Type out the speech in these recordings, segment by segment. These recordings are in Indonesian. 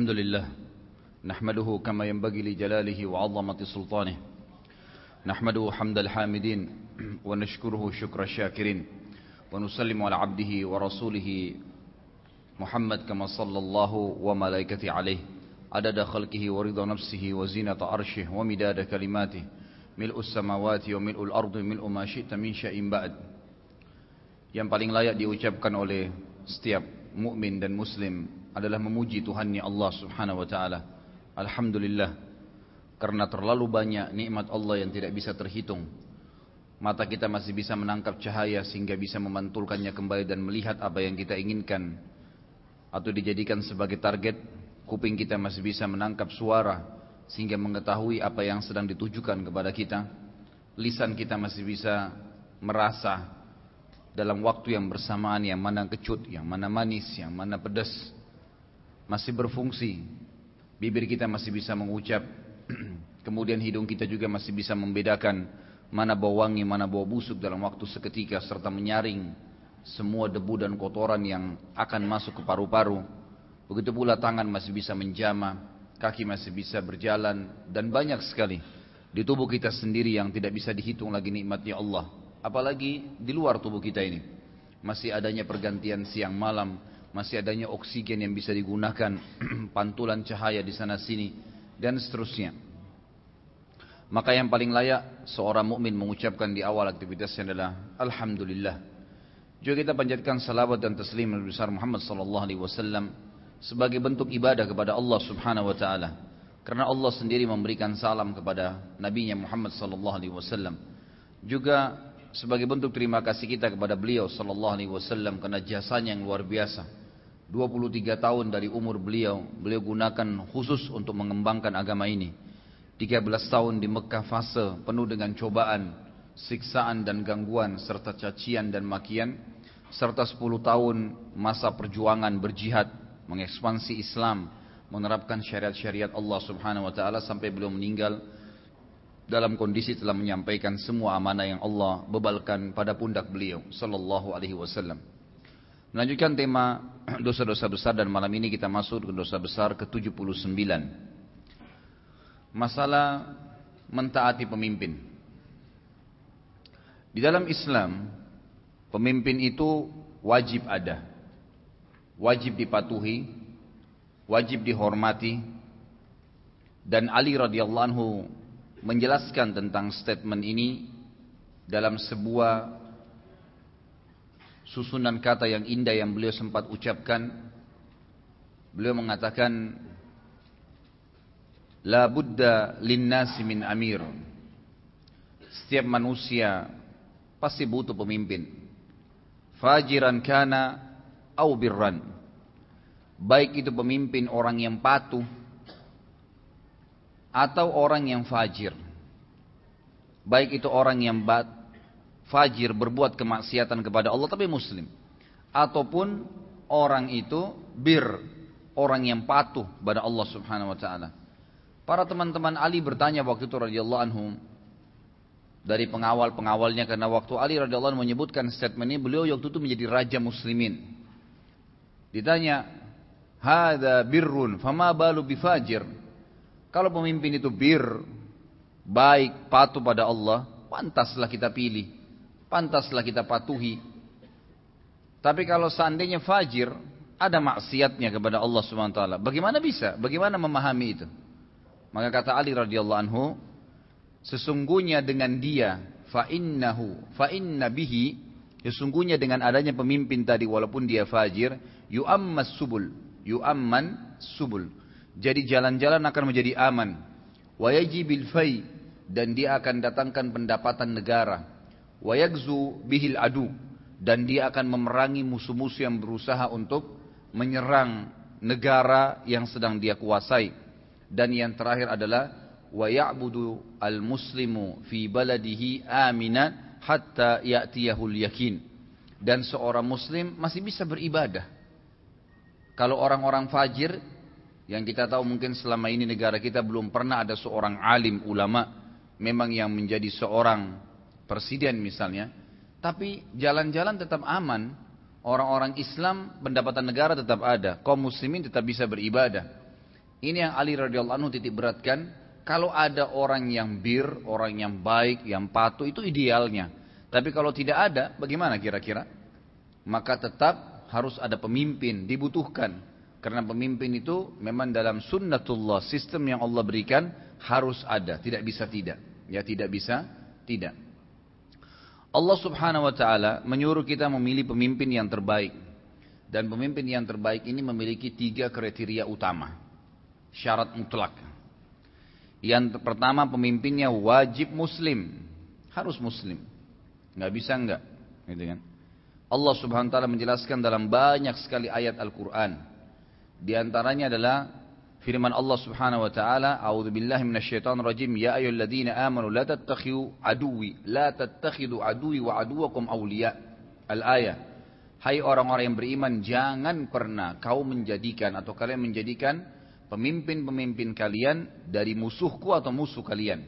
الحمد لله نحمده كما ينبغي لجلاله وعظمة سلطانه. نحمده حمد الحامدين ونشكره شكر الشاكرين ونسلم على عبده ورسوله محمد كما صلى الله وملائكته عليه. عدد خلقه ورضا نفسه وزينة عرشه ومداد كلماته. ملء السماوات وملء الأرض ملء ما شئت من شيء بعد. Yang paling layak diucapkan oleh setiap mukmin dan muslim adalah memuji Tuhannya Allah Subhanahu wa taala. Alhamdulillah karena terlalu banyak nikmat Allah yang tidak bisa terhitung. Mata kita masih bisa menangkap cahaya sehingga bisa memantulkannya kembali dan melihat apa yang kita inginkan atau dijadikan sebagai target. Kuping kita masih bisa menangkap suara sehingga mengetahui apa yang sedang ditujukan kepada kita. Lisan kita masih bisa merasa dalam waktu yang bersamaan yang mana kecut, yang mana manis, yang mana pedas masih berfungsi. Bibir kita masih bisa mengucap, kemudian hidung kita juga masih bisa membedakan mana bau wangi, mana bau busuk dalam waktu seketika serta menyaring semua debu dan kotoran yang akan masuk ke paru-paru. Begitu pula tangan masih bisa menjama, kaki masih bisa berjalan dan banyak sekali di tubuh kita sendiri yang tidak bisa dihitung lagi nikmatnya Allah apalagi di luar tubuh kita ini. Masih adanya pergantian siang malam, masih adanya oksigen yang bisa digunakan, pantulan cahaya di sana sini dan seterusnya. Maka yang paling layak seorang mukmin mengucapkan di awal aktivitasnya adalah alhamdulillah. Juga kita panjatkan salawat dan taslim Nabi besar Muhammad sallallahu alaihi wasallam sebagai bentuk ibadah kepada Allah Subhanahu wa taala. Karena Allah sendiri memberikan salam kepada nabinya Muhammad sallallahu alaihi wasallam. Juga sebagai bentuk terima kasih kita kepada beliau sallallahu alaihi wasallam karena jasanya yang luar biasa. 23 tahun dari umur beliau, beliau gunakan khusus untuk mengembangkan agama ini. 13 tahun di Mekah fase penuh dengan cobaan, siksaan dan gangguan serta cacian dan makian, serta 10 tahun masa perjuangan berjihad, mengekspansi Islam, menerapkan syariat-syariat Allah Subhanahu wa taala sampai beliau meninggal dalam kondisi telah menyampaikan semua amanah yang Allah bebalkan pada pundak beliau sallallahu alaihi wasallam. Melanjutkan tema dosa-dosa besar dan malam ini kita masuk ke dosa besar ke-79. Masalah mentaati pemimpin. Di dalam Islam, pemimpin itu wajib ada. Wajib dipatuhi, wajib dihormati. Dan Ali radhiyallahu anhu menjelaskan tentang statement ini dalam sebuah susunan kata yang indah yang beliau sempat ucapkan. Beliau mengatakan la budda linnasi min amir. Setiap manusia pasti butuh pemimpin. Fajiran kana au birran. Baik itu pemimpin orang yang patuh atau orang yang fajir. Baik itu orang yang bat, fajir berbuat kemaksiatan kepada Allah tapi muslim. Ataupun orang itu bir, orang yang patuh pada Allah Subhanahu wa taala. Para teman-teman Ali bertanya waktu itu radhiyallahu anhum dari pengawal-pengawalnya karena waktu Ali radhiyallahu anhu menyebutkan statement ini beliau waktu itu menjadi raja muslimin. Ditanya, "Hada birrun, fama balu bifajir?" Kalau pemimpin itu bir, baik, patuh pada Allah, pantaslah kita pilih. Pantaslah kita patuhi. Tapi kalau seandainya fajir, ada maksiatnya kepada Allah Subhanahu wa taala. Bagaimana bisa? Bagaimana memahami itu? Maka kata Ali radhiyallahu anhu, sesungguhnya dengan dia fa innahu fa inna bihi sesungguhnya dengan adanya pemimpin tadi walaupun dia fajir yu'ammas subul yu'amman subul jadi jalan-jalan akan menjadi aman. Wayajibil fai dan dia akan datangkan pendapatan negara. Wayagzu bihil adu dan dia akan memerangi musuh-musuh yang berusaha untuk menyerang negara yang sedang dia kuasai. Dan yang terakhir adalah wayabudu al-muslimu fi baladihi aminan hatta ya'tiyahul yakin. Dan seorang muslim masih bisa beribadah. Kalau orang-orang fajir yang kita tahu mungkin selama ini negara kita belum pernah ada seorang alim ulama memang yang menjadi seorang presiden misalnya. Tapi jalan-jalan tetap aman. Orang-orang Islam pendapatan negara tetap ada. Kaum muslimin tetap bisa beribadah. Ini yang Ali radhiyallahu anhu titik beratkan. Kalau ada orang yang bir, orang yang baik, yang patuh itu idealnya. Tapi kalau tidak ada, bagaimana kira-kira? Maka tetap harus ada pemimpin, dibutuhkan. Karena pemimpin itu memang dalam sunnatullah, sistem yang Allah berikan harus ada, tidak bisa tidak. Ya tidak bisa tidak. Allah subhanahu wa ta'ala menyuruh kita memilih pemimpin yang terbaik. Dan pemimpin yang terbaik ini memiliki tiga kriteria utama. Syarat mutlak. Yang pertama pemimpinnya wajib muslim. Harus muslim. Nggak bisa nggak. Gitu kan. Allah subhanahu wa ta'ala menjelaskan dalam banyak sekali ayat Al-Quran. Di antaranya adalah firman Allah Subhanahu wa taala, "A'udzu billahi minasyaitonir rajim. Ya ayyuhalladzina amanu la tattakhidhu aduwwi, la tattakhidhu aduwwi wa aduwakum awliya." Al-ayah. Hai orang-orang yang beriman, jangan pernah kau menjadikan atau kalian menjadikan pemimpin-pemimpin kalian dari musuhku atau musuh kalian.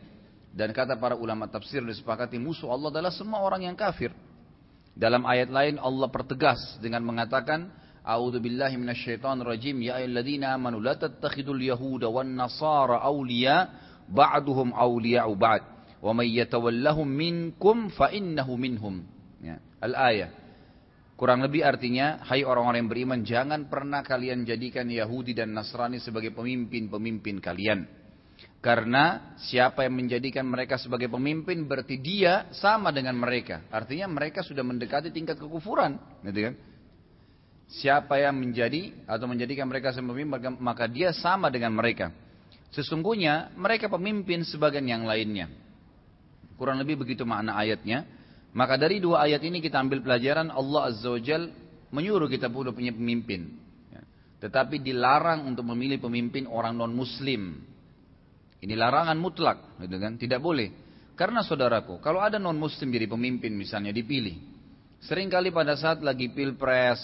Dan kata para ulama tafsir disepakati musuh Allah adalah semua orang yang kafir. Dalam ayat lain Allah pertegas dengan mengatakan A'udzu billahi minasyaitonir rajim. Ya ayyuhalladzina amanu la tattakhidul yahuda wan nasara awliya ba'duhum awliya'u ba'd. Wa may yatawallahum minkum fa innahu minhum. Ya, al-ayah. Kurang lebih artinya, hai orang-orang yang beriman, jangan pernah kalian jadikan Yahudi dan Nasrani sebagai pemimpin-pemimpin kalian. Karena siapa yang menjadikan mereka sebagai pemimpin berarti dia sama dengan mereka. Artinya mereka sudah mendekati tingkat kekufuran, gitu kan? Siapa yang menjadi atau menjadikan mereka sebagai pemimpin maka dia sama dengan mereka. Sesungguhnya mereka pemimpin sebagian yang lainnya. Kurang lebih begitu makna ayatnya. Maka dari dua ayat ini kita ambil pelajaran Allah Azza wa Jal menyuruh kita pun punya pemimpin. Ya. Tetapi dilarang untuk memilih pemimpin orang non muslim. Ini larangan mutlak, gitu kan? Tidak boleh. Karena saudaraku, kalau ada non muslim jadi pemimpin misalnya dipilih. Seringkali pada saat lagi pilpres,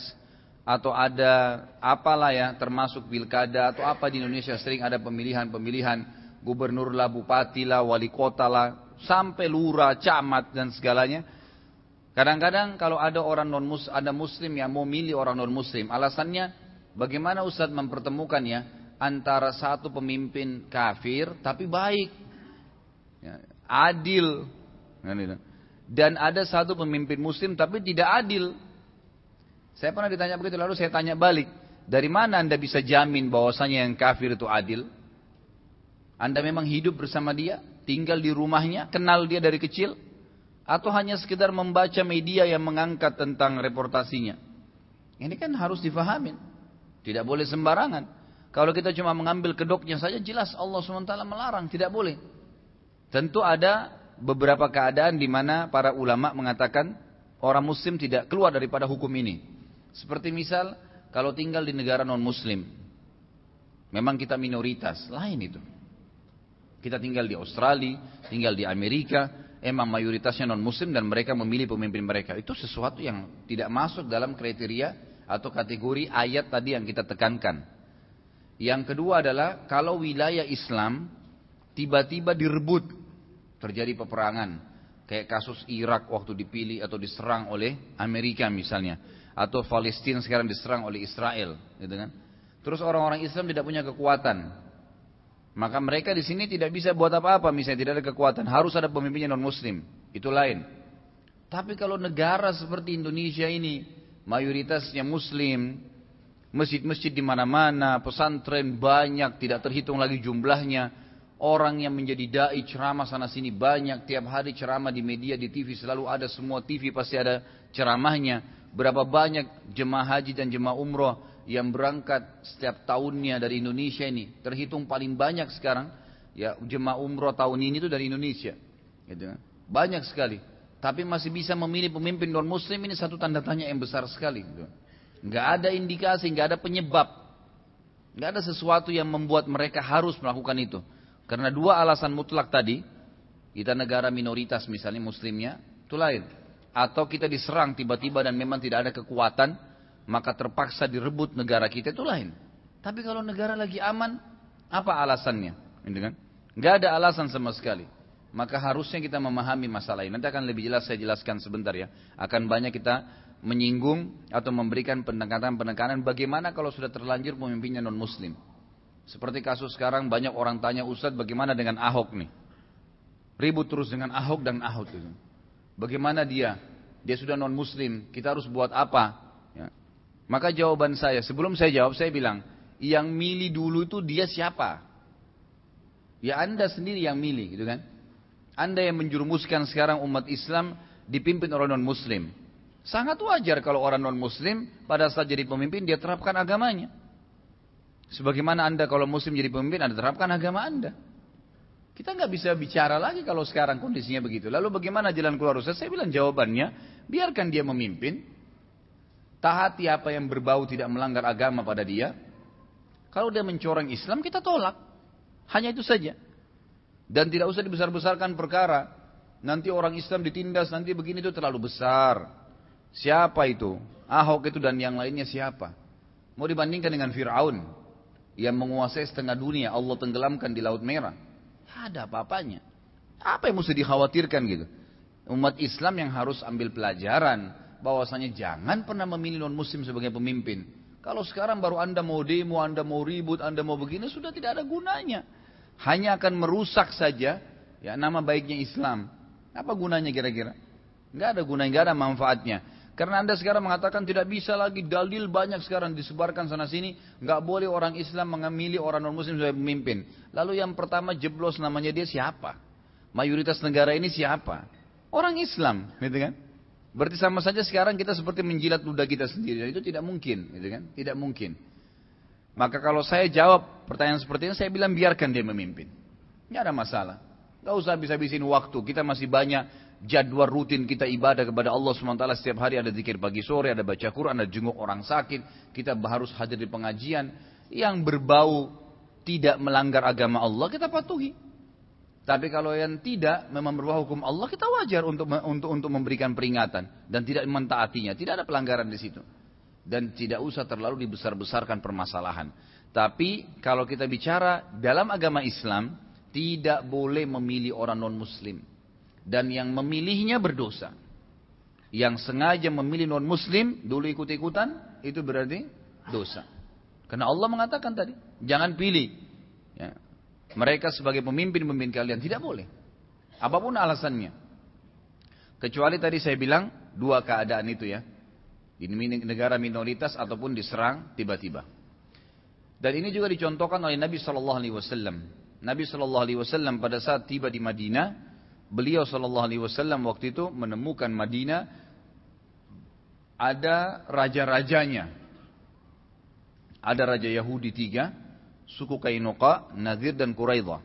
atau ada apalah ya termasuk pilkada atau apa di Indonesia sering ada pemilihan-pemilihan. Gubernur lah, bupati lah, wali kota lah, sampai lurah, camat dan segalanya. Kadang-kadang kalau ada orang non muslim, ada muslim yang mau milih orang non muslim, alasannya bagaimana Ustadz mempertemukan ya antara satu pemimpin kafir tapi baik, ya, adil, dan ada satu pemimpin muslim tapi tidak adil, saya pernah ditanya begitu, lalu saya tanya balik. Dari mana anda bisa jamin bahwasanya yang kafir itu adil? Anda memang hidup bersama dia, tinggal di rumahnya, kenal dia dari kecil? Atau hanya sekedar membaca media yang mengangkat tentang reportasinya? Ini kan harus difahamin. Tidak boleh sembarangan. Kalau kita cuma mengambil kedoknya saja, jelas Allah SWT melarang, tidak boleh. Tentu ada beberapa keadaan di mana para ulama mengatakan orang muslim tidak keluar daripada hukum ini. Seperti misal kalau tinggal di negara non muslim. Memang kita minoritas, lain itu. Kita tinggal di Australia, tinggal di Amerika, emang mayoritasnya non muslim dan mereka memilih pemimpin mereka. Itu sesuatu yang tidak masuk dalam kriteria atau kategori ayat tadi yang kita tekankan. Yang kedua adalah kalau wilayah Islam tiba-tiba direbut, terjadi peperangan, kayak kasus Irak waktu dipilih atau diserang oleh Amerika misalnya atau Palestina sekarang diserang oleh Israel, gitu kan? Terus orang-orang Islam tidak punya kekuatan. Maka mereka di sini tidak bisa buat apa-apa, misalnya tidak ada kekuatan, harus ada pemimpinnya non muslim. Itu lain. Tapi kalau negara seperti Indonesia ini mayoritasnya muslim, masjid-masjid di mana-mana, pesantren banyak, tidak terhitung lagi jumlahnya, orang yang menjadi dai ceramah sana sini banyak, tiap hari ceramah di media, di TV selalu ada semua TV pasti ada ceramahnya. Berapa banyak jemaah haji dan jemaah umroh yang berangkat setiap tahunnya dari Indonesia ini. Terhitung paling banyak sekarang. Ya jemaah umroh tahun ini itu dari Indonesia. Gitu kan. Banyak sekali. Tapi masih bisa memilih pemimpin non muslim ini satu tanda tanya yang besar sekali. Gitu. Nggak ada indikasi, nggak ada penyebab. Nggak ada sesuatu yang membuat mereka harus melakukan itu. Karena dua alasan mutlak tadi, kita negara minoritas misalnya muslimnya, itu lain atau kita diserang tiba-tiba dan memang tidak ada kekuatan, maka terpaksa direbut negara kita itu lain. Tapi kalau negara lagi aman, apa alasannya? Gitu kan? Gak ada alasan sama sekali. Maka harusnya kita memahami masalah ini. Nanti akan lebih jelas saya jelaskan sebentar ya. Akan banyak kita menyinggung atau memberikan pendekatan-pendekatan bagaimana kalau sudah terlanjur pemimpinnya non muslim. Seperti kasus sekarang banyak orang tanya Ustadz bagaimana dengan Ahok nih. Ribut terus dengan Ahok dan Ahok itu. Bagaimana dia? Dia sudah non muslim, kita harus buat apa? Ya. Maka jawaban saya, sebelum saya jawab saya bilang, yang milih dulu itu dia siapa? Ya anda sendiri yang milih gitu kan. Anda yang menjurumuskan sekarang umat Islam dipimpin oleh non muslim. Sangat wajar kalau orang non muslim pada saat jadi pemimpin dia terapkan agamanya. Sebagaimana anda kalau muslim jadi pemimpin anda terapkan agama anda. Kita nggak bisa bicara lagi kalau sekarang kondisinya begitu. Lalu bagaimana jalan keluar Ustaz? Saya bilang jawabannya, biarkan dia memimpin. Tahati apa yang berbau tidak melanggar agama pada dia. Kalau dia mencoreng Islam, kita tolak. Hanya itu saja. Dan tidak usah dibesar-besarkan perkara. Nanti orang Islam ditindas, nanti begini itu terlalu besar. Siapa itu? Ahok itu dan yang lainnya siapa? Mau dibandingkan dengan Fir'aun. Yang menguasai setengah dunia, Allah tenggelamkan di Laut Merah ada apa-apanya. Apa yang mesti dikhawatirkan gitu? Umat Islam yang harus ambil pelajaran bahwasanya jangan pernah memilih non muslim sebagai pemimpin. Kalau sekarang baru Anda mau demo, Anda mau ribut, Anda mau begini sudah tidak ada gunanya. Hanya akan merusak saja ya nama baiknya Islam. Apa gunanya kira-kira? Enggak ada gunanya, enggak ada manfaatnya. Karena anda sekarang mengatakan tidak bisa lagi dalil banyak sekarang disebarkan sana sini, nggak boleh orang Islam mengamili orang non Muslim sebagai pemimpin. Lalu yang pertama jeblos namanya dia siapa? Mayoritas negara ini siapa? Orang Islam, gitu kan? Berarti sama saja sekarang kita seperti menjilat ludah kita sendiri. Dan itu tidak mungkin, gitu kan? Tidak mungkin. Maka kalau saya jawab pertanyaan seperti ini, saya bilang biarkan dia memimpin. Nggak ada masalah. Gak usah bisa-bisin waktu. Kita masih banyak jadwal rutin kita ibadah kepada Allah SWT setiap hari ada zikir pagi sore, ada baca Quran, ada jenguk orang sakit, kita harus hadir di pengajian yang berbau tidak melanggar agama Allah kita patuhi. Tapi kalau yang tidak memang berbau hukum Allah kita wajar untuk untuk untuk memberikan peringatan dan tidak mentaatinya, tidak ada pelanggaran di situ. Dan tidak usah terlalu dibesar-besarkan permasalahan. Tapi kalau kita bicara dalam agama Islam tidak boleh memilih orang non muslim dan yang memilihnya berdosa. Yang sengaja memilih non muslim dulu ikut-ikutan itu berarti dosa. Karena Allah mengatakan tadi, jangan pilih ya, mereka sebagai pemimpin-pemimpin kalian tidak boleh. Apa pun alasannya. Kecuali tadi saya bilang dua keadaan itu ya. Di negara minoritas ataupun diserang tiba-tiba. Dan ini juga dicontohkan oleh Nabi Shallallahu Alaihi Wasallam. Nabi Shallallahu Alaihi Wasallam pada saat tiba di Madinah, beliau Shallallahu Alaihi Wasallam waktu itu menemukan Madinah ada raja-rajanya. Ada raja Yahudi tiga, suku Kainuqa, Nadir dan Quraidah.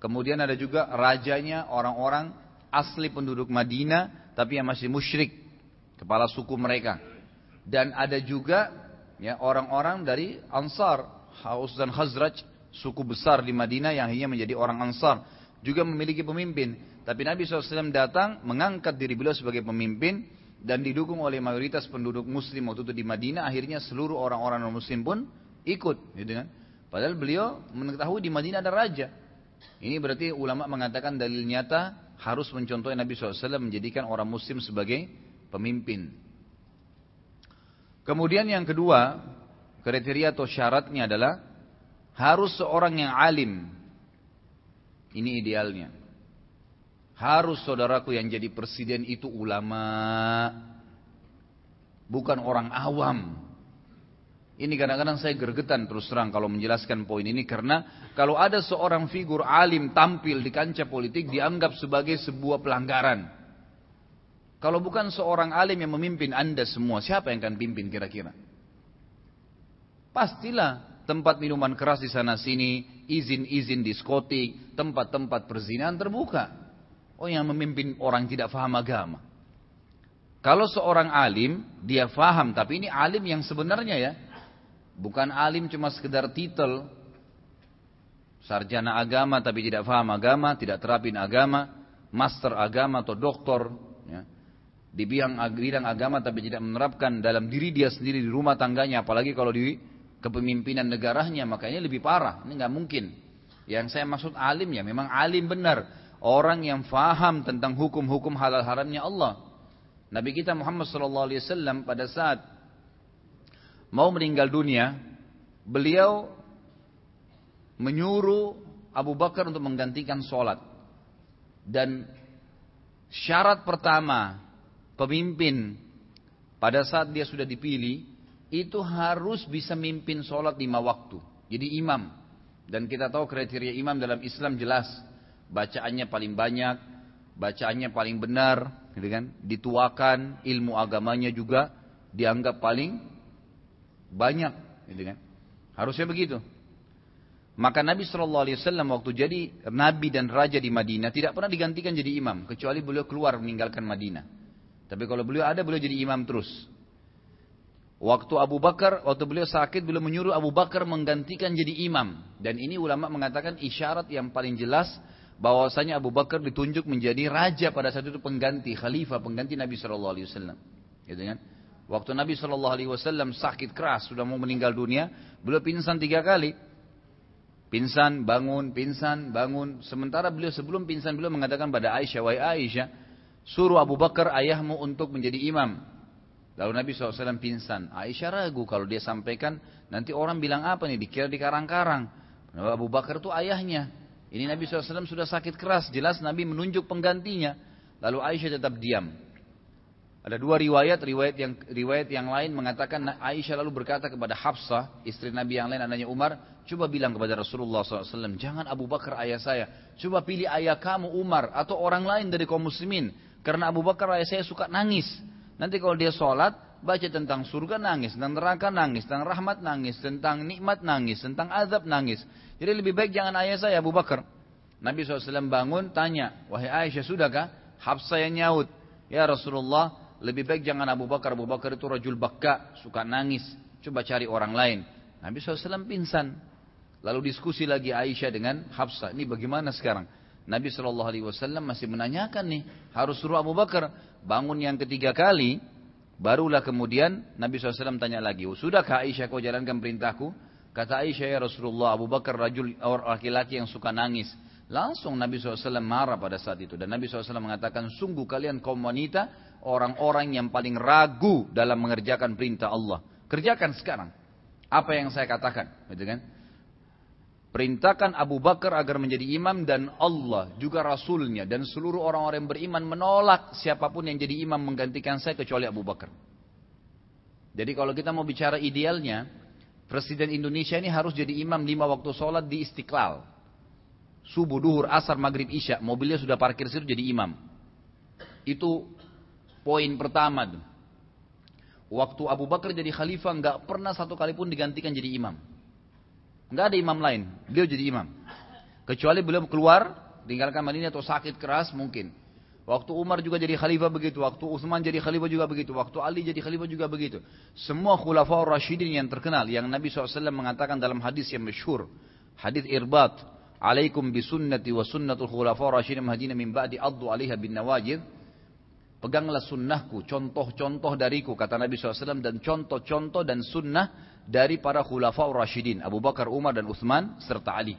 Kemudian ada juga rajanya orang-orang asli penduduk Madinah tapi yang masih musyrik, kepala suku mereka. Dan ada juga ya orang-orang dari Ansar, Haus dan Khazraj, suku besar di Madinah yang hanya menjadi orang Ansar, juga memiliki pemimpin. Tapi Nabi SAW datang mengangkat diri beliau sebagai pemimpin dan didukung oleh mayoritas penduduk muslim waktu itu di Madinah. Akhirnya seluruh orang-orang muslim pun ikut. Gitu kan? Padahal beliau mengetahui di Madinah ada raja. Ini berarti ulama mengatakan dalil nyata harus mencontohi Nabi SAW menjadikan orang muslim sebagai pemimpin. Kemudian yang kedua, kriteria atau syaratnya adalah harus seorang yang alim. Ini idealnya. Harus saudaraku yang jadi presiden itu ulama. Bukan orang awam. Ini kadang-kadang saya gergetan terus terang kalau menjelaskan poin ini karena kalau ada seorang figur alim tampil di kancah politik dianggap sebagai sebuah pelanggaran. Kalau bukan seorang alim yang memimpin Anda semua, siapa yang akan pimpin kira-kira? Pastilah tempat minuman keras di sana sini, izin-izin diskotik, tempat-tempat perzinahan terbuka. Oh yang memimpin orang tidak faham agama. Kalau seorang alim, dia faham, tapi ini alim yang sebenarnya ya. Bukan alim cuma sekedar titel. Sarjana agama tapi tidak faham agama, tidak terapin agama, master agama atau doktor. Ya. Di bidang, agama tapi tidak menerapkan dalam diri dia sendiri di rumah tangganya. Apalagi kalau di kepemimpinan negaranya, makanya lebih parah. Ini nggak mungkin. Yang saya maksud alim ya, memang alim benar orang yang faham tentang hukum-hukum halal haramnya Allah. Nabi kita Muhammad SAW pada saat mau meninggal dunia, beliau menyuruh Abu Bakar untuk menggantikan sholat. Dan syarat pertama pemimpin pada saat dia sudah dipilih itu harus bisa mimpin sholat lima waktu. Jadi imam. Dan kita tahu kriteria imam dalam Islam jelas. Bacaannya paling banyak, bacaannya paling benar, gitu kan? Dituakan, ilmu agamanya juga dianggap paling banyak, gitu kan? Harusnya begitu. Maka Nabi Shallallahu Alaihi waktu jadi nabi dan raja di Madinah tidak pernah digantikan jadi imam kecuali beliau keluar meninggalkan Madinah. Tapi kalau beliau ada beliau jadi imam terus. Waktu Abu Bakar, waktu beliau sakit, beliau menyuruh Abu Bakar menggantikan jadi imam. Dan ini ulama mengatakan isyarat yang paling jelas bahwasanya Abu Bakar ditunjuk menjadi raja pada saat itu pengganti khalifah, pengganti Nabi Shallallahu Alaihi Wasallam. Gitu kan? Waktu Nabi Shallallahu Alaihi Wasallam sakit keras, sudah mau meninggal dunia, beliau pingsan tiga kali. Pingsan, bangun, pingsan, bangun. Sementara beliau sebelum pingsan beliau mengatakan pada Aisyah, wahai Aisyah, suruh Abu Bakar ayahmu untuk menjadi imam. Lalu Nabi SAW pingsan. Aisyah ragu kalau dia sampaikan, nanti orang bilang apa nih, dikira di karang-karang. Abu Bakar itu ayahnya. Ini Nabi SAW sudah sakit keras, jelas Nabi menunjuk penggantinya. Lalu Aisyah tetap diam. Ada dua riwayat, riwayat yang riwayat yang lain mengatakan Aisyah lalu berkata kepada Hafsah, istri Nabi yang lain anaknya Umar, Coba bilang kepada Rasulullah SAW, jangan Abu Bakar ayah saya. Coba pilih ayah kamu Umar atau orang lain dari kaum muslimin. Karena Abu Bakar ayah saya suka nangis. Nanti kalau dia sholat, baca tentang surga nangis, tentang neraka nangis, tentang rahmat nangis, tentang nikmat nangis, tentang azab nangis. Jadi lebih baik jangan ayah saya Abu Bakar. Nabi SAW bangun, tanya, wahai Aisyah sudahkah? Hafsah yang nyaut. Ya Rasulullah, lebih baik jangan Abu Bakar. Abu Bakar itu rajul bakka, suka nangis. Coba cari orang lain. Nabi SAW pingsan. Lalu diskusi lagi Aisyah dengan Hafsah. Ini bagaimana sekarang? Nabi Shallallahu Alaihi Wasallam masih menanyakan nih, harus suruh Abu Bakar bangun yang ketiga kali, barulah kemudian Nabi SAW tanya lagi, sudahkah Aisyah kau jalankan perintahku? Kata Aisyah ya Rasulullah, Abu Bakar rajul laki-laki yang suka nangis. Langsung Nabi SAW marah pada saat itu. Dan Nabi SAW mengatakan, sungguh kalian kaum wanita, orang-orang yang paling ragu dalam mengerjakan perintah Allah. Kerjakan sekarang. Apa yang saya katakan. Gitu kan? Perintahkan Abu Bakar agar menjadi imam dan Allah juga Rasulnya dan seluruh orang-orang yang beriman menolak siapa pun yang jadi imam menggantikan saya kecuali Abu Bakar. Jadi kalau kita mau bicara idealnya, Presiden Indonesia ini harus jadi imam lima waktu sholat di Istiqlal. Subuh, duhur, asar, maghrib, isya. Mobilnya sudah parkir situ jadi imam. Itu poin pertama. Waktu Abu Bakar jadi khalifah nggak pernah satu kali pun digantikan jadi imam. Nggak ada imam lain. Beliau jadi imam. Kecuali beliau keluar, tinggalkan Madinah atau sakit keras mungkin. Waktu Umar juga jadi khalifah begitu. Waktu Utsman jadi khalifah juga begitu. Waktu Ali jadi khalifah juga begitu. Semua khulafaur rasyidin yang terkenal. Yang Nabi SAW mengatakan dalam hadis yang masyhur. Hadis irbat. Alaikum bisunnati wa sunnatul khulafaur rasyidin mahdina min ba'di addu alaiha bin nawajid. Peganglah sunnahku, contoh-contoh dariku, kata Nabi SAW, dan contoh-contoh dan sunnah dari para khulafa rasyidin Abu Bakar, Umar dan Uthman serta Ali.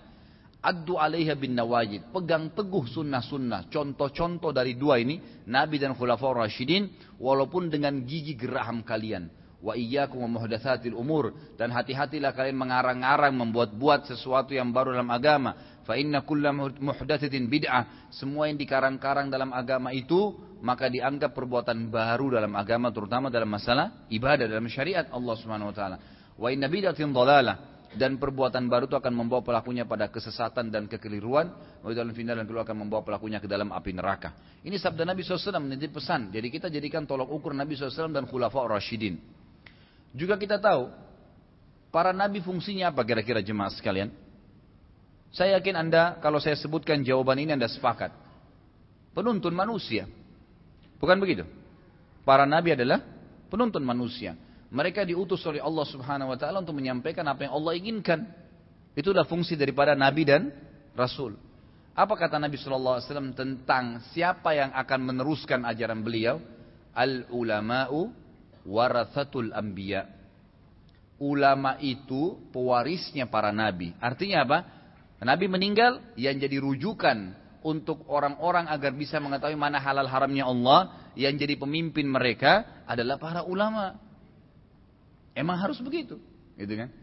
Addu alaiha bin nawajid. Pegang teguh sunnah-sunnah. Contoh-contoh dari dua ini. Nabi dan khulafa rasyidin. Walaupun dengan gigi geraham kalian. Wa iyyakum muhdatsatil umur. Dan hati-hatilah kalian mengarang-arang membuat-buat sesuatu yang baru dalam agama. Fa inna kulla muhdatsatin bid'ah. Semua yang dikarang-karang dalam agama itu maka dianggap perbuatan baru dalam agama terutama dalam masalah ibadah dalam syariat Allah Subhanahu wa taala. Wa inna bidatin dhalalah dan perbuatan baru itu akan membawa pelakunya pada kesesatan dan kekeliruan. Wa dalam final dan keluar akan membawa pelakunya ke dalam api neraka. Ini sabda Nabi SAW menjadi pesan. Jadi kita jadikan tolok ukur Nabi SAW dan khulafa Rashidin. Juga kita tahu para nabi fungsinya apa kira-kira jemaah sekalian? Saya yakin Anda kalau saya sebutkan jawaban ini Anda sepakat. Penuntun manusia. Bukan begitu? Para nabi adalah penuntun manusia. Mereka diutus oleh Allah Subhanahu wa taala untuk menyampaikan apa yang Allah inginkan. Itulah fungsi daripada nabi dan rasul. Apa kata Nabi sallallahu alaihi wasallam tentang siapa yang akan meneruskan ajaran beliau? Al ulama'u warathatul anbiya. Ulama itu pewarisnya para nabi. Artinya apa? Nabi meninggal yang jadi rujukan untuk orang-orang agar bisa mengetahui mana halal haramnya Allah, yang jadi pemimpin mereka adalah para ulama. Emang harus begitu, gitu kan?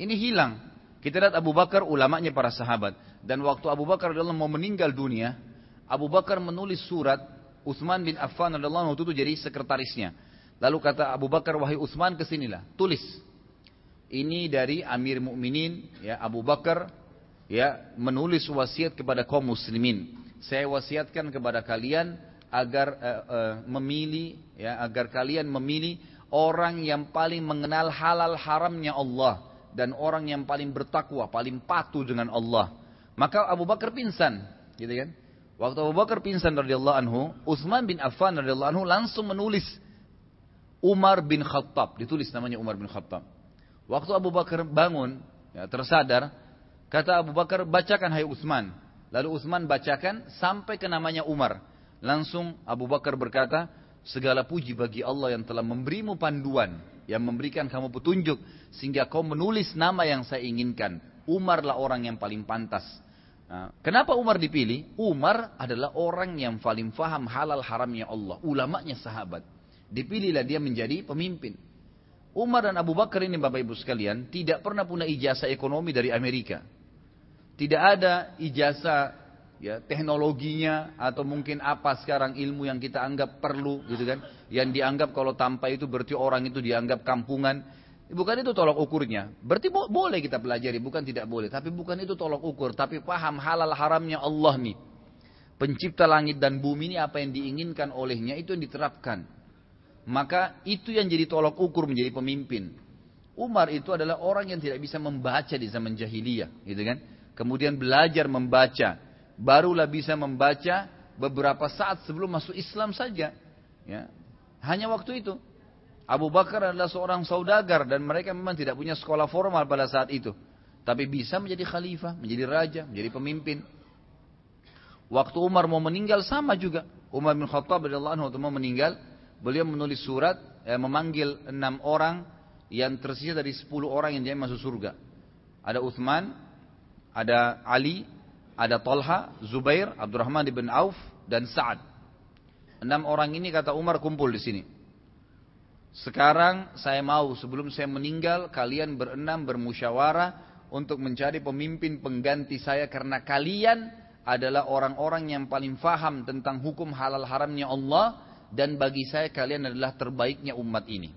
Ini hilang. Kita lihat Abu Bakar ulamanya para sahabat. Dan waktu Abu Bakar adalah mau meninggal dunia, Abu Bakar menulis surat Utsman bin Affan radhiyallahu anhu itu jadi sekretarisnya. Lalu kata Abu Bakar, wahai Utsman ke sinilah, tulis. Ini dari Amir Mukminin ya Abu Bakar ya menulis wasiat kepada kaum muslimin. Saya wasiatkan kepada kalian agar uh, uh, memilih ya agar kalian memilih orang yang paling mengenal halal haramnya Allah dan orang yang paling bertakwa, paling patuh dengan Allah. Maka Abu Bakar pingsan, gitu kan? Waktu Abu Bakar pingsan radhiyallahu anhu, Utsman bin Affan radhiyallahu anhu langsung menulis Umar bin Khattab, ditulis namanya Umar bin Khattab. Waktu Abu Bakar bangun, ya, tersadar, kata Abu Bakar, bacakan hai Utsman. Lalu Utsman bacakan sampai ke namanya Umar. Langsung Abu Bakar berkata, segala puji bagi Allah yang telah memberimu panduan, yang memberikan kamu petunjuk, sehingga kau menulis nama yang saya inginkan. Umarlah orang yang paling pantas. Nah, kenapa Umar dipilih? Umar adalah orang yang paling faham halal haramnya Allah. Ulamanya sahabat. Dipilihlah dia menjadi pemimpin. Umar dan Abu Bakar ini Bapak Ibu sekalian tidak pernah punya ijazah ekonomi dari Amerika. Tidak ada ijazah ya teknologinya atau mungkin apa sekarang ilmu yang kita anggap perlu gitu kan. Yang dianggap kalau tanpa itu berarti orang itu dianggap kampungan. Bukan itu tolok ukurnya. Berarti bo boleh kita pelajari, bukan tidak boleh. Tapi bukan itu tolok ukur. Tapi paham halal haramnya Allah nih. Pencipta langit dan bumi ini apa yang diinginkan olehnya itu yang diterapkan. Maka itu yang jadi tolok ukur menjadi pemimpin. Umar itu adalah orang yang tidak bisa membaca di zaman jahiliyah. Gitu kan? Kemudian belajar membaca. Barulah bisa membaca beberapa saat sebelum masuk Islam saja. Ya. Hanya waktu itu. Abu Bakar adalah seorang saudagar dan mereka memang tidak punya sekolah formal pada saat itu. Tapi bisa menjadi khalifah, menjadi raja, menjadi pemimpin. Waktu Umar mau meninggal sama juga. Umar bin Khattab radhiyallahu anhu mau meninggal, beliau menulis surat eh, memanggil enam orang yang tersisa dari sepuluh orang yang dia masuk surga. Ada Uthman, ada Ali, ada Talha, Zubair, Abdurrahman bin Auf, dan Sa'ad. Enam orang ini kata Umar kumpul di sini. Sekarang saya mau sebelum saya meninggal kalian berenam bermusyawarah untuk mencari pemimpin pengganti saya karena kalian adalah orang-orang yang paling faham tentang hukum halal haramnya Allah dan bagi saya kalian adalah terbaiknya umat ini.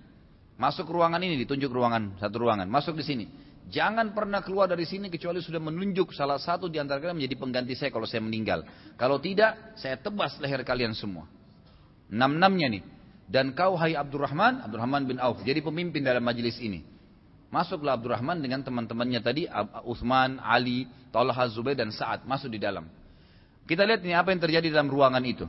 Masuk ruangan ini ditunjuk ruangan satu ruangan. Masuk di sini. Jangan pernah keluar dari sini kecuali sudah menunjuk salah satu di antara kalian menjadi pengganti saya kalau saya meninggal. Kalau tidak, saya tebas leher kalian semua. Enam-enamnya nih. Dan kau hai Abdurrahman, Abdurrahman bin Auf, jadi pemimpin dalam majelis ini. Masuklah Abdurrahman dengan teman-temannya tadi, Uthman, Ali, Talha, Zubair, dan Sa'ad. Masuk di dalam. Kita lihat ini apa yang terjadi dalam ruangan itu.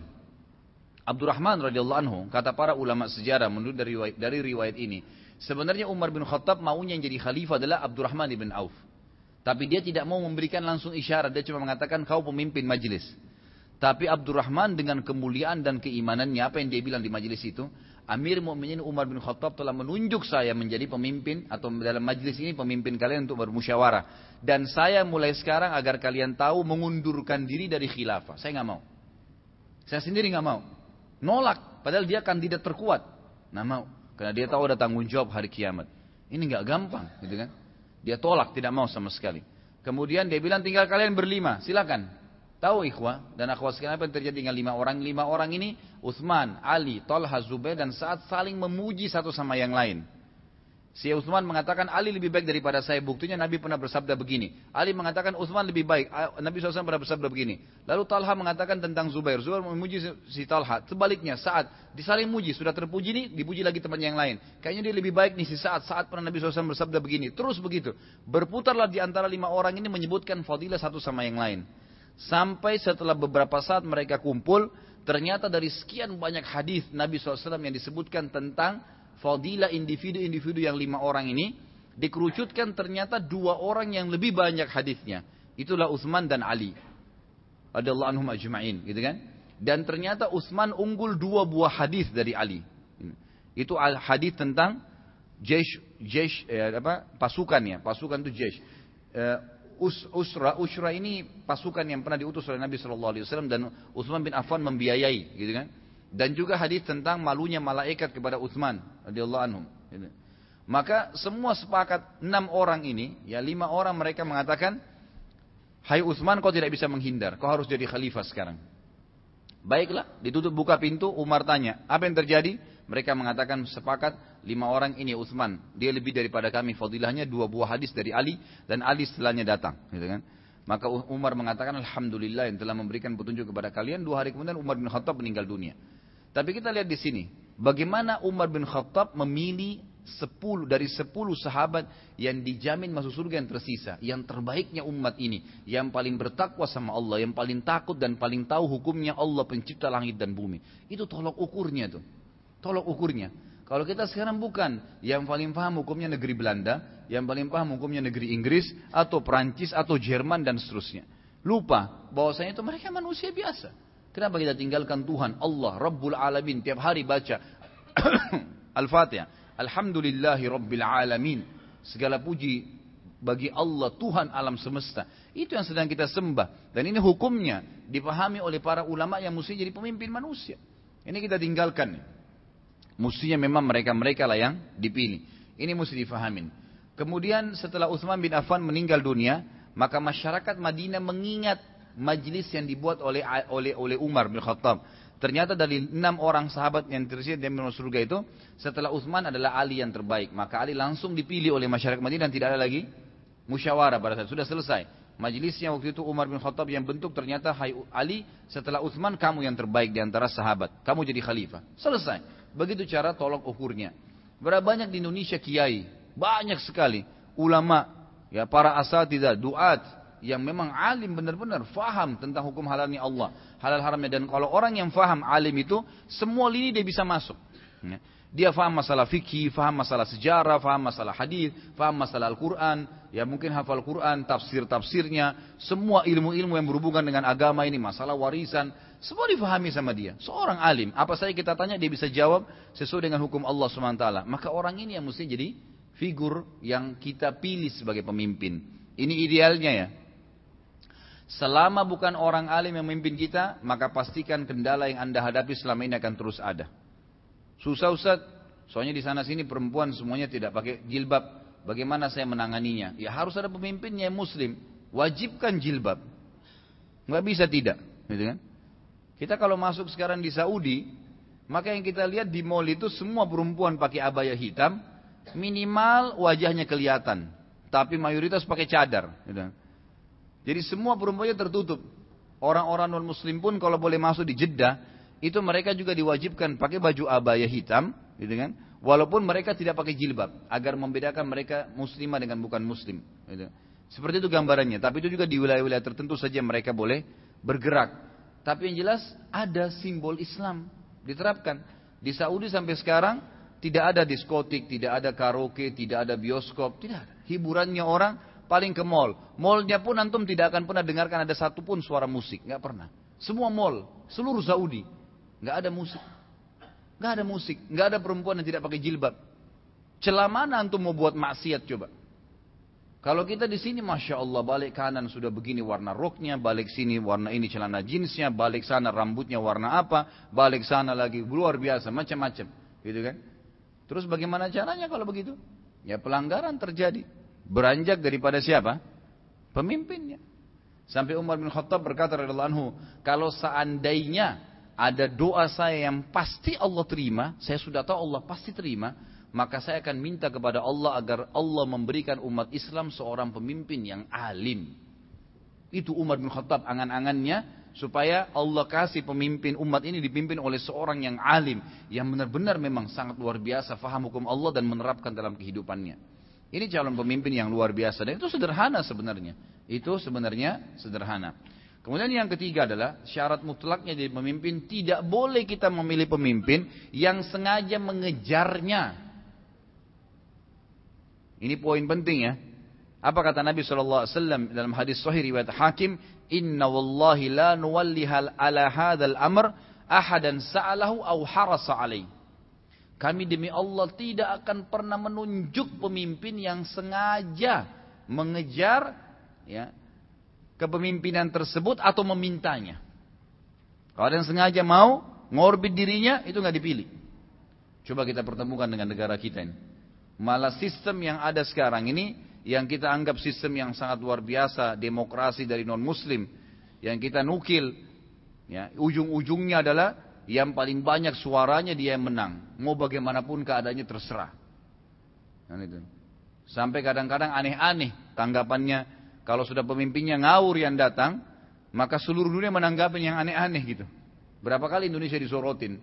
Abdurrahman radhiyallahu anhu, kata para ulama sejarah menurut dari riwayat, dari riwayat ini, sebenarnya Umar bin Khattab maunya yang jadi khalifah adalah Abdurrahman bin Auf. Tapi dia tidak mau memberikan langsung isyarat, dia cuma mengatakan kau pemimpin majelis. Tapi Abdurrahman dengan kemuliaan dan keimanannya, apa yang dia bilang di majelis itu? Amir Mu'minin Umar bin Khattab telah menunjuk saya menjadi pemimpin atau dalam majelis ini pemimpin kalian untuk bermusyawarah. Dan saya mulai sekarang agar kalian tahu mengundurkan diri dari khilafah. Saya nggak mau. Saya sendiri nggak mau. Nolak. Padahal dia kandidat terkuat. Nggak mau. Karena dia tahu ada tanggung jawab hari kiamat. Ini nggak gampang, gitu kan? Dia tolak, tidak mau sama sekali. Kemudian dia bilang tinggal kalian berlima, silakan. Tahu ikhwah dan akhwat sekalian apa yang terjadi dengan lima orang? Lima orang ini Uthman, Ali, Talha, Zubair dan saat saling memuji satu sama yang lain. Si Uthman mengatakan Ali lebih baik daripada saya. Buktinya Nabi pernah bersabda begini. Ali mengatakan Uthman lebih baik. Nabi SAW pernah bersabda begini. Lalu Talha mengatakan tentang Zubair. Zubair memuji si Talha. Sebaliknya saat disaling muji. Sudah terpuji nih, dipuji lagi teman yang lain. Kayaknya dia lebih baik nih si saat. Saat pernah Nabi SAW bersabda begini. Terus begitu. Berputarlah di antara lima orang ini menyebutkan fadilah satu sama yang lain. Sampai setelah beberapa saat mereka kumpul, ternyata dari sekian banyak hadis Nabi SAW yang disebutkan tentang fadilah individu-individu yang lima orang ini, dikerucutkan ternyata dua orang yang lebih banyak hadisnya. Itulah Utsman dan Ali. Radhiyallahu anhum ajma'in, gitu kan? Dan ternyata Utsman unggul dua buah hadis dari Ali. Itu hadis tentang jesh, jesh eh, apa? pasukan ya, pasukan itu jesh. Eh, Us, usra, usra ini pasukan yang pernah diutus oleh Nabi Shallallahu Alaihi Wasallam dan Utsman bin Affan membiayai, gitu kan? Dan juga hadis tentang malunya malaikat kepada Utsman radhiyallahu anhu. Gitu. Maka semua sepakat enam orang ini, ya lima orang mereka mengatakan, Hai Utsman kau tidak bisa menghindar, kau harus jadi khalifah sekarang. Baiklah, ditutup buka pintu, Umar tanya, apa yang terjadi? Mereka mengatakan sepakat lima orang ini Utsman, dia lebih daripada kami fadilahnya dua buah hadis dari Ali dan Ali setelahnya datang, gitu kan? Maka Umar mengatakan Alhamdulillah yang telah memberikan petunjuk kepada kalian. Dua hari kemudian Umar bin Khattab meninggal dunia. Tapi kita lihat di sini, bagaimana Umar bin Khattab memilih sepuluh dari sepuluh sahabat yang dijamin masuk surga yang tersisa, yang terbaiknya umat ini, yang paling bertakwa sama Allah, yang paling takut dan paling tahu hukumnya Allah pencipta langit dan bumi. Itu tolok ukurnya tuh, tolok ukurnya. Kalau kita sekarang bukan yang paling paham hukumnya negeri Belanda, yang paling paham hukumnya negeri Inggris atau Perancis atau Jerman dan seterusnya. Lupa bahwasanya itu mereka manusia biasa. Kenapa kita tinggalkan Tuhan Allah Rabbul Alamin tiap hari baca Al-Fatihah. Alhamdulillahi Rabbil Alamin. Segala puji bagi Allah Tuhan alam semesta. Itu yang sedang kita sembah. Dan ini hukumnya dipahami oleh para ulama yang mesti jadi pemimpin manusia. Ini kita tinggalkan. Mestinya memang mereka-mereka lah yang dipilih. Ini mesti difahamin. Kemudian setelah Utsman bin Affan meninggal dunia, maka masyarakat Madinah mengingat majlis yang dibuat oleh oleh oleh Umar bin Khattab. Ternyata dari enam orang sahabat yang tersisa di masuk surga itu, setelah Utsman adalah Ali yang terbaik. Maka Ali langsung dipilih oleh masyarakat Madinah dan tidak ada lagi musyawarah pada saat sudah selesai. Majlisnya waktu itu Umar bin Khattab yang bentuk ternyata Hai Ali setelah Utsman kamu yang terbaik di antara sahabat. Kamu jadi khalifah. Selesai. Begitu cara tolok ukurnya. Berapa banyak di Indonesia kiai? Banyak sekali. Ulama, ya para asatidah, duat, yang memang alim benar-benar faham tentang hukum halalnya Allah, halal haramnya dan kalau orang yang faham alim itu semua lini dia bisa masuk. Ya. Dia faham masalah fikih, faham masalah sejarah, faham masalah hadis, faham masalah Al-Quran, ya mungkin hafal Quran, tafsir-tafsirnya, semua ilmu-ilmu yang berhubungan dengan agama ini, masalah warisan, semua difahami sama dia. Seorang alim, apa saja kita tanya dia bisa jawab sesuai dengan hukum Allah SWT. Maka orang ini yang mesti jadi figur yang kita pilih sebagai pemimpin. Ini idealnya ya. Selama bukan orang alim yang memimpin kita, maka pastikan kendala yang anda hadapi selama ini akan terus ada. Susah Ustaz, soalnya di sana sini perempuan semuanya tidak pakai jilbab. Bagaimana saya menanganinya? Ya harus ada pemimpinnya yang muslim. Wajibkan jilbab. Nggak bisa tidak. Gitu kan? Kita kalau masuk sekarang di Saudi, maka yang kita lihat di mall itu semua perempuan pakai abaya hitam, minimal wajahnya kelihatan. Tapi mayoritas pakai cadar. Gitu. Kan? Jadi semua perempuannya tertutup. Orang-orang non muslim pun kalau boleh masuk di Jeddah, itu mereka juga diwajibkan pakai baju abaya hitam, gitu kan? Walaupun mereka tidak pakai jilbab, agar membedakan mereka muslimah dengan bukan muslim. Gitu. Seperti itu gambarannya. Tapi itu juga di wilayah-wilayah tertentu saja mereka boleh bergerak. Tapi yang jelas ada simbol Islam diterapkan. Di Saudi sampai sekarang tidak ada diskotik, tidak ada karaoke, tidak ada bioskop, tidak ada. Hiburannya orang paling ke mall. Mallnya pun antum tidak akan pernah dengarkan ada satupun suara musik, nggak pernah. Semua mall, seluruh Saudi nggak ada musik. nggak ada musik, nggak ada perempuan yang tidak pakai jilbab. Celah antum mau buat maksiat coba? Kalau kita di sini, masya Allah, balik kanan sudah begini warna roknya, balik sini warna ini celana jeansnya, balik sana rambutnya warna apa, balik sana lagi luar biasa, macam-macam, gitu kan? Terus bagaimana caranya kalau begitu? Ya pelanggaran terjadi. Beranjak daripada siapa? Pemimpinnya. Sampai Umar bin Khattab berkata radhiyallahu anhu, kalau seandainya ada doa saya yang pasti Allah terima, saya sudah tahu Allah pasti terima, maka saya akan minta kepada Allah agar Allah memberikan umat Islam seorang pemimpin yang alim. Itu Umar bin Khattab angan-angannya supaya Allah kasih pemimpin umat ini dipimpin oleh seorang yang alim yang benar-benar memang sangat luar biasa faham hukum Allah dan menerapkan dalam kehidupannya. Ini calon pemimpin yang luar biasa dan itu sederhana sebenarnya. Itu sebenarnya sederhana. Kemudian yang ketiga adalah syarat mutlaknya jadi pemimpin tidak boleh kita memilih pemimpin yang sengaja mengejarnya. Ini poin penting ya. Apa kata Nabi SAW dalam hadis Sahih riwayat Hakim, Inna wallahi la nuwallihal ala hadal amr ahadan sa'alahu au harasa alaih. Kami demi Allah tidak akan pernah menunjuk pemimpin yang sengaja mengejar ya, kepemimpinan tersebut atau memintanya. Kalau ada yang sengaja mau ngorbit dirinya itu nggak dipilih. Coba kita pertemukan dengan negara kita ini. Malah sistem yang ada sekarang ini yang kita anggap sistem yang sangat luar biasa, demokrasi dari non-muslim yang kita nukil ya, ujung-ujungnya adalah yang paling banyak suaranya dia yang menang. Mau bagaimanapun keadaannya terserah. Kan. Sampai kadang-kadang aneh-aneh tanggapannya kalau sudah pemimpinnya ngawur yang datang, maka seluruh dunia menanggapi yang aneh-aneh gitu. Berapa kali Indonesia disorotin?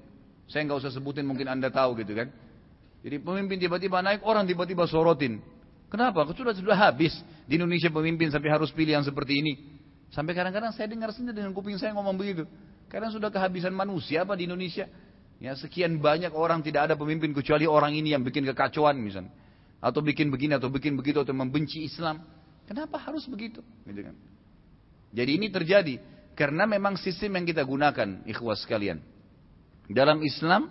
Saya nggak usah sebutin mungkin anda tahu gitu kan. Jadi pemimpin tiba-tiba naik, orang tiba-tiba sorotin. Kenapa? Sudah sudah habis di Indonesia pemimpin sampai harus pilih yang seperti ini. Sampai kadang-kadang saya dengar sendiri dengan kuping saya ngomong begitu. Karena sudah kehabisan manusia apa di Indonesia. Ya sekian banyak orang tidak ada pemimpin kecuali orang ini yang bikin kekacauan misalnya. Atau bikin begini atau bikin begitu atau membenci Islam. Kenapa harus begitu? Gitu kan. Jadi ini terjadi karena memang sistem yang kita gunakan ikhwas sekalian. Dalam Islam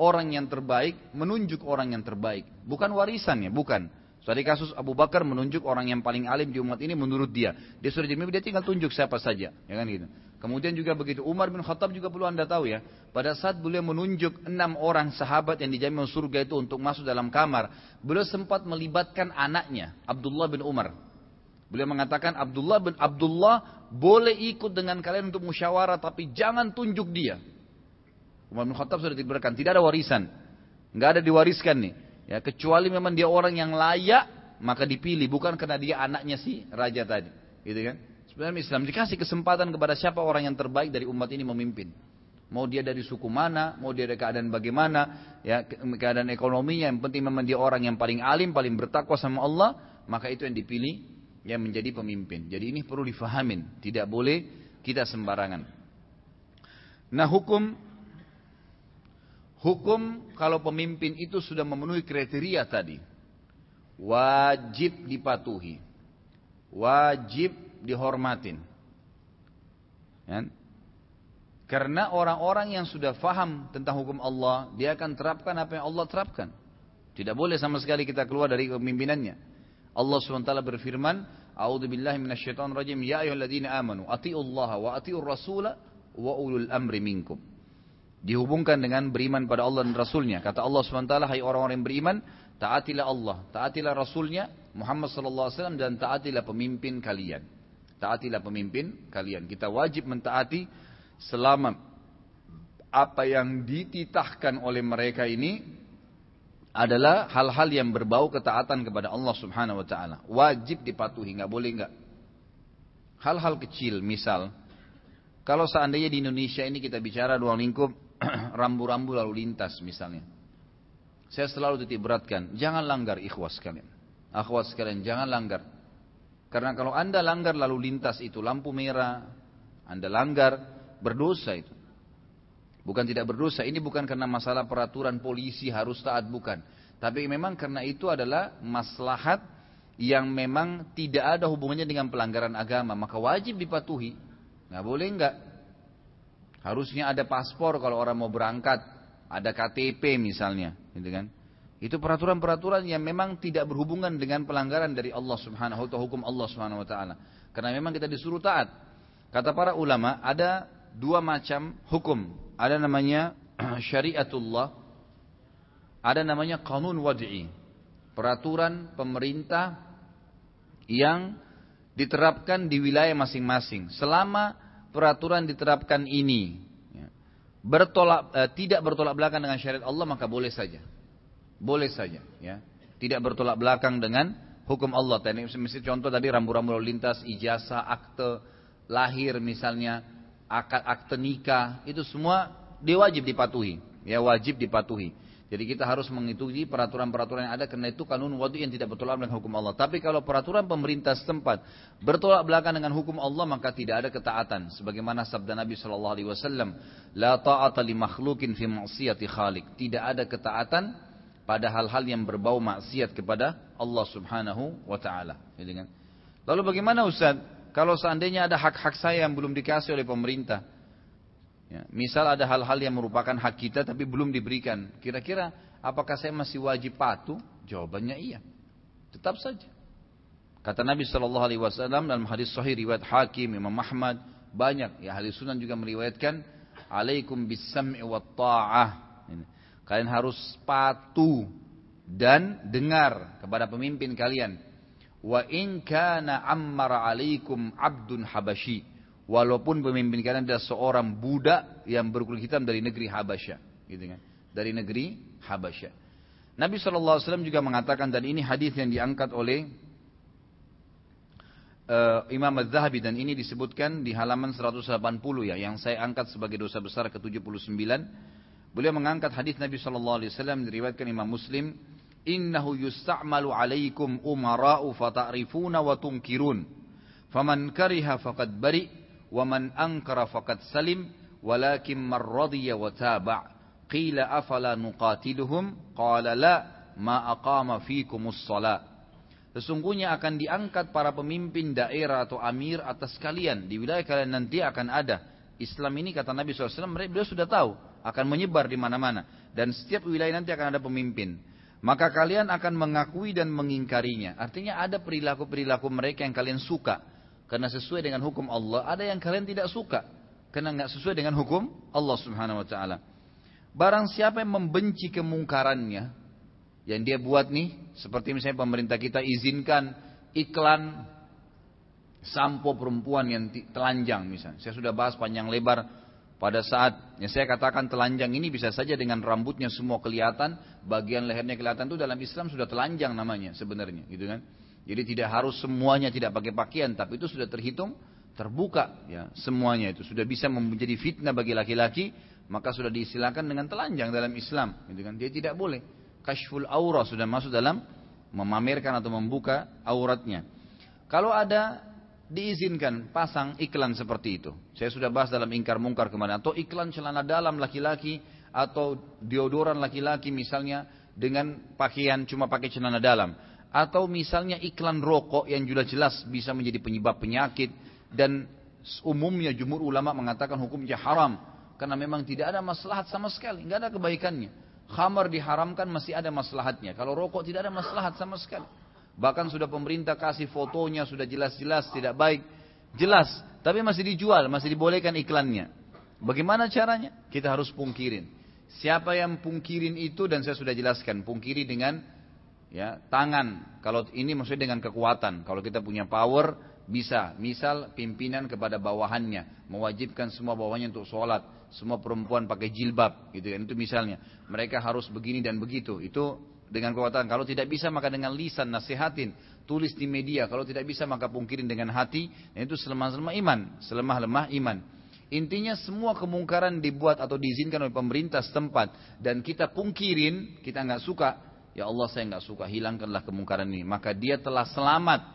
orang yang terbaik menunjuk orang yang terbaik, bukan warisannya, bukan. Tadi kasus Abu Bakar menunjuk orang yang paling alim di umat ini menurut dia. Dia sudah jadi dia tinggal tunjuk siapa saja, ya kan gitu. Kemudian juga begitu Umar bin Khattab juga perlu anda tahu ya. Pada saat beliau menunjuk enam orang sahabat yang dijamin surga itu untuk masuk dalam kamar, beliau sempat melibatkan anaknya Abdullah bin Umar. Beliau mengatakan Abdullah bin Abdullah boleh ikut dengan kalian untuk musyawarah tapi jangan tunjuk dia. Umar bin Khattab sudah diberikan, tidak ada warisan. Nggak ada diwariskan nih. Ya, kecuali memang dia orang yang layak, maka dipilih. Bukan karena dia anaknya si raja tadi. Gitu kan? Sebenarnya Islam dikasih kesempatan kepada siapa orang yang terbaik dari umat ini memimpin. Mau dia dari suku mana, mau dia dari keadaan bagaimana, ya keadaan ekonominya, yang penting memang dia orang yang paling alim, paling bertakwa sama Allah, maka itu yang dipilih yang menjadi pemimpin. Jadi ini perlu difahamin, tidak boleh kita sembarangan. Nah hukum Hukum kalau pemimpin itu sudah memenuhi kriteria tadi. Wajib dipatuhi. Wajib dihormatin. Ya. Karena orang-orang yang sudah faham tentang hukum Allah, dia akan terapkan apa yang Allah terapkan. Tidak boleh sama sekali kita keluar dari kepemimpinannya. Allah SWT berfirman, A'udzu billahi minasyaitonir rajim, ya ayyuhalladzina amanu, atiullaha wa atiur rasula wa ulul amri minkum dihubungkan dengan beriman pada Allah dan Rasulnya. Kata Allah SWT, hai orang-orang yang beriman, taatilah Allah, taatilah Rasulnya, Muhammad SAW, dan taatilah pemimpin kalian. Taatilah pemimpin kalian. Kita wajib mentaati selama apa yang dititahkan oleh mereka ini adalah hal-hal yang berbau ketaatan kepada Allah Subhanahu wa taala. Wajib dipatuhi, nggak boleh nggak. Hal-hal kecil, misal kalau seandainya di Indonesia ini kita bicara ruang lingkup rambu-rambu lalu lintas misalnya. Saya selalu titik beratkan, jangan langgar ikhwas sekalian. Akhwat sekalian, jangan langgar. Karena kalau anda langgar lalu lintas itu lampu merah, anda langgar, berdosa itu. Bukan tidak berdosa, ini bukan karena masalah peraturan polisi harus taat, bukan. Tapi memang karena itu adalah maslahat yang memang tidak ada hubungannya dengan pelanggaran agama, maka wajib dipatuhi. Nggak boleh nggak. Harusnya ada paspor kalau orang mau berangkat, ada KTP misalnya, gitu kan? Itu peraturan-peraturan yang memang tidak berhubungan dengan pelanggaran dari Allah Subhanahu taala, hukum Allah Subhanahu wa taala. Karena memang kita disuruh taat. Kata para ulama, ada dua macam hukum. Ada namanya syariatullah, ada namanya kanun wad'i. Peraturan pemerintah yang diterapkan di wilayah masing-masing selama peraturan diterapkan ini ya, bertolak eh, tidak bertolak belakang dengan syariat Allah maka boleh saja. Boleh saja ya. Tidak bertolak belakang dengan hukum Allah. Tadi misalnya contoh tadi rambu-rambu lalu lintas, ijazah, akte lahir misalnya, akad akte nikah, itu semua dia wajib dipatuhi. Ya wajib dipatuhi. Jadi kita harus mengikuti peraturan-peraturan yang ada karena itu kanun wadi yang tidak bertolak dengan hukum Allah. Tapi kalau peraturan pemerintah setempat bertolak belakang dengan hukum Allah maka tidak ada ketaatan. Sebagaimana sabda Nabi Shallallahu Alaihi Wasallam, la taata li makhlukin fi maksiati khalik. Tidak ada ketaatan pada hal-hal yang berbau maksiat kepada Allah Subhanahu wa taala. Gitu kan? Lalu bagaimana Ustaz? Kalau seandainya ada hak-hak saya yang belum dikasih oleh pemerintah, Ya, misal ada hal-hal yang merupakan hak kita tapi belum diberikan. Kira-kira apakah saya masih wajib patuh? Jawabannya iya. Tetap saja. Kata Nabi Shallallahu Alaihi Wasallam dalam hadis Sahih riwayat Hakim, Imam Ahmad banyak ya hadis Sunan juga meriwayatkan, alaikum bisam'i wa ta'ah. Kalian harus patuh dan dengar kepada pemimpin kalian. Wa in kana ammara alaikum abdun habashi. Walaupun pemimpin kalian adalah seorang budak yang berkulit hitam dari negeri Habasya, gitu kan? Dari negeri Habasya. Nabi SAW juga mengatakan dan ini hadis yang diangkat oleh uh, Imam Az-Zahabi dan ini disebutkan di halaman 180 ya yang saya angkat sebagai dosa besar ke-79. Beliau mengangkat hadis Nabi SAW diriwayatkan Imam Muslim innahu yusta'malu alaikum umara'u fata'rifuna wa tunkirun faman kariha faqad bari wa man ankara faqad salim walakin man radiya wa taba' qila afala nuqatiluhum qala la ma aqama fikumus salat Sesungguhnya akan diangkat para pemimpin daerah atau amir atas kalian. Di wilayah kalian nanti akan ada. Islam ini kata Nabi SAW, mereka sudah tahu. Akan menyebar di mana-mana. Dan setiap wilayah nanti akan ada pemimpin maka kalian akan mengakui dan mengingkarinya. Artinya ada perilaku-perilaku mereka yang kalian suka karena sesuai dengan hukum Allah, ada yang kalian tidak suka karena nggak sesuai dengan hukum Allah Subhanahu wa taala. Barang siapa yang membenci kemungkarannya yang dia buat nih, seperti misalnya pemerintah kita izinkan iklan sampo perempuan yang telanjang misalnya. Saya sudah bahas panjang lebar pada saat yang saya katakan telanjang ini bisa saja dengan rambutnya semua kelihatan, bagian lehernya kelihatan itu dalam Islam sudah telanjang namanya sebenarnya, gitu kan? Jadi tidak harus semuanya tidak pakai pakaian, tapi itu sudah terhitung terbuka ya semuanya itu sudah bisa menjadi fitnah bagi laki-laki, maka sudah diistilahkan dengan telanjang dalam Islam, gitu kan? Dia tidak boleh. Kashful aura sudah masuk dalam memamerkan atau membuka auratnya. Kalau ada diizinkan pasang iklan seperti itu. Saya sudah bahas dalam ingkar mungkar kemarin. Atau iklan celana dalam laki-laki atau deodoran laki-laki misalnya dengan pakaian cuma pakai celana dalam. Atau misalnya iklan rokok yang sudah jelas bisa menjadi penyebab penyakit dan umumnya jumur ulama mengatakan hukumnya haram karena memang tidak ada maslahat sama sekali, nggak ada kebaikannya. Khamar diharamkan masih ada maslahatnya. Kalau rokok tidak ada maslahat sama sekali. Bahkan sudah pemerintah kasih fotonya, sudah jelas-jelas tidak baik. Jelas, tapi masih dijual, masih dibolehkan iklannya. Bagaimana caranya? Kita harus pungkirin. Siapa yang pungkirin itu dan saya sudah jelaskan, pungkiri dengan ya tangan. Kalau ini maksudnya dengan kekuatan. Kalau kita punya power bisa. Misal pimpinan kepada bawahannya, mewajibkan semua bawahannya untuk sholat, semua perempuan pakai jilbab, gitu kan. Itu misalnya. Mereka harus begini dan begitu. Itu dengan kekuatan. Kalau tidak bisa maka dengan lisan nasihatin, tulis di media. Kalau tidak bisa maka pungkirin dengan hati. Dan itu selemah-lemah iman, selemah-lemah iman. Intinya semua kemungkaran dibuat atau diizinkan oleh pemerintah setempat dan kita pungkirin, kita nggak suka, ya Allah saya nggak suka, hilangkanlah kemungkaran ini. Maka dia telah selamat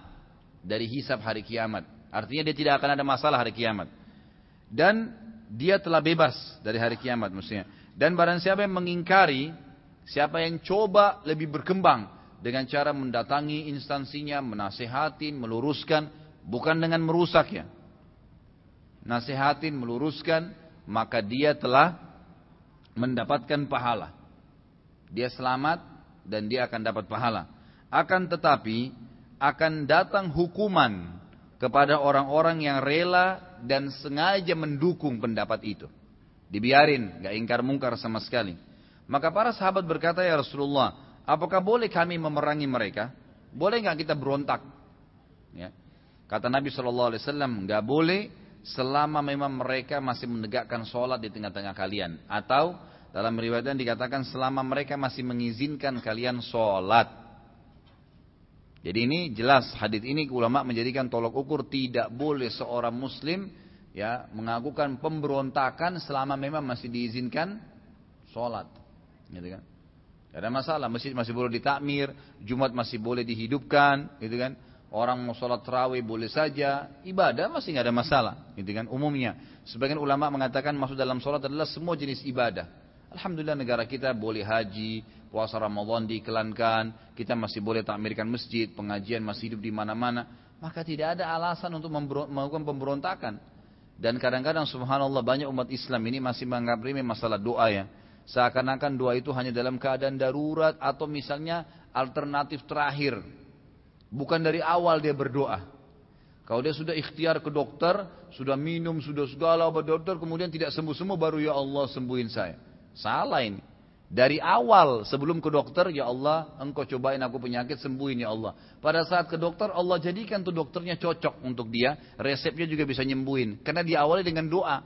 dari hisab hari kiamat. Artinya dia tidak akan ada masalah hari kiamat. Dan dia telah bebas dari hari kiamat maksudnya. Dan barang siapa yang mengingkari Siapa yang coba lebih berkembang dengan cara mendatangi instansinya, menasehatin, meluruskan, bukan dengan merusak ya. Nasehatin, meluruskan, maka dia telah mendapatkan pahala. Dia selamat dan dia akan dapat pahala. Akan tetapi akan datang hukuman kepada orang-orang yang rela dan sengaja mendukung pendapat itu. Dibiarin, gak ingkar mungkar sama sekali. Maka para sahabat berkata, ya Rasulullah, apakah boleh kami memerangi mereka? Boleh nggak kita berontak? Ya. Kata Nabi Shallallahu Alaihi Wasallam, nggak boleh selama memang mereka masih menegakkan sholat di tengah-tengah kalian. Atau dalam riwayatnya dikatakan selama mereka masih mengizinkan kalian sholat. Jadi ini jelas hadis ini ulama menjadikan tolok ukur tidak boleh seorang muslim ya mengakukan pemberontakan selama memang masih diizinkan sholat gitu kan. Tidak ada masalah, masjid masih boleh ditakmir, Jumat masih boleh dihidupkan, gitu kan. Orang mau sholat terawih boleh saja, ibadah masih nggak ada masalah, gitu kan. Umumnya, sebagian ulama mengatakan masuk dalam sholat adalah semua jenis ibadah. Alhamdulillah negara kita boleh haji, puasa Ramadan diiklankan, kita masih boleh takmirkan masjid, pengajian masih hidup di mana-mana. Maka tidak ada alasan untuk melakukan pemberontakan. Dan kadang-kadang subhanallah banyak umat Islam ini masih menganggap remeh masalah doa ya. Seakan-akan doa itu hanya dalam keadaan darurat atau misalnya alternatif terakhir. Bukan dari awal dia berdoa. Kalau dia sudah ikhtiar ke dokter, sudah minum, sudah segala obat dokter, kemudian tidak sembuh-sembuh, baru ya Allah sembuhin saya. Salah ini. Dari awal sebelum ke dokter, ya Allah, engkau cobain aku penyakit, sembuhin ya Allah. Pada saat ke dokter, Allah jadikan tuh dokternya cocok untuk dia, resepnya juga bisa nyembuhin. Karena diawali dengan doa.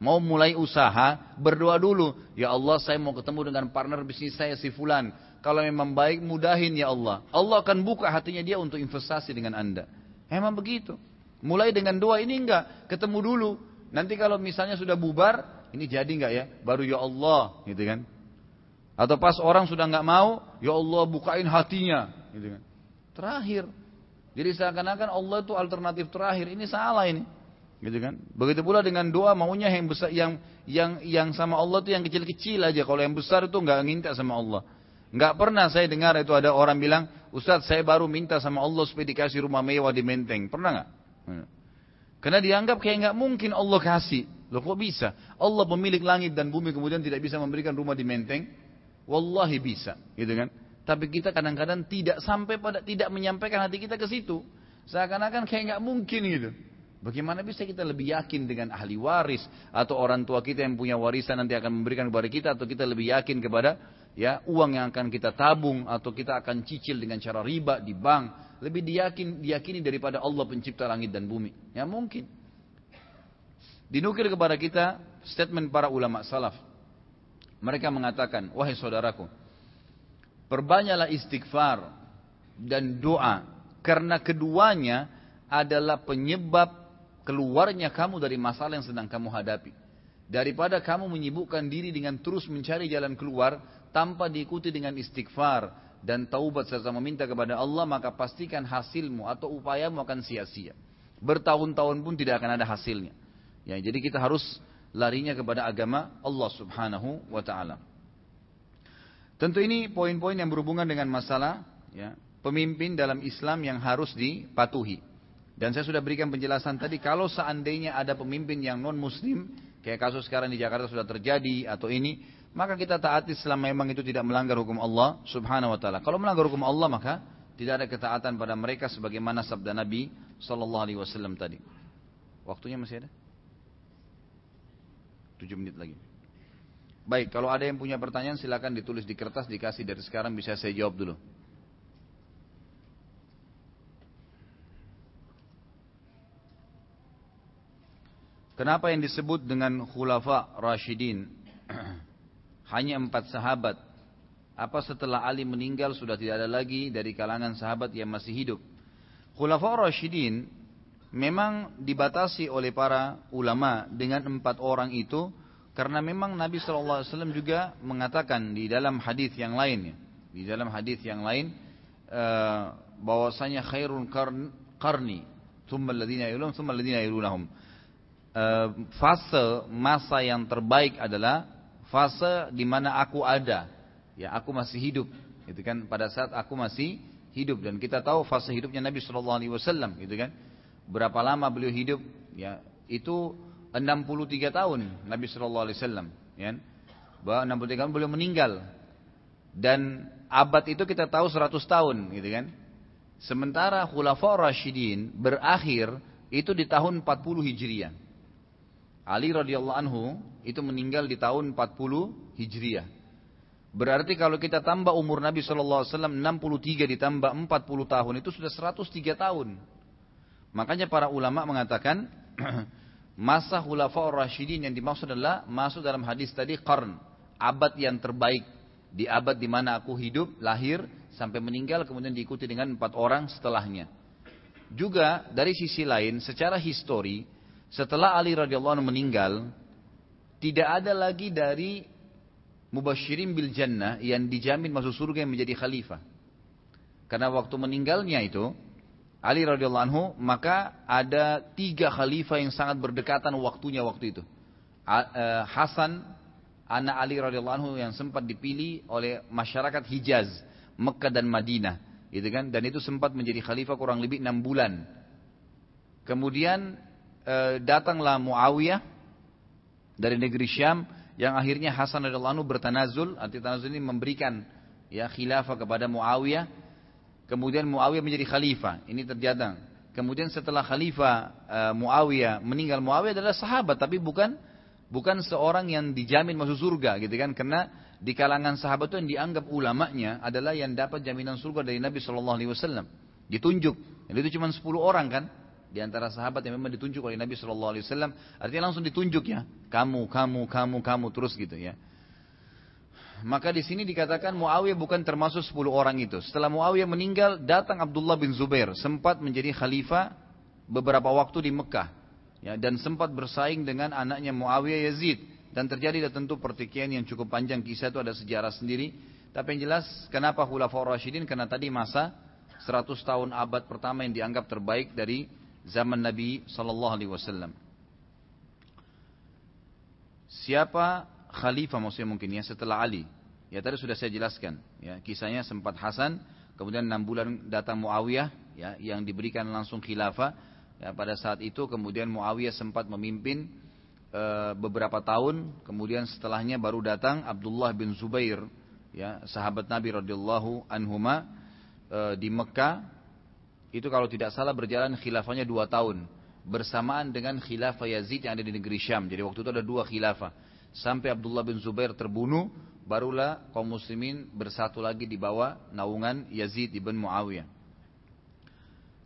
Mau mulai usaha, berdoa dulu. Ya Allah, saya mau ketemu dengan partner bisnis saya si fulan. Kalau memang baik, mudahin ya Allah. Allah akan buka hatinya dia untuk investasi dengan anda. Emang begitu. Mulai dengan doa ini enggak, ketemu dulu. Nanti kalau misalnya sudah bubar, ini jadi nggak ya? Baru ya Allah, gitu kan? Atau pas orang sudah nggak mau, ya Allah bukain hatinya, gitu kan? Terakhir. Jadi seakan-akan Allah itu alternatif terakhir. Ini salah ini. Gitu kan? Begitu pula dengan doa maunya yang besar yang yang yang sama Allah itu yang kecil-kecil aja. Kalau yang besar itu nggak minta sama Allah. Nggak pernah saya dengar itu ada orang bilang, Ustadz saya baru minta sama Allah supaya dikasih rumah mewah di Menteng. Pernah nggak? Karena dianggap kayak nggak mungkin Allah kasih. Loh kok bisa? Allah pemilik langit dan bumi kemudian tidak bisa memberikan rumah di Menteng? Wallahi bisa, gitu kan? Tapi kita kadang-kadang tidak sampai pada tidak menyampaikan hati kita ke situ. Seakan-akan kayak nggak mungkin gitu. Bagaimana bisa kita lebih yakin dengan ahli waris atau orang tua kita yang punya warisan nanti akan memberikan kepada kita atau kita lebih yakin kepada ya uang yang akan kita tabung atau kita akan cicil dengan cara riba di bank lebih diyakin diyakini daripada Allah pencipta langit dan bumi. Ya mungkin. Dinukil kepada kita statement para ulama salaf. Mereka mengatakan, wahai saudaraku, perbanyaklah istighfar dan doa karena keduanya adalah penyebab keluarnya kamu dari masalah yang sedang kamu hadapi. Daripada kamu menyibukkan diri dengan terus mencari jalan keluar tanpa diikuti dengan istighfar dan taubat serta meminta kepada Allah, maka pastikan hasilmu atau upayamu akan sia-sia. Bertahun-tahun pun tidak akan ada hasilnya. Ya, jadi kita harus larinya kepada agama Allah Subhanahu wa taala. Tentu ini poin-poin yang berhubungan dengan masalah ya, pemimpin dalam Islam yang harus dipatuhi. Dan saya sudah berikan penjelasan tadi kalau seandainya ada pemimpin yang non muslim kayak kasus sekarang di Jakarta sudah terjadi atau ini maka kita taati selama memang itu tidak melanggar hukum Allah Subhanahu wa taala. Kalau melanggar hukum Allah maka tidak ada ketaatan pada mereka sebagaimana sabda Nabi sallallahu alaihi wasallam tadi. Waktunya masih ada? 7 menit lagi. Baik, kalau ada yang punya pertanyaan silakan ditulis di kertas dikasih dari sekarang bisa saya jawab dulu. Kenapa yang disebut dengan khulafa Rashidin hanya empat sahabat? Apa setelah Ali meninggal sudah tidak ada lagi dari kalangan sahabat yang masih hidup? Khulafa Rashidin memang dibatasi oleh para ulama dengan empat orang itu karena memang Nabi SAW juga mengatakan di dalam hadis yang lain di dalam hadis yang lain uh, bahwasanya khairun qarni thumma alladziina yulun thumma alladziina yulunahum fase masa yang terbaik adalah fase di mana aku ada. Ya aku masih hidup. Gitu kan? Pada saat aku masih hidup. Dan kita tahu fase hidupnya Nabi Shallallahu Alaihi Wasallam gitu kan? Berapa lama beliau hidup? Ya itu 63 tahun Nabi Shallallahu Alaihi Wasallam ya bahwa 63 tahun beliau meninggal. Dan abad itu kita tahu 100 tahun gitu kan? Sementara Khulafa Rashidin berakhir itu di tahun 40 Hijriah Ali radhiyallahu anhu itu meninggal di tahun 40 Hijriah Berarti kalau kita tambah umur Nabi SAW 63 ditambah 40 tahun itu sudah 103 tahun. Makanya para ulama mengatakan masa khulafa rasyidin yang dimaksud adalah masuk dalam hadis tadi qarn, abad yang terbaik. Di abad di mana aku hidup, lahir, sampai meninggal kemudian diikuti dengan empat orang setelahnya. Juga dari sisi lain secara histori setelah Ali radhiyallahu anhu meninggal tidak ada lagi dari mubasyirin bil jannah yang dijamin masuk surga yang menjadi khalifah. Karena waktu meninggalnya itu Ali radhiyallahu anhu, maka ada tiga khalifah yang sangat berdekatan waktunya waktu itu. E, Hasan, anak Ali radhiyallahu anhu yang sempat dipilih oleh masyarakat Hijaz, Mekah dan Madinah, gitu kan? Dan itu sempat menjadi khalifah kurang lebih enam bulan. Kemudian e, datanglah Muawiyah dari negeri Syam, yang akhirnya Hasan radhiyallahu anhu bertanazul, arti tanazul ini memberikan ya khilafah kepada Muawiyah Kemudian Muawiyah menjadi khalifah. Ini terjadi. Kemudian setelah khalifah uh, Muawiyah meninggal, Muawiyah adalah sahabat tapi bukan bukan seorang yang dijamin masuk surga gitu kan karena di kalangan sahabat itu yang dianggap ulamanya adalah yang dapat jaminan surga dari Nabi Shallallahu Alaihi Wasallam. Ditunjuk. Dan itu cuma 10 orang kan di antara sahabat yang memang ditunjuk oleh Nabi Shallallahu Alaihi Wasallam. Artinya langsung ditunjuk ya. Kamu, kamu, kamu, kamu terus gitu ya. Maka di sini dikatakan Muawiyah bukan termasuk 10 orang itu. Setelah Muawiyah meninggal, datang Abdullah bin Zubair, sempat menjadi khalifah beberapa waktu di Mekah. Ya, dan sempat bersaing dengan anaknya Muawiyah Yazid. Dan terjadi tentu pertikaian yang cukup panjang kisah itu ada sejarah sendiri. Tapi yang jelas kenapa Khulafaur Rasyidin? Karena tadi masa 100 tahun abad pertama yang dianggap terbaik dari zaman Nabi Sallallahu Alaihi Wasallam. Siapa khalifah maksudnya mungkin ya setelah Ali? Ya tadi sudah saya jelaskan. Ya kisahnya sempat Hasan, kemudian enam bulan datang Muawiyah, ya yang diberikan langsung khilafah. Ya, pada saat itu kemudian Muawiyah sempat memimpin Eh, beberapa tahun, kemudian setelahnya baru datang Abdullah bin Zubair, ya sahabat Nabi radhiyallahu anhuma e, di Mekah. Itu kalau tidak salah berjalan khilafahnya dua tahun bersamaan dengan khilafah Yazid yang ada di negeri Syam. Jadi waktu itu ada dua khilafah. Sampai Abdullah bin Zubair terbunuh, barulah kaum muslimin bersatu lagi di bawah naungan Yazid ibn Muawiyah.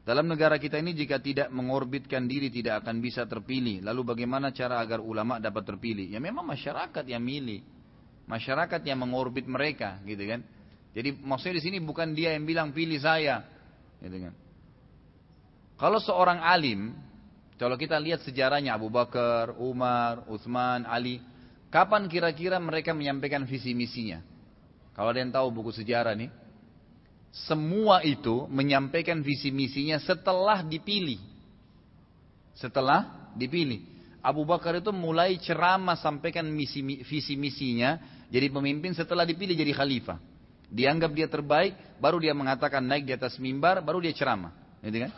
Dalam negara kita ini jika tidak mengorbitkan diri tidak akan bisa terpilih. Lalu bagaimana cara agar ulama dapat terpilih? Ya memang masyarakat yang milih. Masyarakat yang mengorbit mereka, gitu kan. Jadi maksudnya di sini bukan dia yang bilang pilih saya, gitu kan. Kalau seorang alim, kalau kita lihat sejarahnya Abu Bakar, Umar, Utsman, Ali, kapan kira-kira mereka menyampaikan visi misinya? Kalau ada yang tahu buku sejarah nih, semua itu menyampaikan visi misinya setelah dipilih. Setelah dipilih. Abu Bakar itu mulai ceramah sampaikan misi, visi misinya jadi pemimpin setelah dipilih jadi khalifah. Dianggap dia terbaik, baru dia mengatakan naik di atas mimbar, baru dia ceramah. Gitu kan?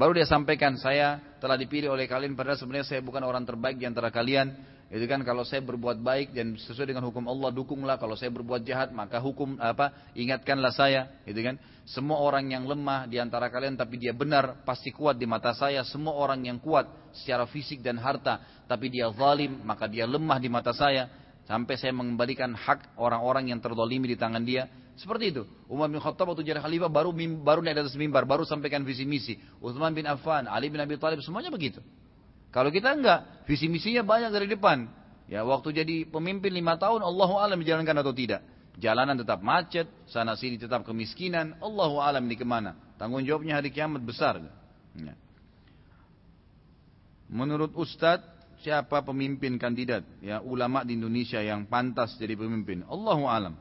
Baru dia sampaikan saya telah dipilih oleh kalian padahal sebenarnya saya bukan orang terbaik di antara kalian. Itu kan kalau saya berbuat baik dan sesuai dengan hukum Allah dukunglah. Kalau saya berbuat jahat maka hukum apa ingatkanlah saya. Itu kan semua orang yang lemah di antara kalian tapi dia benar pasti kuat di mata saya. Semua orang yang kuat secara fisik dan harta tapi dia zalim maka dia lemah di mata saya. Sampai saya mengembalikan hak orang-orang yang terdolimi di tangan dia. Seperti itu. Umar bin Khattab waktu jadi khalifah baru baru naik atas mimbar, baru sampaikan visi misi. Uthman bin Affan, Ali bin Abi Thalib semuanya begitu. Kalau kita enggak, visi misinya banyak dari depan. Ya, waktu jadi pemimpin lima tahun, Allahu alam dijalankan atau tidak. Jalanan tetap macet, sana sini tetap kemiskinan, Allahu alam di ke mana. Tanggung jawabnya hari kiamat besar. Ya. Menurut Ustadz, siapa pemimpin kandidat ya ulama di Indonesia yang pantas jadi pemimpin? Allahu alam.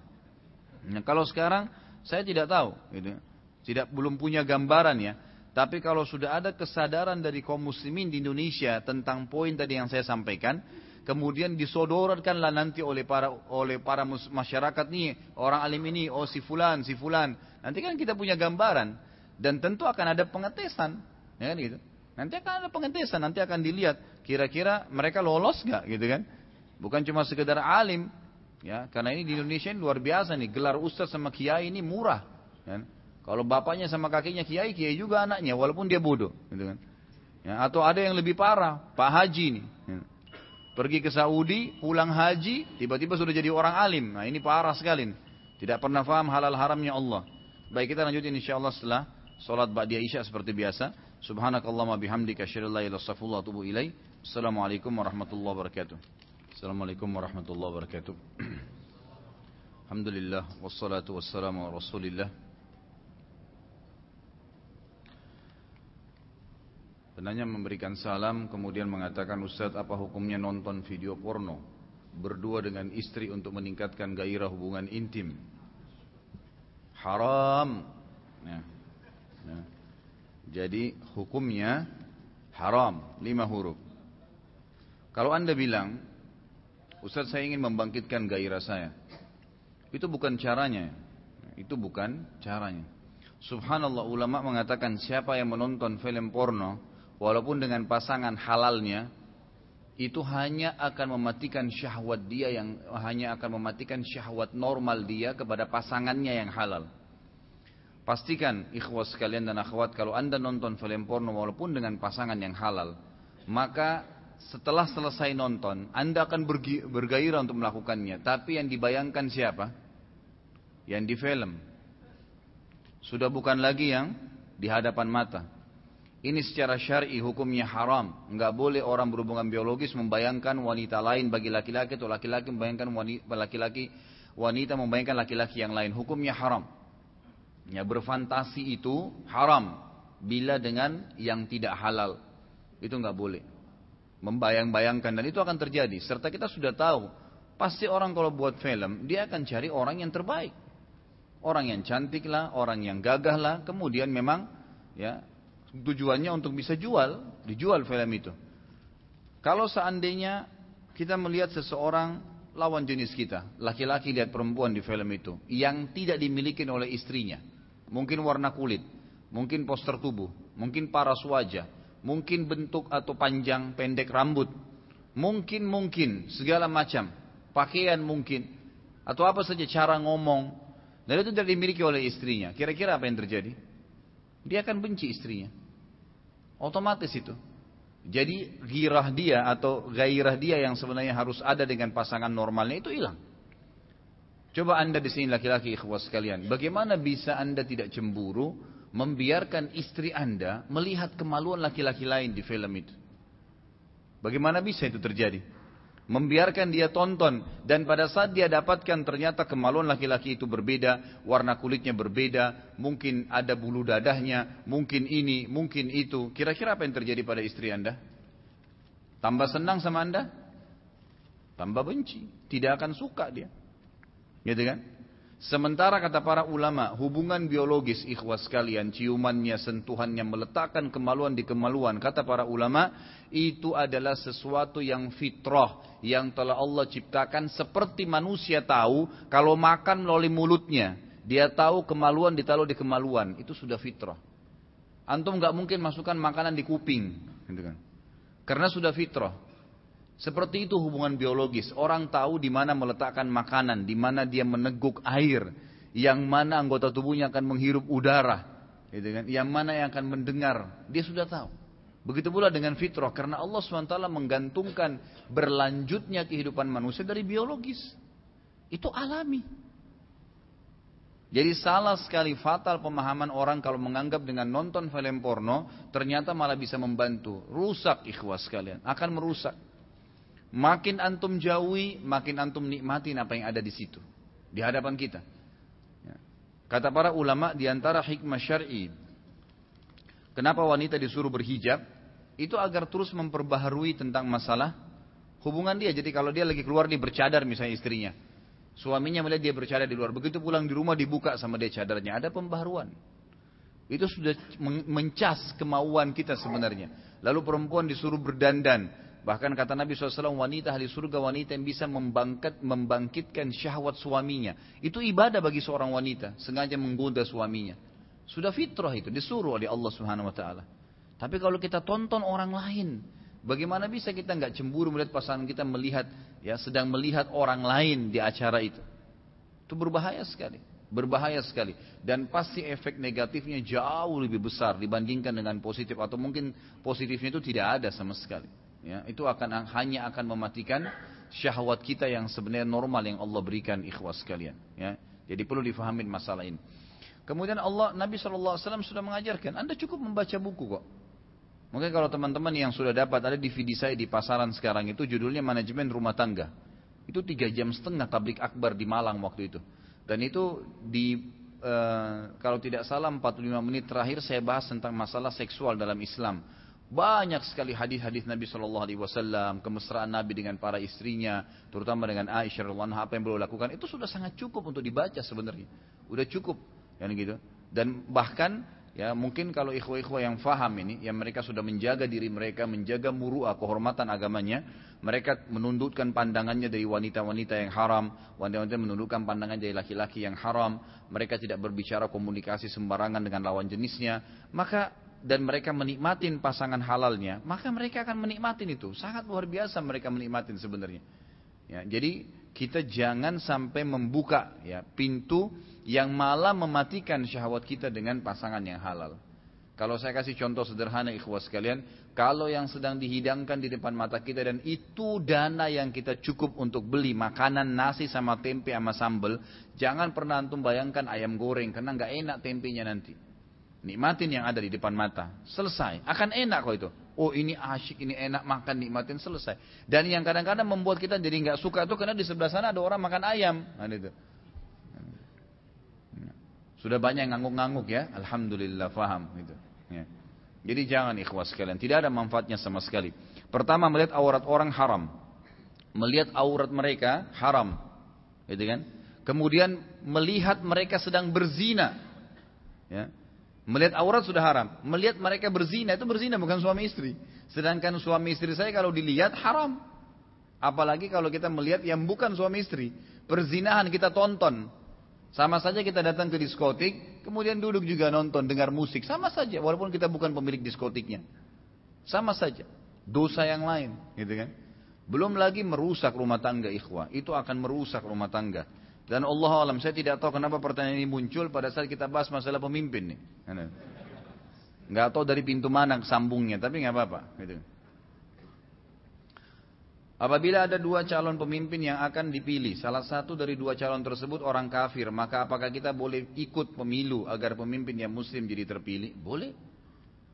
Ya, kalau sekarang saya tidak tahu, gitu. tidak belum punya gambaran ya. Tapi kalau sudah ada kesadaran dari kaum muslimin di Indonesia tentang poin tadi yang saya sampaikan, kemudian disodorkanlah nanti oleh para oleh para masyarakat nih, orang alim ini, oh si fulan, si fulan. Nanti kan kita punya gambaran dan tentu akan ada pengetesan, ya kan gitu. Nanti akan ada pengetesan, nanti akan dilihat kira-kira mereka lolos gak gitu kan. Bukan cuma sekedar alim, ya karena ini di Indonesia ini luar biasa nih gelar ustaz sama kiai ini murah. Kan? Kalau bapaknya sama kakinya kiai, kiai juga anaknya, walaupun dia bodoh, gitu kan. Ya, atau ada yang lebih parah, Pak Haji nih. Ya. Pergi ke Saudi, pulang haji, tiba-tiba sudah jadi orang alim. Nah ini parah sekali. Tidak pernah paham halal haramnya Allah. Baik kita lanjutin insyaAllah setelah sholat ba'diyah isya seperti biasa. Subhanakallahumma bihamdika asyhadu an la ilai. Assalamualaikum warahmatullahi wabarakatuh. Assalamualaikum warahmatullahi wabarakatuh. Alhamdulillah wassalatu wassalamu ala Rasulillah Penanya memberikan salam kemudian mengatakan Ustadz apa hukumnya nonton video porno berdua dengan istri untuk meningkatkan gairah hubungan intim. Haram. Ya. Ya. Jadi hukumnya haram lima huruf. Kalau anda bilang Ustadz saya ingin membangkitkan gairah saya. Itu bukan caranya. Itu bukan caranya. Subhanallah ulama mengatakan siapa yang menonton film porno walaupun dengan pasangan halalnya itu hanya akan mematikan syahwat dia yang hanya akan mematikan syahwat normal dia kepada pasangannya yang halal. Pastikan ikhwas sekalian dan akhwat kalau anda nonton film porno walaupun dengan pasangan yang halal, maka setelah selesai nonton, Anda akan bergairah untuk melakukannya. Tapi yang dibayangkan siapa? Yang di film. Sudah bukan lagi yang di hadapan mata. Ini secara syar'i hukumnya haram. Enggak boleh orang berhubungan biologis membayangkan wanita lain bagi laki-laki atau laki-laki membayangkan wanita laki-laki wanita membayangkan laki-laki yang lain. Hukumnya haram. Ya berfantasi itu haram bila dengan yang tidak halal. Itu enggak boleh. Membayang-bayangkan dan itu akan terjadi. Serta kita sudah tahu pasti orang kalau buat film dia akan cari orang yang terbaik. Orang yang cantik lah, orang yang gagah lah, kemudian memang ya tujuannya untuk bisa jual, dijual film itu. Kalau seandainya kita melihat seseorang lawan jenis kita, laki-laki lihat perempuan di film itu, yang tidak dimiliki oleh istrinya, mungkin warna kulit, mungkin poster tubuh, mungkin paras wajah, mungkin bentuk atau panjang pendek rambut, mungkin mungkin segala macam, pakaian mungkin, atau apa saja cara ngomong, dan itu tidak dimiliki oleh istrinya. Kira-kira apa yang terjadi? Dia akan benci istrinya. Otomatis itu. Jadi girah dia atau gairah dia yang sebenarnya harus ada dengan pasangan normalnya itu hilang. Coba anda di sini laki-laki ikhwas sekalian, bagaimana bisa anda tidak cemburu membiarkan istri anda melihat kemaluan laki-laki lain di film itu? Bagaimana bisa itu terjadi? membiarkan dia tonton dan pada saat dia dapatkan ternyata kemaluan laki-laki itu berbeda, warna kulitnya berbeda, mungkin ada bulu dadahnya, mungkin ini, mungkin itu. Kira-kira apa yang terjadi pada istri Anda? Tambah senang sama Anda? Tambah benci, tidak akan suka dia. Gitu kan? Sementara kata para ulama, hubungan biologis ikhwas sekalian, ciumannya, sentuhannya, meletakkan kemaluan di kemaluan. Kata para ulama, itu adalah sesuatu yang fitrah, yang telah Allah ciptakan seperti manusia tahu, kalau makan melalui mulutnya, dia tahu kemaluan ditaruh di kemaluan. Itu sudah fitrah. Antum nggak mungkin masukkan makanan di kuping. Gitu kan. Karena sudah fitrah. Seperti itu hubungan biologis. Orang tahu di mana meletakkan makanan, di mana dia meneguk air, yang mana anggota tubuhnya akan menghirup udara, gitu kan? Yang mana yang akan mendengar, dia sudah tahu. Begitu pula dengan fitrah, karena Allah swt menggantungkan berlanjutnya kehidupan manusia dari biologis. Itu alami. Jadi salah sekali fatal pemahaman orang kalau menganggap dengan nonton film porno ternyata malah bisa membantu. Rusak ikhwas kalian, akan merusak. Makin antum jauhi, makin antum nikmatin apa yang ada di situ. Di hadapan kita. Ya. Kata para ulama di antara hikmah syar'i. Kenapa wanita disuruh berhijab? Itu agar terus memperbaharui tentang masalah hubungan dia. Jadi kalau dia lagi keluar dia bercadar misalnya istrinya. Suaminya melihat dia bercadar di luar. Begitu pulang di rumah dibuka sama dia cadarnya. Ada pembaharuan. Itu sudah mencas kemauan kita sebenarnya. Lalu perempuan disuruh berdandan Bahkan kata Nabi SAW, wanita ahli surga wanita yang bisa membangkit, membangkitkan syahwat suaminya. Itu ibadah bagi seorang wanita, sengaja menggoda suaminya. Sudah fitrah itu, disuruh oleh Allah Subhanahu Wa Taala. Tapi kalau kita tonton orang lain, bagaimana bisa kita nggak cemburu melihat pasangan kita melihat, ya sedang melihat orang lain di acara itu? Itu berbahaya sekali, berbahaya sekali. Dan pasti efek negatifnya jauh lebih besar dibandingkan dengan positif atau mungkin positifnya itu tidak ada sama sekali. Ya, itu akan hanya akan mematikan syahwat kita yang sebenarnya normal yang Allah berikan ikhwas sekalian. Ya, jadi perlu difahami masalah ini. Kemudian Allah Nabi SAW sudah mengajarkan, Anda cukup membaca buku kok. Mungkin kalau teman-teman yang sudah dapat ada DVD saya di pasaran sekarang itu judulnya manajemen rumah tangga. Itu tiga jam setengah tablik akbar di Malang waktu itu. Dan itu di e, kalau tidak salah 45 menit terakhir saya bahas tentang masalah seksual dalam Islam. Banyak sekali hadis-hadis Nabi Shallallahu Alaihi Wasallam, kemesraan Nabi dengan para istrinya, terutama dengan Aisyah radhiallahu apa yang beliau lakukan itu sudah sangat cukup untuk dibaca sebenarnya, udah cukup, ya gitu. Dan bahkan ya mungkin kalau ikhwah-ikhwah yang faham ini, yang mereka sudah menjaga diri mereka, menjaga muruah kehormatan agamanya, mereka menundukkan pandangannya dari wanita-wanita yang haram, wanita-wanita menundukkan pandangan dari laki-laki yang haram, mereka tidak berbicara komunikasi sembarangan dengan lawan jenisnya, maka dan mereka menikmatin pasangan halalnya, maka mereka akan menikmatin itu. Sangat luar biasa mereka menikmatin sebenarnya. Ya, jadi kita jangan sampai membuka ya pintu yang malah mematikan syahwat kita dengan pasangan yang halal. Kalau saya kasih contoh sederhana ikhwas sekalian, kalau yang sedang dihidangkan di depan mata kita dan itu dana yang kita cukup untuk beli makanan nasi sama tempe sama sambal, jangan pernah antum bayangkan ayam goreng karena nggak enak tempenya nanti. Nikmatin yang ada di depan mata. Selesai. Akan enak kok itu. Oh ini asyik, ini enak makan, nikmatin selesai. Dan yang kadang-kadang membuat kita jadi nggak suka itu karena di sebelah sana ada orang makan ayam. Nah, itu. Sudah banyak yang ngangguk-ngangguk ya. Alhamdulillah faham. Gitu. Ya. Jadi jangan ikhwas sekalian, tidak ada manfaatnya sama sekali. Pertama melihat aurat orang haram. Melihat aurat mereka haram. Gitu kan? Kemudian melihat mereka sedang berzina. Ya. Melihat aurat sudah haram. Melihat mereka berzina itu berzina bukan suami istri. Sedangkan suami istri saya kalau dilihat haram. Apalagi kalau kita melihat yang bukan suami istri. Perzinahan kita tonton. Sama saja kita datang ke diskotik, kemudian duduk juga nonton, dengar musik. Sama saja, walaupun kita bukan pemilik diskotiknya. Sama saja. Dosa yang lain, gitu kan? Belum lagi merusak rumah tangga ikhwah. Itu akan merusak rumah tangga. Dan Allah alam, saya tidak tahu kenapa pertanyaan ini muncul pada saat kita bahas masalah pemimpin nih. Nggak tahu dari pintu mana sambungnya, tapi nggak apa-apa. Gitu. Apabila ada dua calon pemimpin yang akan dipilih, salah satu dari dua calon tersebut orang kafir, maka apakah kita boleh ikut pemilu agar pemimpin yang muslim jadi terpilih? Boleh.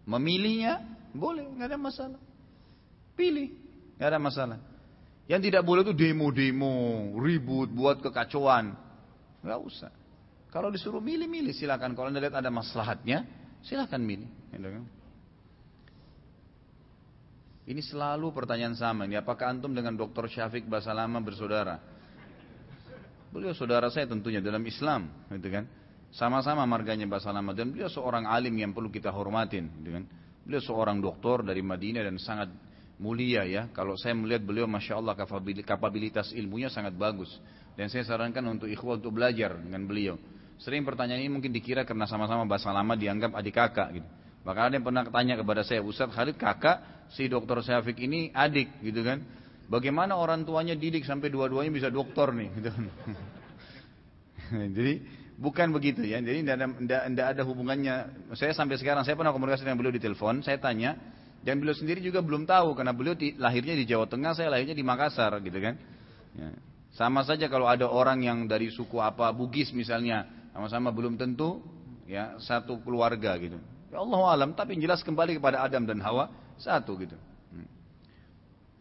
Memilihnya? Boleh, nggak ada masalah. Pilih, nggak ada masalah. Yang tidak boleh itu demo-demo, ribut, buat kekacauan. Nggak usah. Kalau disuruh milih-milih silakan. Kalau anda lihat ada maslahatnya, silakan milih. Gitu kan? Ini selalu pertanyaan sama. Ini apakah antum dengan Dr. Syafiq Basalama bersaudara? Beliau saudara saya tentunya dalam Islam, gitu kan? Sama-sama marganya Basalama dan beliau seorang alim yang perlu kita hormatin, gitu kan? Beliau seorang doktor dari Madinah dan sangat mulia ya. Kalau saya melihat beliau Masya Allah kapabilitas ilmunya sangat bagus. Dan saya sarankan untuk ikhwah untuk belajar dengan beliau. Sering pertanyaan ini mungkin dikira karena sama-sama bahasa lama dianggap adik kakak gitu. Bahkan ada yang pernah tanya kepada saya, Ustaz Khalid kakak si dokter Syafiq ini adik gitu kan. Bagaimana orang tuanya didik sampai dua-duanya bisa dokter nih gitu. Jadi bukan begitu ya. Jadi tidak ada hubungannya. Saya sampai sekarang saya pernah komunikasi dengan beliau di telepon, saya tanya dan beliau sendiri juga belum tahu karena beliau di, lahirnya di Jawa Tengah, saya lahirnya di Makassar gitu kan. Ya. Sama saja kalau ada orang yang dari suku apa Bugis misalnya, sama-sama belum tentu ya satu keluarga gitu. Ya Allah alam, tapi jelas kembali kepada Adam dan Hawa satu gitu. Hmm.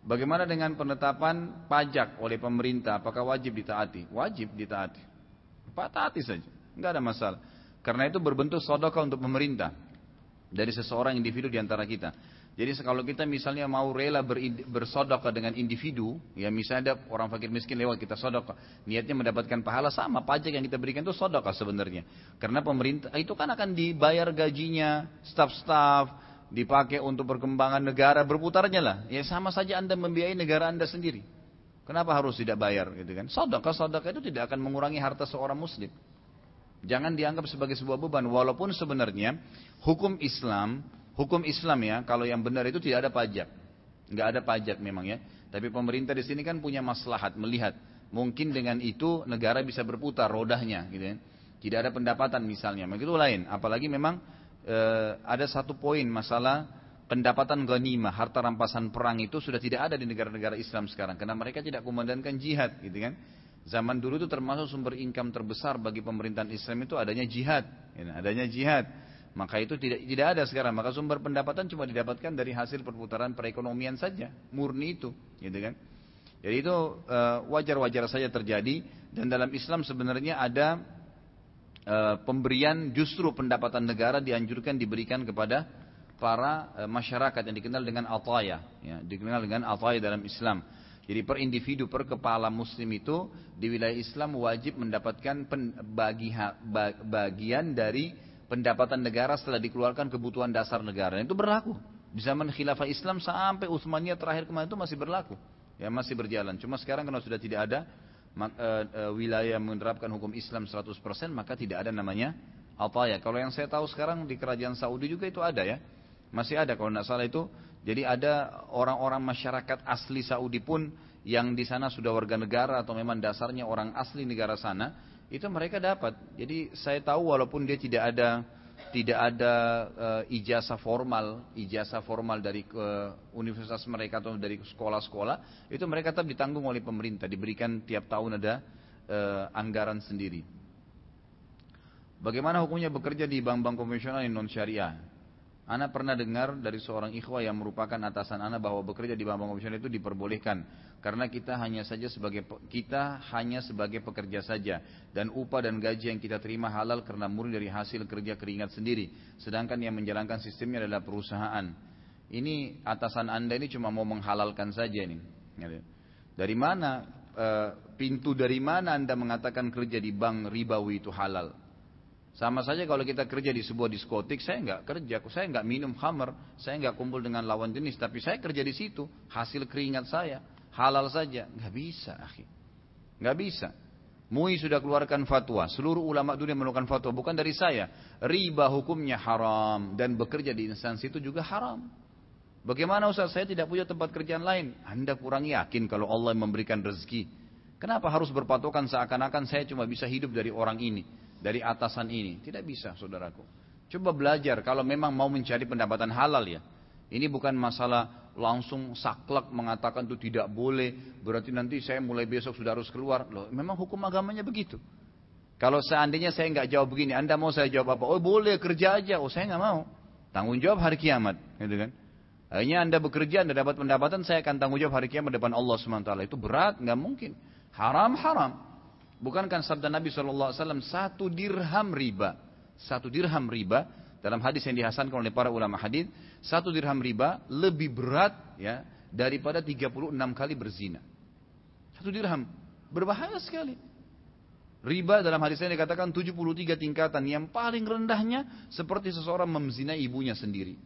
Bagaimana dengan penetapan pajak oleh pemerintah? Apakah wajib ditaati? Wajib ditaati. Pak taati saja, nggak ada masalah. Karena itu berbentuk sodokah untuk pemerintah dari seseorang individu di antara kita. Jadi kalau kita misalnya mau rela bersodokah dengan individu, ya misalnya ada orang fakir miskin lewat kita sodokah, niatnya mendapatkan pahala sama pajak yang kita berikan itu sodokah sebenarnya. Karena pemerintah itu kan akan dibayar gajinya, staff-staff, dipakai untuk perkembangan negara berputarnya lah. Ya sama saja anda membiayai negara anda sendiri. Kenapa harus tidak bayar gitu kan? Sodokah, sodokah itu tidak akan mengurangi harta seorang muslim. Jangan dianggap sebagai sebuah beban, walaupun sebenarnya hukum Islam Hukum Islam ya, kalau yang benar itu tidak ada pajak. Nggak ada pajak memang ya. Tapi pemerintah di sini kan punya maslahat melihat mungkin dengan itu negara bisa berputar rodahnya gitu ya. Tidak ada pendapatan misalnya, begitu lain. Apalagi memang e, ada satu poin masalah pendapatan ghanimah, harta rampasan perang itu sudah tidak ada di negara-negara Islam sekarang karena mereka tidak komandankan jihad gitu kan. Zaman dulu itu termasuk sumber income terbesar bagi pemerintahan Islam itu adanya jihad, ya, adanya jihad. Maka itu tidak tidak ada sekarang. Maka sumber pendapatan cuma didapatkan dari hasil perputaran perekonomian saja, murni itu, gitu kan? Jadi itu eh, wajar-wajar saja terjadi dan dalam Islam sebenarnya ada uh, pemberian justru pendapatan negara dianjurkan diberikan kepada para uh, masyarakat yang dikenal dengan ataya, ya, dikenal dengan ataya dalam Islam. Jadi per individu, per kepala muslim itu di wilayah Islam wajib mendapatkan bagi, bagian dari pendapatan negara setelah dikeluarkan kebutuhan dasar negara. Itu berlaku. Di zaman khilafah Islam sampai Utsmaniyah terakhir kemarin itu masih berlaku. Ya masih berjalan. Cuma sekarang kalau sudah tidak ada uh, uh, wilayah menerapkan hukum Islam 100% maka tidak ada namanya ya. Kalau yang saya tahu sekarang di kerajaan Saudi juga itu ada ya. Masih ada kalau tidak salah itu. Jadi ada orang-orang masyarakat asli Saudi pun yang di sana sudah warga negara atau memang dasarnya orang asli negara sana itu mereka dapat. Jadi saya tahu walaupun dia tidak ada tidak ada uh, ijazah formal, ijazah formal dari uh, universitas mereka atau dari sekolah-sekolah, itu mereka tetap ditanggung oleh pemerintah, diberikan tiap tahun ada uh, anggaran sendiri. Bagaimana hukumnya bekerja di bank-bank konvensional yang non syariah? Ana pernah dengar dari seorang ikhwah yang merupakan atasan Ana bahwa bekerja di bank-bank konvensional itu diperbolehkan karena kita hanya saja sebagai kita hanya sebagai pekerja saja dan upah dan gaji yang kita terima halal karena murni dari hasil kerja keringat sendiri. Sedangkan yang menjalankan sistemnya adalah perusahaan. Ini atasan Anda ini cuma mau menghalalkan saja ini. Dari mana eh, pintu dari mana Anda mengatakan kerja di bank ribawi itu halal? Sama saja kalau kita kerja di sebuah diskotik, saya nggak kerja, saya nggak minum khamar, saya nggak kumpul dengan lawan jenis, tapi saya kerja di situ, hasil keringat saya, halal saja, nggak bisa, akhi, nggak bisa. MUI sudah keluarkan fatwa, seluruh ulama dunia melakukan fatwa, bukan dari saya. Riba hukumnya haram dan bekerja di instansi itu juga haram. Bagaimana Ustaz saya tidak punya tempat kerjaan lain? Anda kurang yakin kalau Allah memberikan rezeki. Kenapa harus berpatokan seakan-akan saya cuma bisa hidup dari orang ini? dari atasan ini. Tidak bisa, saudaraku. Coba belajar kalau memang mau mencari pendapatan halal ya. Ini bukan masalah langsung saklek mengatakan itu tidak boleh. Berarti nanti saya mulai besok sudah harus keluar. Loh, memang hukum agamanya begitu. Kalau seandainya saya nggak jawab begini, Anda mau saya jawab apa? Oh boleh kerja aja. Oh saya nggak mau. Tanggung jawab hari kiamat, gitu kan? Akhirnya Anda bekerja, Anda dapat pendapatan, saya akan tanggung jawab hari kiamat depan Allah SWT. Itu berat, nggak mungkin. Haram, haram. Bukankah sabda Nabi SAW satu dirham riba. Satu dirham riba dalam hadis yang dihasankan oleh para ulama hadis, satu dirham riba lebih berat ya daripada 36 kali berzina. Satu dirham berbahaya sekali. Riba dalam hadis ini dikatakan 73 tingkatan yang paling rendahnya seperti seseorang memzinai ibunya sendiri.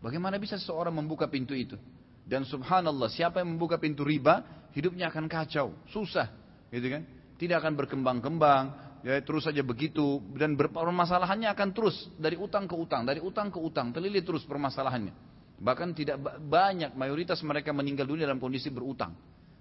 Bagaimana bisa seseorang membuka pintu itu? Dan subhanallah, siapa yang membuka pintu riba, hidupnya akan kacau, susah, gitu kan? tidak akan berkembang-kembang, ya terus saja begitu dan permasalahannya akan terus dari utang ke utang, dari utang ke utang, terlilit terus permasalahannya. Bahkan tidak banyak mayoritas mereka meninggal dunia dalam kondisi berutang.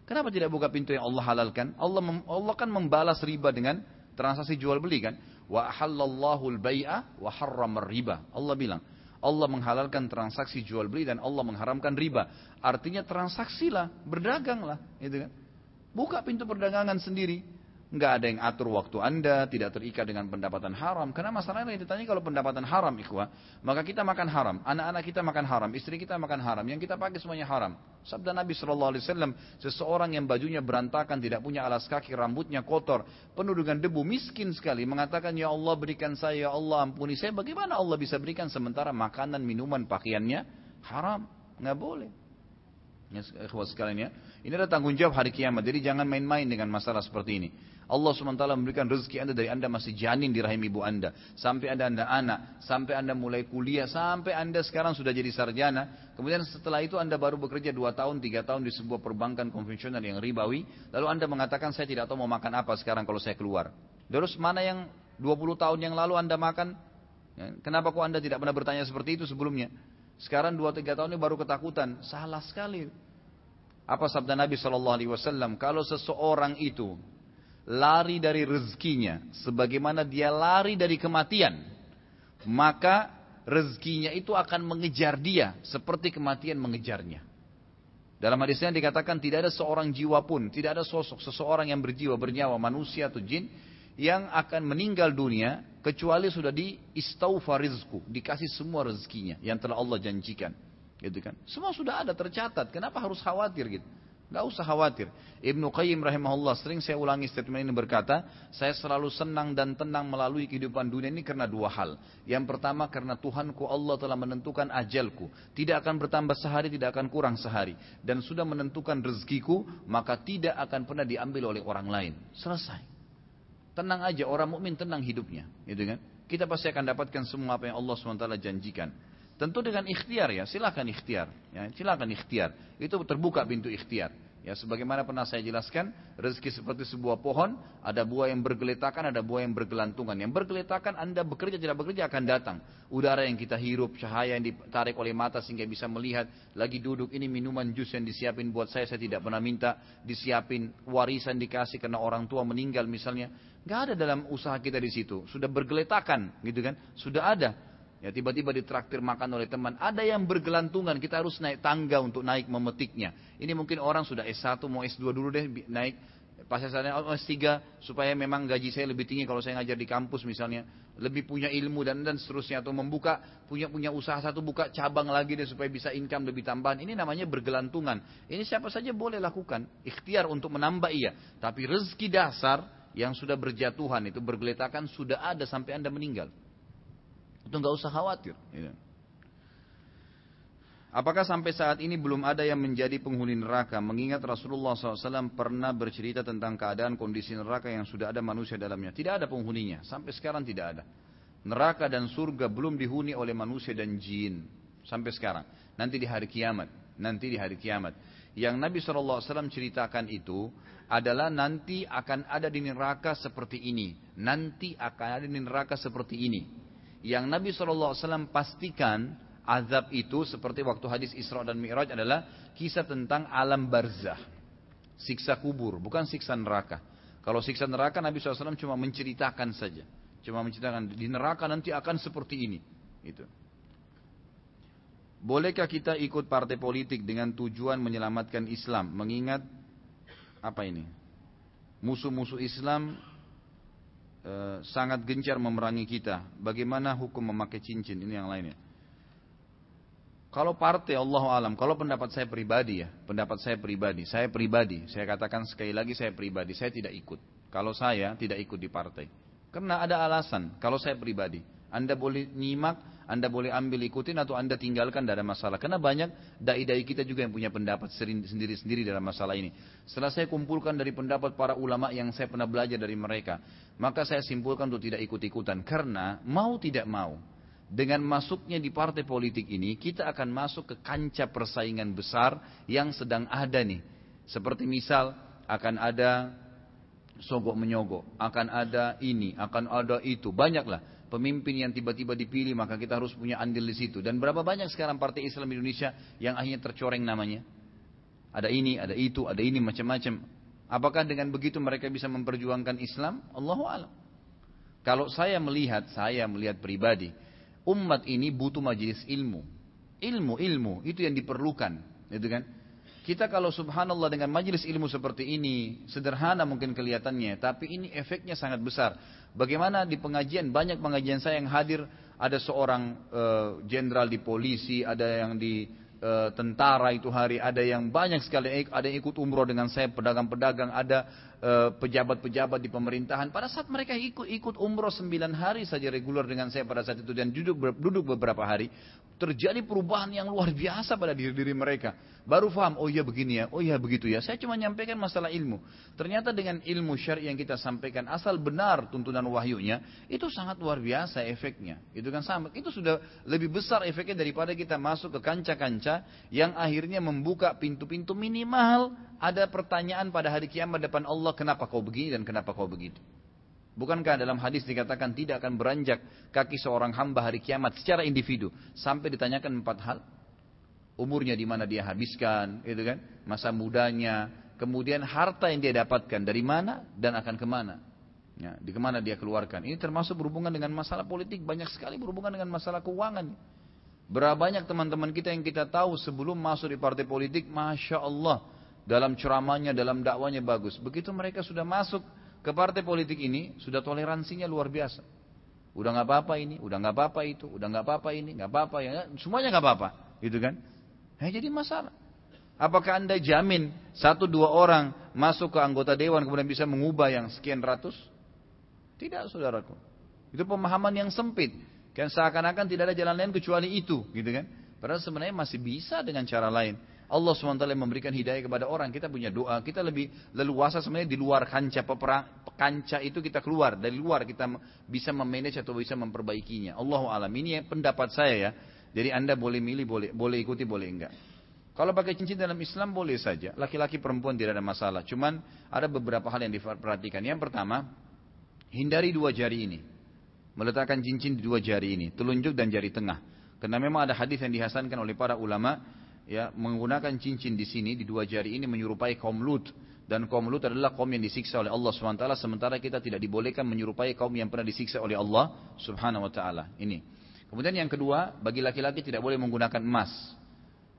Kenapa tidak buka pintu yang Allah halalkan? Allah Allah kan membalas riba dengan transaksi jual beli kan? Wa halallahu al-bai'a wa harrama riba. Allah bilang, Allah menghalalkan transaksi jual beli dan Allah mengharamkan riba. Artinya transaksilah, berdaganglah, gitu kan? Buka pintu perdagangan sendiri nggak ada yang atur waktu anda, tidak terikat dengan pendapatan haram. Karena masalahnya yang ditanya kalau pendapatan haram, ikhwah, maka kita makan haram, anak-anak kita makan haram, istri kita makan haram, yang kita pakai semuanya haram. Sabda Nabi Shallallahu Alaihi Wasallam, seseorang yang bajunya berantakan, tidak punya alas kaki, rambutnya kotor, penuh dengan debu, miskin sekali, mengatakan ya Allah berikan saya, ya Allah ampuni saya. Bagaimana Allah bisa berikan sementara makanan, minuman, pakaiannya haram? Nggak boleh. Ya, sekalian ya. Ini adalah tanggung jawab hari kiamat. Jadi jangan main-main dengan masalah seperti ini. Allah SWT memberikan rezeki anda dari anda masih janin di rahim ibu anda. Sampai anda anda anak. Sampai anda mulai kuliah. Sampai anda sekarang sudah jadi sarjana. Kemudian setelah itu anda baru bekerja 2 tahun, 3 tahun di sebuah perbankan konvensional yang ribawi. Lalu anda mengatakan saya tidak tahu mau makan apa sekarang kalau saya keluar. Terus mana yang 20 tahun yang lalu anda makan? Ya, kenapa kok anda tidak pernah bertanya seperti itu sebelumnya? Sekarang 2-3 tahun ini baru ketakutan. Salah sekali. Apa sabda Nabi Shallallahu Alaihi Wasallam? Kalau seseorang itu lari dari rezekinya, sebagaimana dia lari dari kematian, maka rezekinya itu akan mengejar dia seperti kematian mengejarnya. Dalam hadisnya dikatakan tidak ada seorang jiwa pun, tidak ada sosok seseorang yang berjiwa bernyawa manusia atau jin yang akan meninggal dunia kecuali sudah di istaufa rizku, dikasih semua rezekinya yang telah Allah janjikan. Gitu kan? Semua sudah ada tercatat. Kenapa harus khawatir gitu? Gak usah khawatir. Ibnu Qayyim rahimahullah sering saya ulangi statement ini berkata, saya selalu senang dan tenang melalui kehidupan dunia ini karena dua hal. Yang pertama karena Tuhanku Allah telah menentukan ajalku. Tidak akan bertambah sehari, tidak akan kurang sehari. Dan sudah menentukan rezekiku, maka tidak akan pernah diambil oleh orang lain. Selesai. Tenang aja, orang mukmin tenang hidupnya. Gitu kan? Kita pasti akan dapatkan semua apa yang Allah SWT janjikan. Tentu dengan ikhtiar ya, silakan ikhtiar. Ya, silakan ikhtiar. Itu terbuka pintu ikhtiar. Ya, sebagaimana pernah saya jelaskan, rezeki seperti sebuah pohon, ada buah yang bergeletakan, ada buah yang bergelantungan. Yang bergeletakan, Anda bekerja tidak bekerja akan datang. Udara yang kita hirup, cahaya yang ditarik oleh mata sehingga bisa melihat. Lagi duduk, ini minuman jus yang disiapin buat saya, saya tidak pernah minta. Disiapin, warisan dikasih karena orang tua meninggal misalnya. Gak ada dalam usaha kita di situ. Sudah bergeletakan, gitu kan? Sudah ada. Ya tiba-tiba ditraktir makan oleh teman. Ada yang bergelantungan, kita harus naik tangga untuk naik memetiknya. Ini mungkin orang sudah S1 mau S2 dulu deh naik pas saya oh, S3 supaya memang gaji saya lebih tinggi kalau saya ngajar di kampus misalnya, lebih punya ilmu dan dan seterusnya atau membuka punya punya usaha satu buka cabang lagi deh supaya bisa income lebih tambahan. Ini namanya bergelantungan. Ini siapa saja boleh lakukan, ikhtiar untuk menambah iya, tapi rezeki dasar yang sudah berjatuhan itu bergeletakan sudah ada sampai Anda meninggal. Itu nggak usah khawatir. Ya. Apakah sampai saat ini belum ada yang menjadi penghuni neraka? Mengingat Rasulullah SAW pernah bercerita tentang keadaan kondisi neraka yang sudah ada manusia dalamnya. Tidak ada penghuninya. Sampai sekarang tidak ada. Neraka dan surga belum dihuni oleh manusia dan jin. Sampai sekarang. Nanti di hari kiamat. Nanti di hari kiamat. Yang Nabi SAW ceritakan itu adalah nanti akan ada di neraka seperti ini. Nanti akan ada di neraka seperti ini yang Nabi SAW pastikan azab itu seperti waktu hadis Isra dan Mi'raj adalah kisah tentang alam barzah. Siksa kubur, bukan siksa neraka. Kalau siksa neraka Nabi SAW cuma menceritakan saja. Cuma menceritakan di neraka nanti akan seperti ini. Itu. Bolehkah kita ikut partai politik dengan tujuan menyelamatkan Islam? Mengingat apa ini? Musuh-musuh Islam Eh, sangat gencar memerangi kita. Bagaimana hukum memakai cincin? Ini yang lainnya. Kalau partai Allah alam, kalau pendapat saya pribadi ya, pendapat saya pribadi, saya pribadi, saya katakan sekali lagi saya pribadi, saya tidak ikut. Kalau saya tidak ikut di partai, karena ada alasan. Kalau saya pribadi, Anda boleh nyimak, anda boleh ambil ikutin atau Anda tinggalkan tidak ada masalah. Karena banyak dai-dai kita juga yang punya pendapat sendiri-sendiri dalam masalah ini. Setelah saya kumpulkan dari pendapat para ulama yang saya pernah belajar dari mereka, maka saya simpulkan untuk tidak ikut-ikutan. Karena mau tidak mau, dengan masuknya di partai politik ini, kita akan masuk ke kancah persaingan besar yang sedang ada nih. Seperti misal akan ada sogok menyogok, akan ada ini, akan ada itu, banyaklah pemimpin yang tiba-tiba dipilih maka kita harus punya andil di situ. Dan berapa banyak sekarang partai Islam Indonesia yang akhirnya tercoreng namanya? Ada ini, ada itu, ada ini macam-macam. Apakah dengan begitu mereka bisa memperjuangkan Islam? Allahu a'lam. Kalau saya melihat, saya melihat pribadi, umat ini butuh majelis ilmu. Ilmu, ilmu itu yang diperlukan, gitu kan? Kita kalau subhanallah dengan majelis ilmu seperti ini, sederhana mungkin kelihatannya, tapi ini efeknya sangat besar. Bagaimana di pengajian, banyak pengajian saya yang hadir, ada seorang eh, jenderal uh, di polisi, ada yang di uh, tentara itu hari, ada yang banyak sekali, ada yang ikut umroh dengan saya, pedagang-pedagang, ada pejabat-pejabat di pemerintahan pada saat mereka ikut ikut umroh 9 hari saja reguler dengan saya pada saat itu dan duduk duduk beberapa hari terjadi perubahan yang luar biasa pada diri diri mereka. Baru faham oh iya begini ya oh iya begitu ya. Saya cuma nyampaikan masalah ilmu. Ternyata dengan ilmu syari yang kita sampaikan asal benar tuntunan wahyunya itu sangat luar biasa efeknya. Itu kan? Sama itu sudah lebih besar efeknya daripada kita masuk ke kanca-kanca yang akhirnya membuka pintu-pintu minimal ada pertanyaan pada hari kiamat depan Allah kenapa kau begini dan kenapa kau begitu? Bukankah dalam hadis dikatakan tidak akan beranjak kaki seorang hamba hari kiamat secara individu sampai ditanyakan empat hal? Umurnya di mana dia habiskan, itu kan? Masa mudanya, kemudian harta yang dia dapatkan dari mana dan akan ke mana? Ya, di ke mana dia keluarkan? Ini termasuk berhubungan dengan masalah politik, banyak sekali berhubungan dengan masalah keuangan. Berapa banyak teman-teman kita yang kita tahu sebelum masuk di partai politik, masya Allah, dalam ceramahnya, dalam dakwanya bagus. Begitu mereka sudah masuk ke partai politik ini, sudah toleransinya luar biasa. Udah nggak apa-apa ini, udah nggak apa-apa itu, udah nggak apa-apa ini, nggak apa-apa ya, semuanya nggak apa-apa, gitu kan? Nah, jadi masalah. Apakah anda jamin satu dua orang masuk ke anggota dewan kemudian bisa mengubah yang sekian ratus? Tidak, saudaraku. Itu pemahaman yang sempit. Kan seakan-akan tidak ada jalan lain kecuali itu, gitu kan? Padahal sebenarnya masih bisa dengan cara lain. Allah SWT memberikan hidayah kepada orang. Kita punya doa. Kita lebih leluasa sebenarnya di luar kancah peperang. Kancah itu kita keluar. Dari luar kita bisa memanage atau bisa memperbaikinya. Allah alam. Ini pendapat saya ya. Jadi anda boleh milih, boleh, boleh ikuti, boleh enggak. Kalau pakai cincin dalam Islam boleh saja. Laki-laki perempuan tidak ada masalah. Cuman ada beberapa hal yang diperhatikan. Yang pertama, hindari dua jari ini. Meletakkan cincin di dua jari ini. Telunjuk dan jari tengah. Karena memang ada hadis yang dihasankan oleh para ulama ya menggunakan cincin di sini di dua jari ini menyerupai kaum Lut dan kaum Lut adalah kaum yang disiksa oleh Allah taala sementara kita tidak dibolehkan menyerupai kaum yang pernah disiksa oleh Allah Subhanahu wa taala. Ini. Kemudian yang kedua, bagi laki-laki tidak boleh menggunakan emas.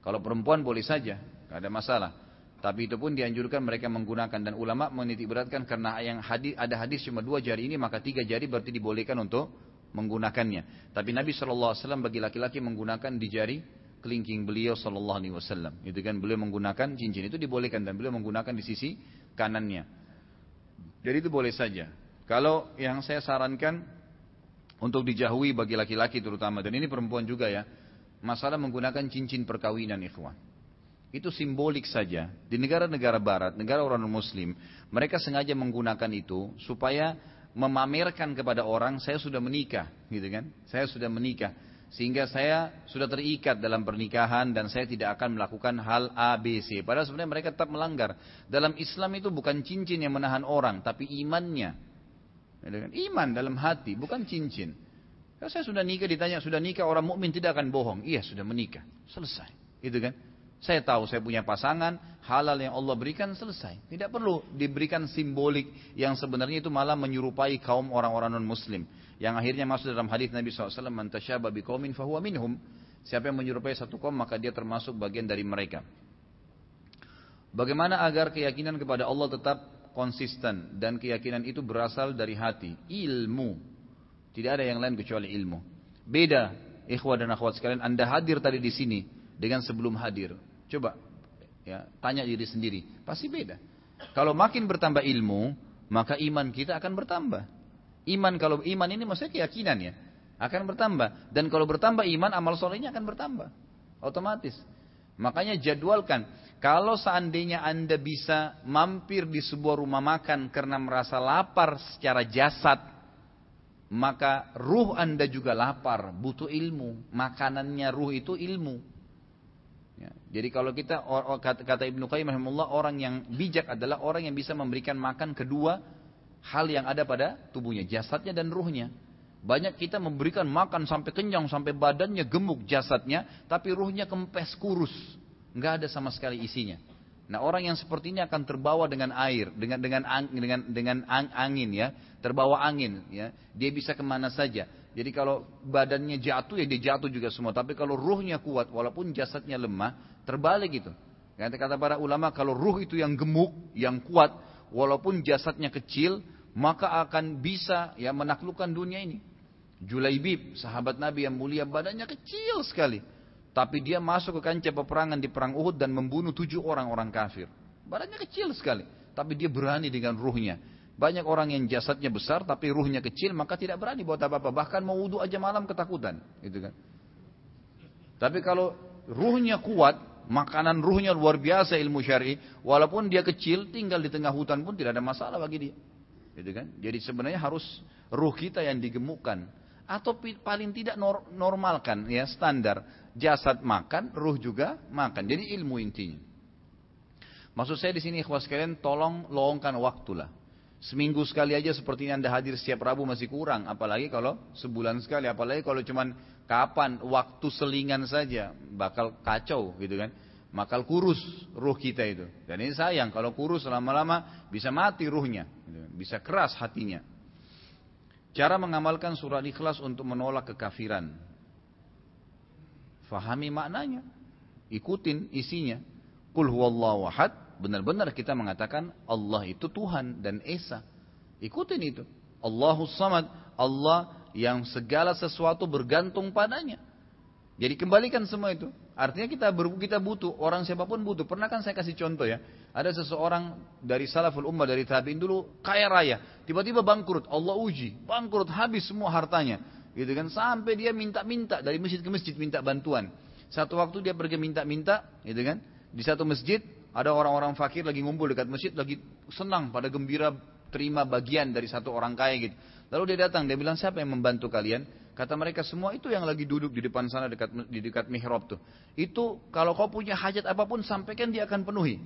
Kalau perempuan boleh saja, tidak ada masalah. Tapi itu pun dianjurkan mereka menggunakan dan ulama menitik beratkan karena yang hadis, ada hadis cuma dua jari ini maka tiga jari berarti dibolehkan untuk menggunakannya. Tapi Nabi SAW bagi laki-laki menggunakan di jari kelingking beliau Sallallahu Alaihi Wasallam. Itu kan beliau menggunakan cincin itu dibolehkan dan beliau menggunakan di sisi kanannya. Jadi itu boleh saja. Kalau yang saya sarankan untuk dijauhi bagi laki-laki terutama dan ini perempuan juga ya masalah menggunakan cincin perkawinan ikhwan itu simbolik saja di negara-negara barat negara orang muslim mereka sengaja menggunakan itu supaya memamerkan kepada orang saya sudah menikah gitu kan saya sudah menikah sehingga saya sudah terikat dalam pernikahan dan saya tidak akan melakukan hal A, B, C. Padahal sebenarnya mereka tetap melanggar. Dalam Islam itu bukan cincin yang menahan orang, tapi imannya. Iman dalam hati, bukan cincin. Kalau saya sudah nikah ditanya, sudah nikah orang mukmin tidak akan bohong. Iya, sudah menikah. Selesai. Itu kan? Saya tahu saya punya pasangan, halal yang Allah berikan selesai. Tidak perlu diberikan simbolik yang sebenarnya itu malah menyerupai kaum orang-orang non-muslim. Yang akhirnya masuk dalam hadis Nabi SAW, Man tasyaba biqaumin fahuwa minhum. Siapa yang menyerupai satu kaum, maka dia termasuk bagian dari mereka. Bagaimana agar keyakinan kepada Allah tetap konsisten dan keyakinan itu berasal dari hati, ilmu. Tidak ada yang lain kecuali ilmu. Beda, ikhwah dan akhwat sekalian, Anda hadir tadi di sini dengan sebelum hadir. Coba ya, tanya diri sendiri, pasti beda. Kalau makin bertambah ilmu, maka iman kita akan bertambah. Iman kalau iman ini maksudnya keyakinan ya, akan bertambah. Dan kalau bertambah iman, amal solehnya akan bertambah. Otomatis. Makanya jadwalkan kalau seandainya Anda bisa mampir di sebuah rumah makan karena merasa lapar secara jasad, maka ruh Anda juga lapar, butuh ilmu. Makanannya ruh itu ilmu. Jadi kalau kita kata Ibnu Qayyim rahimahullah orang yang bijak adalah orang yang bisa memberikan makan kedua hal yang ada pada tubuhnya, jasadnya dan ruhnya. Banyak kita memberikan makan sampai kenyang, sampai badannya gemuk jasadnya, tapi ruhnya kempes kurus nggak ada sama sekali isinya. Nah orang yang seperti ini akan terbawa dengan air, dengan dengan dengan dengan angin ya, terbawa angin ya, dia bisa ke mana saja. Jadi kalau badannya jatuh ya dia jatuh juga semua. Tapi kalau ruhnya kuat, walaupun jasadnya lemah, terbalik gitu. Kata kata para ulama kalau ruh itu yang gemuk, yang kuat, walaupun jasadnya kecil, maka akan bisa ya menaklukkan dunia ini. Julaibib, sahabat Nabi yang mulia, badannya kecil sekali. Tapi dia masuk ke kancah peperangan di perang Uhud dan membunuh tujuh orang orang kafir. Badannya kecil sekali. Tapi dia berani dengan ruhnya. Banyak orang yang jasadnya besar tapi ruhnya kecil maka tidak berani buat apa-apa. Bahkan mau wudhu aja malam ketakutan. Gitu kan. Tapi kalau ruhnya kuat, makanan ruhnya luar biasa ilmu syari, walaupun dia kecil, tinggal di tengah hutan pun tidak ada masalah bagi dia. Gitu kan? Jadi sebenarnya harus ruh kita yang digemukkan atau paling tidak normalkan ya standar jasad makan, ruh juga makan. Jadi ilmu intinya. Maksud saya di sini ikhwas sekalian tolong lowongkan waktu lah. Seminggu sekali aja seperti ini Anda hadir setiap Rabu masih kurang, apalagi kalau sebulan sekali, apalagi kalau cuman kapan waktu selingan saja bakal kacau gitu kan. Makal kurus ruh kita itu. Dan ini sayang kalau kurus lama-lama bisa mati ruhnya, gitu bisa keras hatinya. Cara mengamalkan surat ikhlas untuk menolak kekafiran. Fahami maknanya. Ikutin isinya. Qul huwallahu ahad. Benar-benar kita mengatakan Allah itu Tuhan dan Esa. Ikutin itu. Allahus samad. Allah yang segala sesuatu bergantung padanya. Jadi kembalikan semua itu. Artinya kita kita butuh, orang siapa pun butuh. Pernah kan saya kasih contoh ya. Ada seseorang dari salaful ummah, dari tabi'in dulu, kaya raya. Tiba-tiba bangkrut, Allah uji. Bangkrut, habis semua hartanya gitu kan sampai dia minta-minta dari masjid ke masjid minta bantuan satu waktu dia pergi minta-minta gitu kan di satu masjid ada orang-orang fakir lagi ngumpul dekat masjid lagi senang pada gembira terima bagian dari satu orang kaya gitu lalu dia datang dia bilang siapa yang membantu kalian kata mereka semua itu yang lagi duduk di depan sana dekat di dekat mihrab tuh itu kalau kau punya hajat apa pun sampaikan dia akan penuhi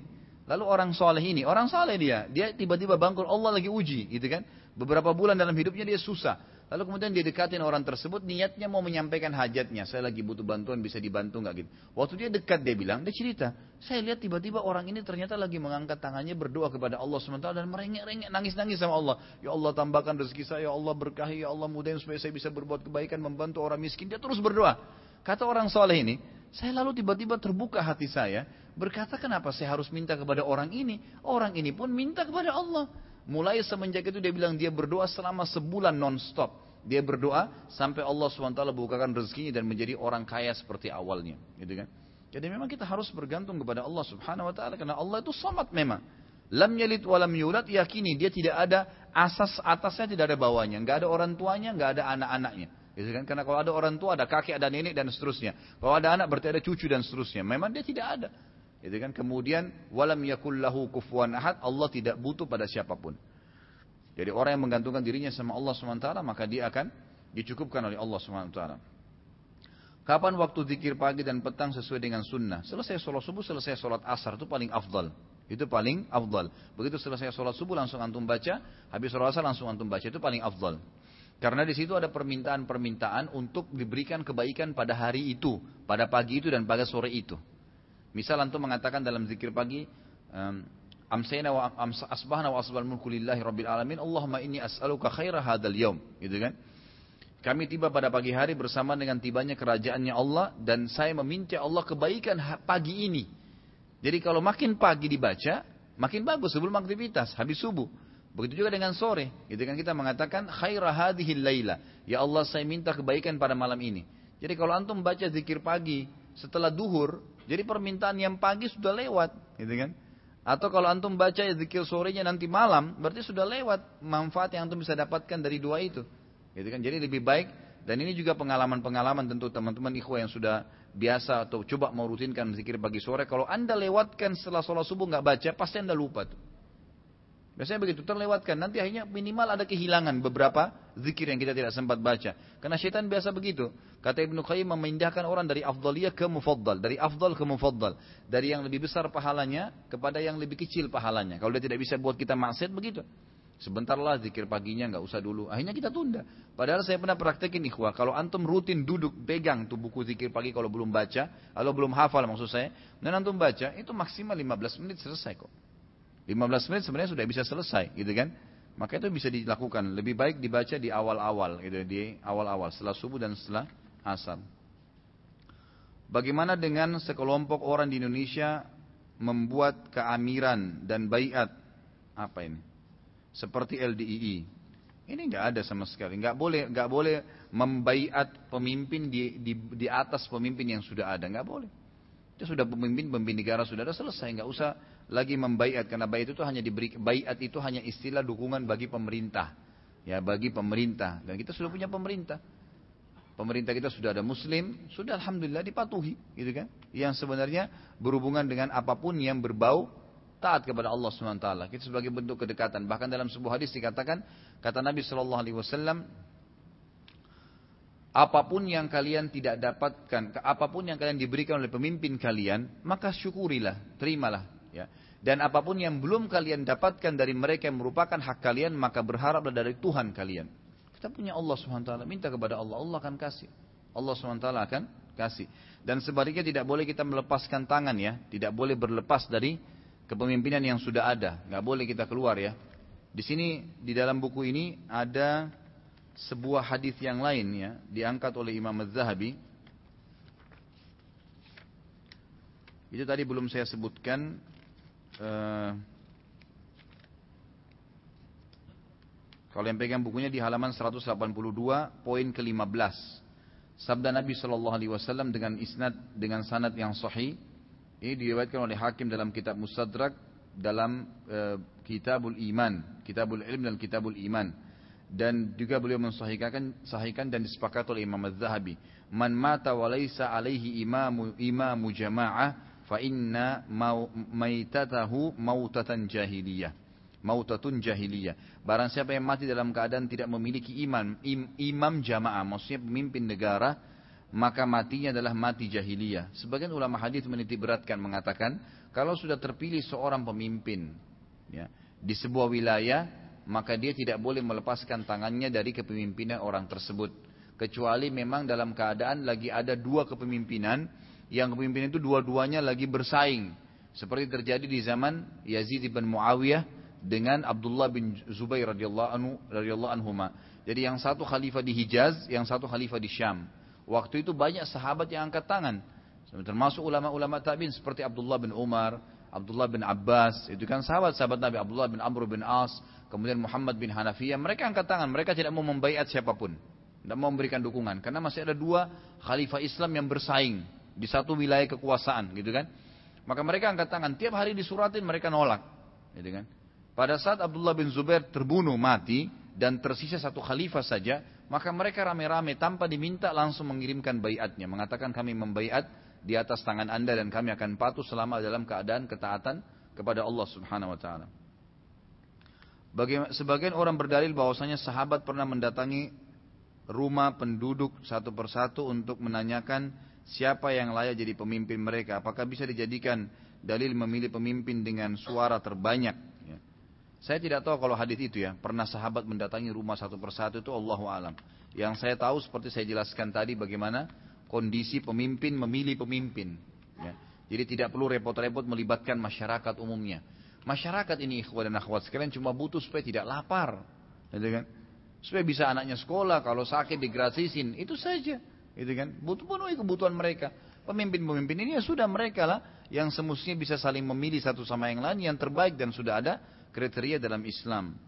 Lalu orang soleh ini, orang soleh dia, dia tiba-tiba bangkrut, Allah lagi uji, gitu kan? Beberapa bulan dalam hidupnya dia susah. Lalu kemudian dia dekatin orang tersebut, niatnya mau menyampaikan hajatnya. Saya lagi butuh bantuan, bisa dibantu nggak gitu. Waktu dia dekat dia bilang, dia cerita, saya lihat tiba-tiba orang ini ternyata lagi mengangkat tangannya berdoa kepada Allah SWT dan merengek-rengek, nangis-nangis sama Allah. Ya Allah tambahkan rezeki saya, ya Allah berkahi, ya Allah mudahin supaya saya bisa berbuat kebaikan, membantu orang miskin. Dia terus berdoa. Kata orang soleh ini, saya lalu tiba-tiba terbuka hati saya, berkata kenapa saya harus minta kepada orang ini? Orang ini pun minta kepada Allah. Mulai semenjak itu dia bilang dia berdoa selama sebulan non-stop. Dia berdoa sampai Allah SWT bukakan rezekinya dan menjadi orang kaya seperti awalnya. Gitu kan? Jadi memang kita harus bergantung kepada Allah Subhanahu Wa Taala karena Allah itu somat memang. Lam yalid walam yulad yakini dia tidak ada asas atasnya tidak ada bawahnya, nggak ada orang tuanya, nggak ada anak-anaknya. Gitu kan? Karena kalau ada orang tua ada kakek, ada nenek dan seterusnya. Kalau ada anak berarti ada cucu dan seterusnya. Memang dia tidak ada. Gitu kan? Kemudian walam yakullahu kufuwan ahad, Allah tidak butuh pada siapa pun. Jadi orang yang menggantungkan dirinya sama Allah SWT maka dia akan dicukupkan oleh Allah SWT. Kapan waktu zikir pagi dan petang sesuai dengan sunnah? Selesai sholat subuh, selesai sholat asar itu paling afdal. Itu paling afdal. Begitu selesai sholat subuh langsung antum baca, habis sholat asar langsung antum baca itu paling afdal. Karena di situ ada permintaan-permintaan untuk diberikan kebaikan pada hari itu, pada pagi itu dan pada sore itu. Misal antum mengatakan dalam zikir pagi, amsayna wa asbahna wa asbal mulku lillahi rabbil alamin Allahumma inni as'aluka khaira hadzal yaum gitu kan? Kami tiba pada pagi hari bersama dengan tibanya kerajaannya Allah dan saya meminta Allah kebaikan pagi ini. Jadi kalau makin pagi dibaca makin bagus sebelum aktivitas habis subuh. Begitu juga dengan sore gitu kan? Kita mengatakan khaira hadhil laila ya Allah saya minta kebaikan pada malam ini. Jadi kalau antum baca zikir pagi setelah duhur jadi permintaan yang pagi sudah lewat gitu kan atau kalau antum baca ya zikir sorenya nanti malam, berarti sudah lewat manfaat yang antum bisa dapatkan dari dua itu. Gitu kan? Jadi lebih baik dan ini juga pengalaman-pengalaman tentu teman-teman ikhwah yang sudah biasa atau coba mau rutinkan zikir pagi sore. Kalau anda lewatkan setelah sholat subuh nggak baca, pasti anda lupa tuh. Biasanya begitu, terlewatkan. Nanti akhirnya minimal ada kehilangan beberapa zikir yang kita tidak sempat baca. Karena syaitan biasa begitu. Kata Ibnu Qayyim memindahkan orang dari afdaliyah ke mufaddal. Dari afdal ke mufaddal. Dari yang lebih besar pahalanya kepada yang lebih kecil pahalanya. Kalau dia tidak bisa buat kita maksiat begitu. Sebentarlah zikir paginya nggak usah dulu. Akhirnya kita tunda. Padahal saya pernah praktekin ikhwah. Kalau antum rutin duduk pegang tuh buku zikir pagi kalau belum baca. Kalau belum hafal maksud saya. Dan antum baca itu maksimal 15 menit selesai kok. 15 menit sebenarnya sudah bisa selesai gitu kan. Maka itu bisa dilakukan. Lebih baik dibaca di awal-awal gitu di awal-awal setelah subuh dan setelah asar. Bagaimana dengan sekelompok orang di Indonesia membuat keamiran dan bayat apa ini? Seperti LDII. Ini nggak ada sama sekali. Nggak boleh nggak boleh membaiat pemimpin di, di di atas pemimpin yang sudah ada. Nggak boleh. Itu sudah pemimpin pemimpin negara sudah ada selesai. Nggak usah lagi membaiat. Karena baiat itu hanya diberi baiat itu hanya istilah dukungan bagi pemerintah. Ya bagi pemerintah. Dan kita sudah punya pemerintah. Pemerintah kita sudah ada muslim sudah alhamdulillah dipatuhi gitu kan? Yang sebenarnya berhubungan dengan apa pun yang berbau taat kepada Allah swt kita sebagai bentuk kedekatan. Bahkan dalam sebuah hadis dikatakan kata Nabi Wasallam apa pun yang kalian tidak dapatkan apa pun yang kalian diberikan oleh pemimpin kalian maka syukurilah terimalah Ya. Dan apa pun yang belum kalian dapatkan dari mereka yang merupakan hak kalian, maka berharaplah dari Tuhan kalian. Kita punya Allah SWT, minta kepada Allah, Allah akan kasih. Allah SWT akan kasih. Dan sebaliknya tidak boleh kita melepaskan tangan ya, tidak boleh berlepas dari kepemimpinan yang sudah ada. Nggak boleh kita keluar ya. Di sini di dalam buku ini ada sebuah hadis yang lain ya, diangkat oleh Imam Az-Zahabi. Itu tadi belum saya sebutkan Uh, kalau yang pegang bukunya di halaman 182 poin ke-15. Sabda Nabi Shallallahu alaihi wasallam dengan isnad dengan sanad yang sahih. Ini diriwayatkan oleh Hakim dalam kitab Mustadrak dalam uh, Kitabul Iman, Kitabul Ilm dan Kitabul Iman. Dan juga beliau mensahihkan sahihkan dan disepakati oleh Imam Az-Zahabi. Man mata wa laisa alaihi imamu imamu jamaah fa inna maitatahu mautatan jahiliyah. Mautatun jahiliyah. Barang siapa yang mati dalam keadaan tidak memiliki iman im, imam jamaah maksudnya pemimpin negara maka matinya adalah mati jahiliyah. Sebagian ulama hadis menitik beratkan mengatakan kalau sudah terpilih seorang pemimpin ya di sebuah wilayah maka dia tidak boleh melepaskan tangannya dari kepemimpinan orang tersebut. Kecuali memang dalam keadaan lagi ada dua kepemimpinan, yang kepemimpinan itu dua-duanya lagi bersaing. Seperti terjadi di zaman Yazid bin Muawiyah dengan Abdullah bin Zubair radhiyallahu anhu radhiyallahu anhuma. Jadi yang satu khalifah di Hijaz, yang satu khalifah di Syam. Waktu itu banyak sahabat yang angkat tangan. Termasuk ulama-ulama tabi'in seperti Abdullah bin Umar, Abdullah bin Abbas, itu kan sahabat-sahabat Nabi Abdullah bin Amr bin As, kemudian Muhammad bin Hanafiyah, mereka angkat tangan, mereka tidak mau membaiat siapa pun. Tidak mau memberikan dukungan karena masih ada dua khalifah Islam yang bersaing di satu wilayah kekuasaan, gitu kan? Maka mereka angkat tangan, tiap hari disuratin mereka nolak, gitu kan? Pada saat Abdullah bin Zubair terbunuh mati dan tersisa satu khalifah saja, maka mereka rame-rame tanpa diminta langsung mengirimkan bayatnya, mengatakan kami membaiat di atas tangan anda dan kami akan patuh selama dalam keadaan ketaatan kepada Allah Subhanahu Wa Taala. Sebagian orang berdalil bahwasanya sahabat pernah mendatangi rumah penduduk satu persatu untuk menanyakan siapa yang layak jadi pemimpin mereka. Apakah bisa dijadikan dalil memilih pemimpin dengan suara terbanyak? Ya. Saya tidak tahu kalau hadis itu ya, pernah sahabat mendatangi rumah satu persatu itu Allah alam. Yang saya tahu seperti saya jelaskan tadi bagaimana kondisi pemimpin memilih pemimpin. Ya. Jadi tidak perlu repot-repot melibatkan masyarakat umumnya. Masyarakat ini ikhwan dan akhwat sekalian cuma butuh supaya tidak lapar. Gitu kan? Supaya bisa anaknya sekolah, kalau sakit digratisin, itu saja. Gitu kan? Butuh penuhi kebutuhan mereka. Pemimpin-pemimpin ini ya sudah mereka lah yang semestinya bisa saling memilih satu sama yang lain yang terbaik dan sudah ada kriteria dalam Islam.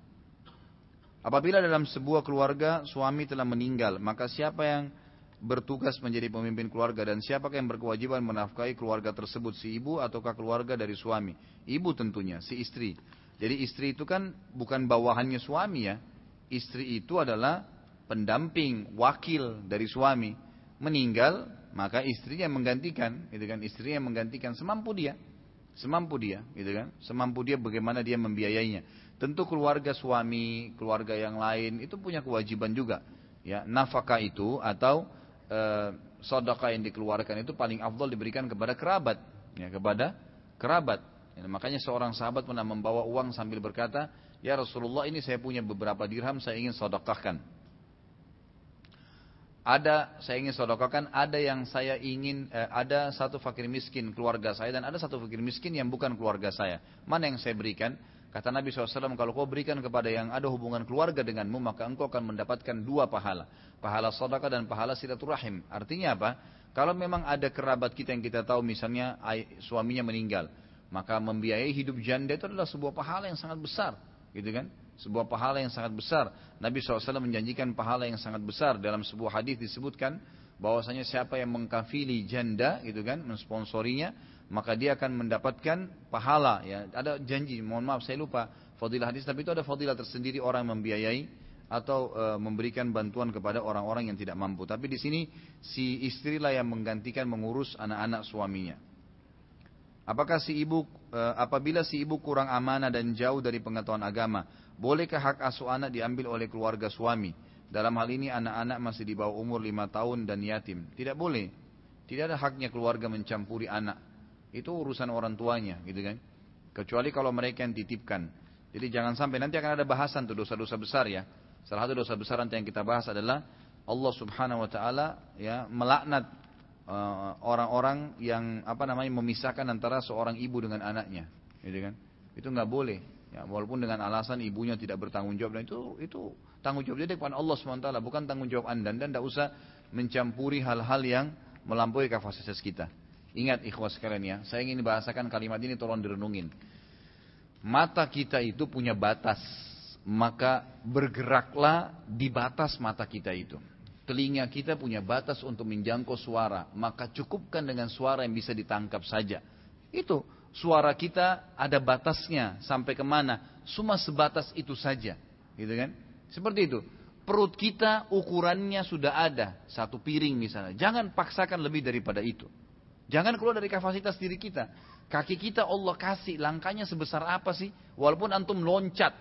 Apabila dalam sebuah keluarga suami telah meninggal, maka siapa yang bertugas menjadi pemimpin keluarga dan siapakah yang berkewajiban menafkahi keluarga tersebut si ibu ataukah keluarga dari suami ibu tentunya si istri jadi istri itu kan bukan bawahannya suami ya istri itu adalah pendamping wakil dari suami meninggal maka istrinya menggantikan gitu kan? Istrinya menggantikan semampu dia semampu dia gitu kan? Semampu dia bagaimana dia membiayainya. Tentu keluarga suami keluarga yang lain itu punya kewajiban juga ya. Nafkah itu atau e, sodaka yang dikeluarkan itu paling afdol diberikan kepada kerabat ya kepada kerabat. Ya, makanya seorang sahabat pernah membawa uang sambil berkata ya Rasulullah ini saya punya beberapa dirham saya ingin sodakahkan ada saya ingin sodokakan, ada yang saya ingin, eh, ada satu fakir miskin keluarga saya dan ada satu fakir miskin yang bukan keluarga saya. Mana yang saya berikan? Kata Nabi SAW, kalau kau berikan kepada yang ada hubungan keluarga denganmu, maka engkau akan mendapatkan dua pahala. Pahala sodaka dan pahala silaturahim. Artinya apa? Kalau memang ada kerabat kita yang kita tahu misalnya suaminya meninggal, maka membiayai hidup janda itu adalah sebuah pahala yang sangat besar. Gitu kan? Sebuah pahala yang sangat besar. Nabi SAW menjanjikan pahala yang sangat besar. Dalam sebuah hadis disebutkan bahwasanya siapa yang mengkafili janda gitu kan mensponsorinya maka dia akan mendapatkan pahala ya. Ada janji mohon maaf saya lupa fadilah hadis tapi itu ada fadilah tersendiri orang membiayai atau e, memberikan bantuan kepada orang-orang yang tidak mampu. Tapi di sini si istri lah yang menggantikan mengurus anak-anak suaminya. Apakah si ibu e, apabila si ibu kurang amanah dan jauh dari pengetahuan agama Bolehkah hak asuh anak diambil oleh keluarga suami? Dalam hal ini anak-anak masih di bawah umur lima tahun dan yatim. Tidak boleh. Tidak ada haknya keluarga mencampuri anak. Itu urusan orang tuanya, gitu kan? Kecuali kalau mereka yang titipkan. Jadi jangan sampai nanti akan ada bahasan tuh dosa-dosa besar ya. Salah satu dosa besar nanti yang kita bahas adalah Allah Subhanahu wa taala ya melaknat uh, orang-orang uh, yang apa namanya memisahkan antara seorang ibu dengan anaknya, gitu kan? Itu nggak boleh. Ya, walaupun dengan alasan ibunya tidak bertanggung jawab dan itu itu tanggung jawab dia kepada Allah SWT bukan tanggung jawab anda dan tidak usah mencampuri hal-hal yang melampaui kapasitas kita. Ingat ikhwas sekalian ya, saya ingin bahasakan kalimat ini tolong direnungin. Mata kita itu punya batas, maka bergeraklah di batas mata kita itu. Telinga kita punya batas untuk menjangkau suara, maka cukupkan dengan suara yang bisa ditangkap saja. Itu suara kita ada batasnya sampai ke mana. Cuma sebatas itu saja. Gitu kan? Seperti itu. Perut kita ukurannya sudah ada. Satu piring misalnya. Jangan paksakan lebih daripada itu. Jangan keluar dari kapasitas diri kita. Kaki kita Allah kasih. Langkahnya sebesar apa sih? Walaupun antum loncat.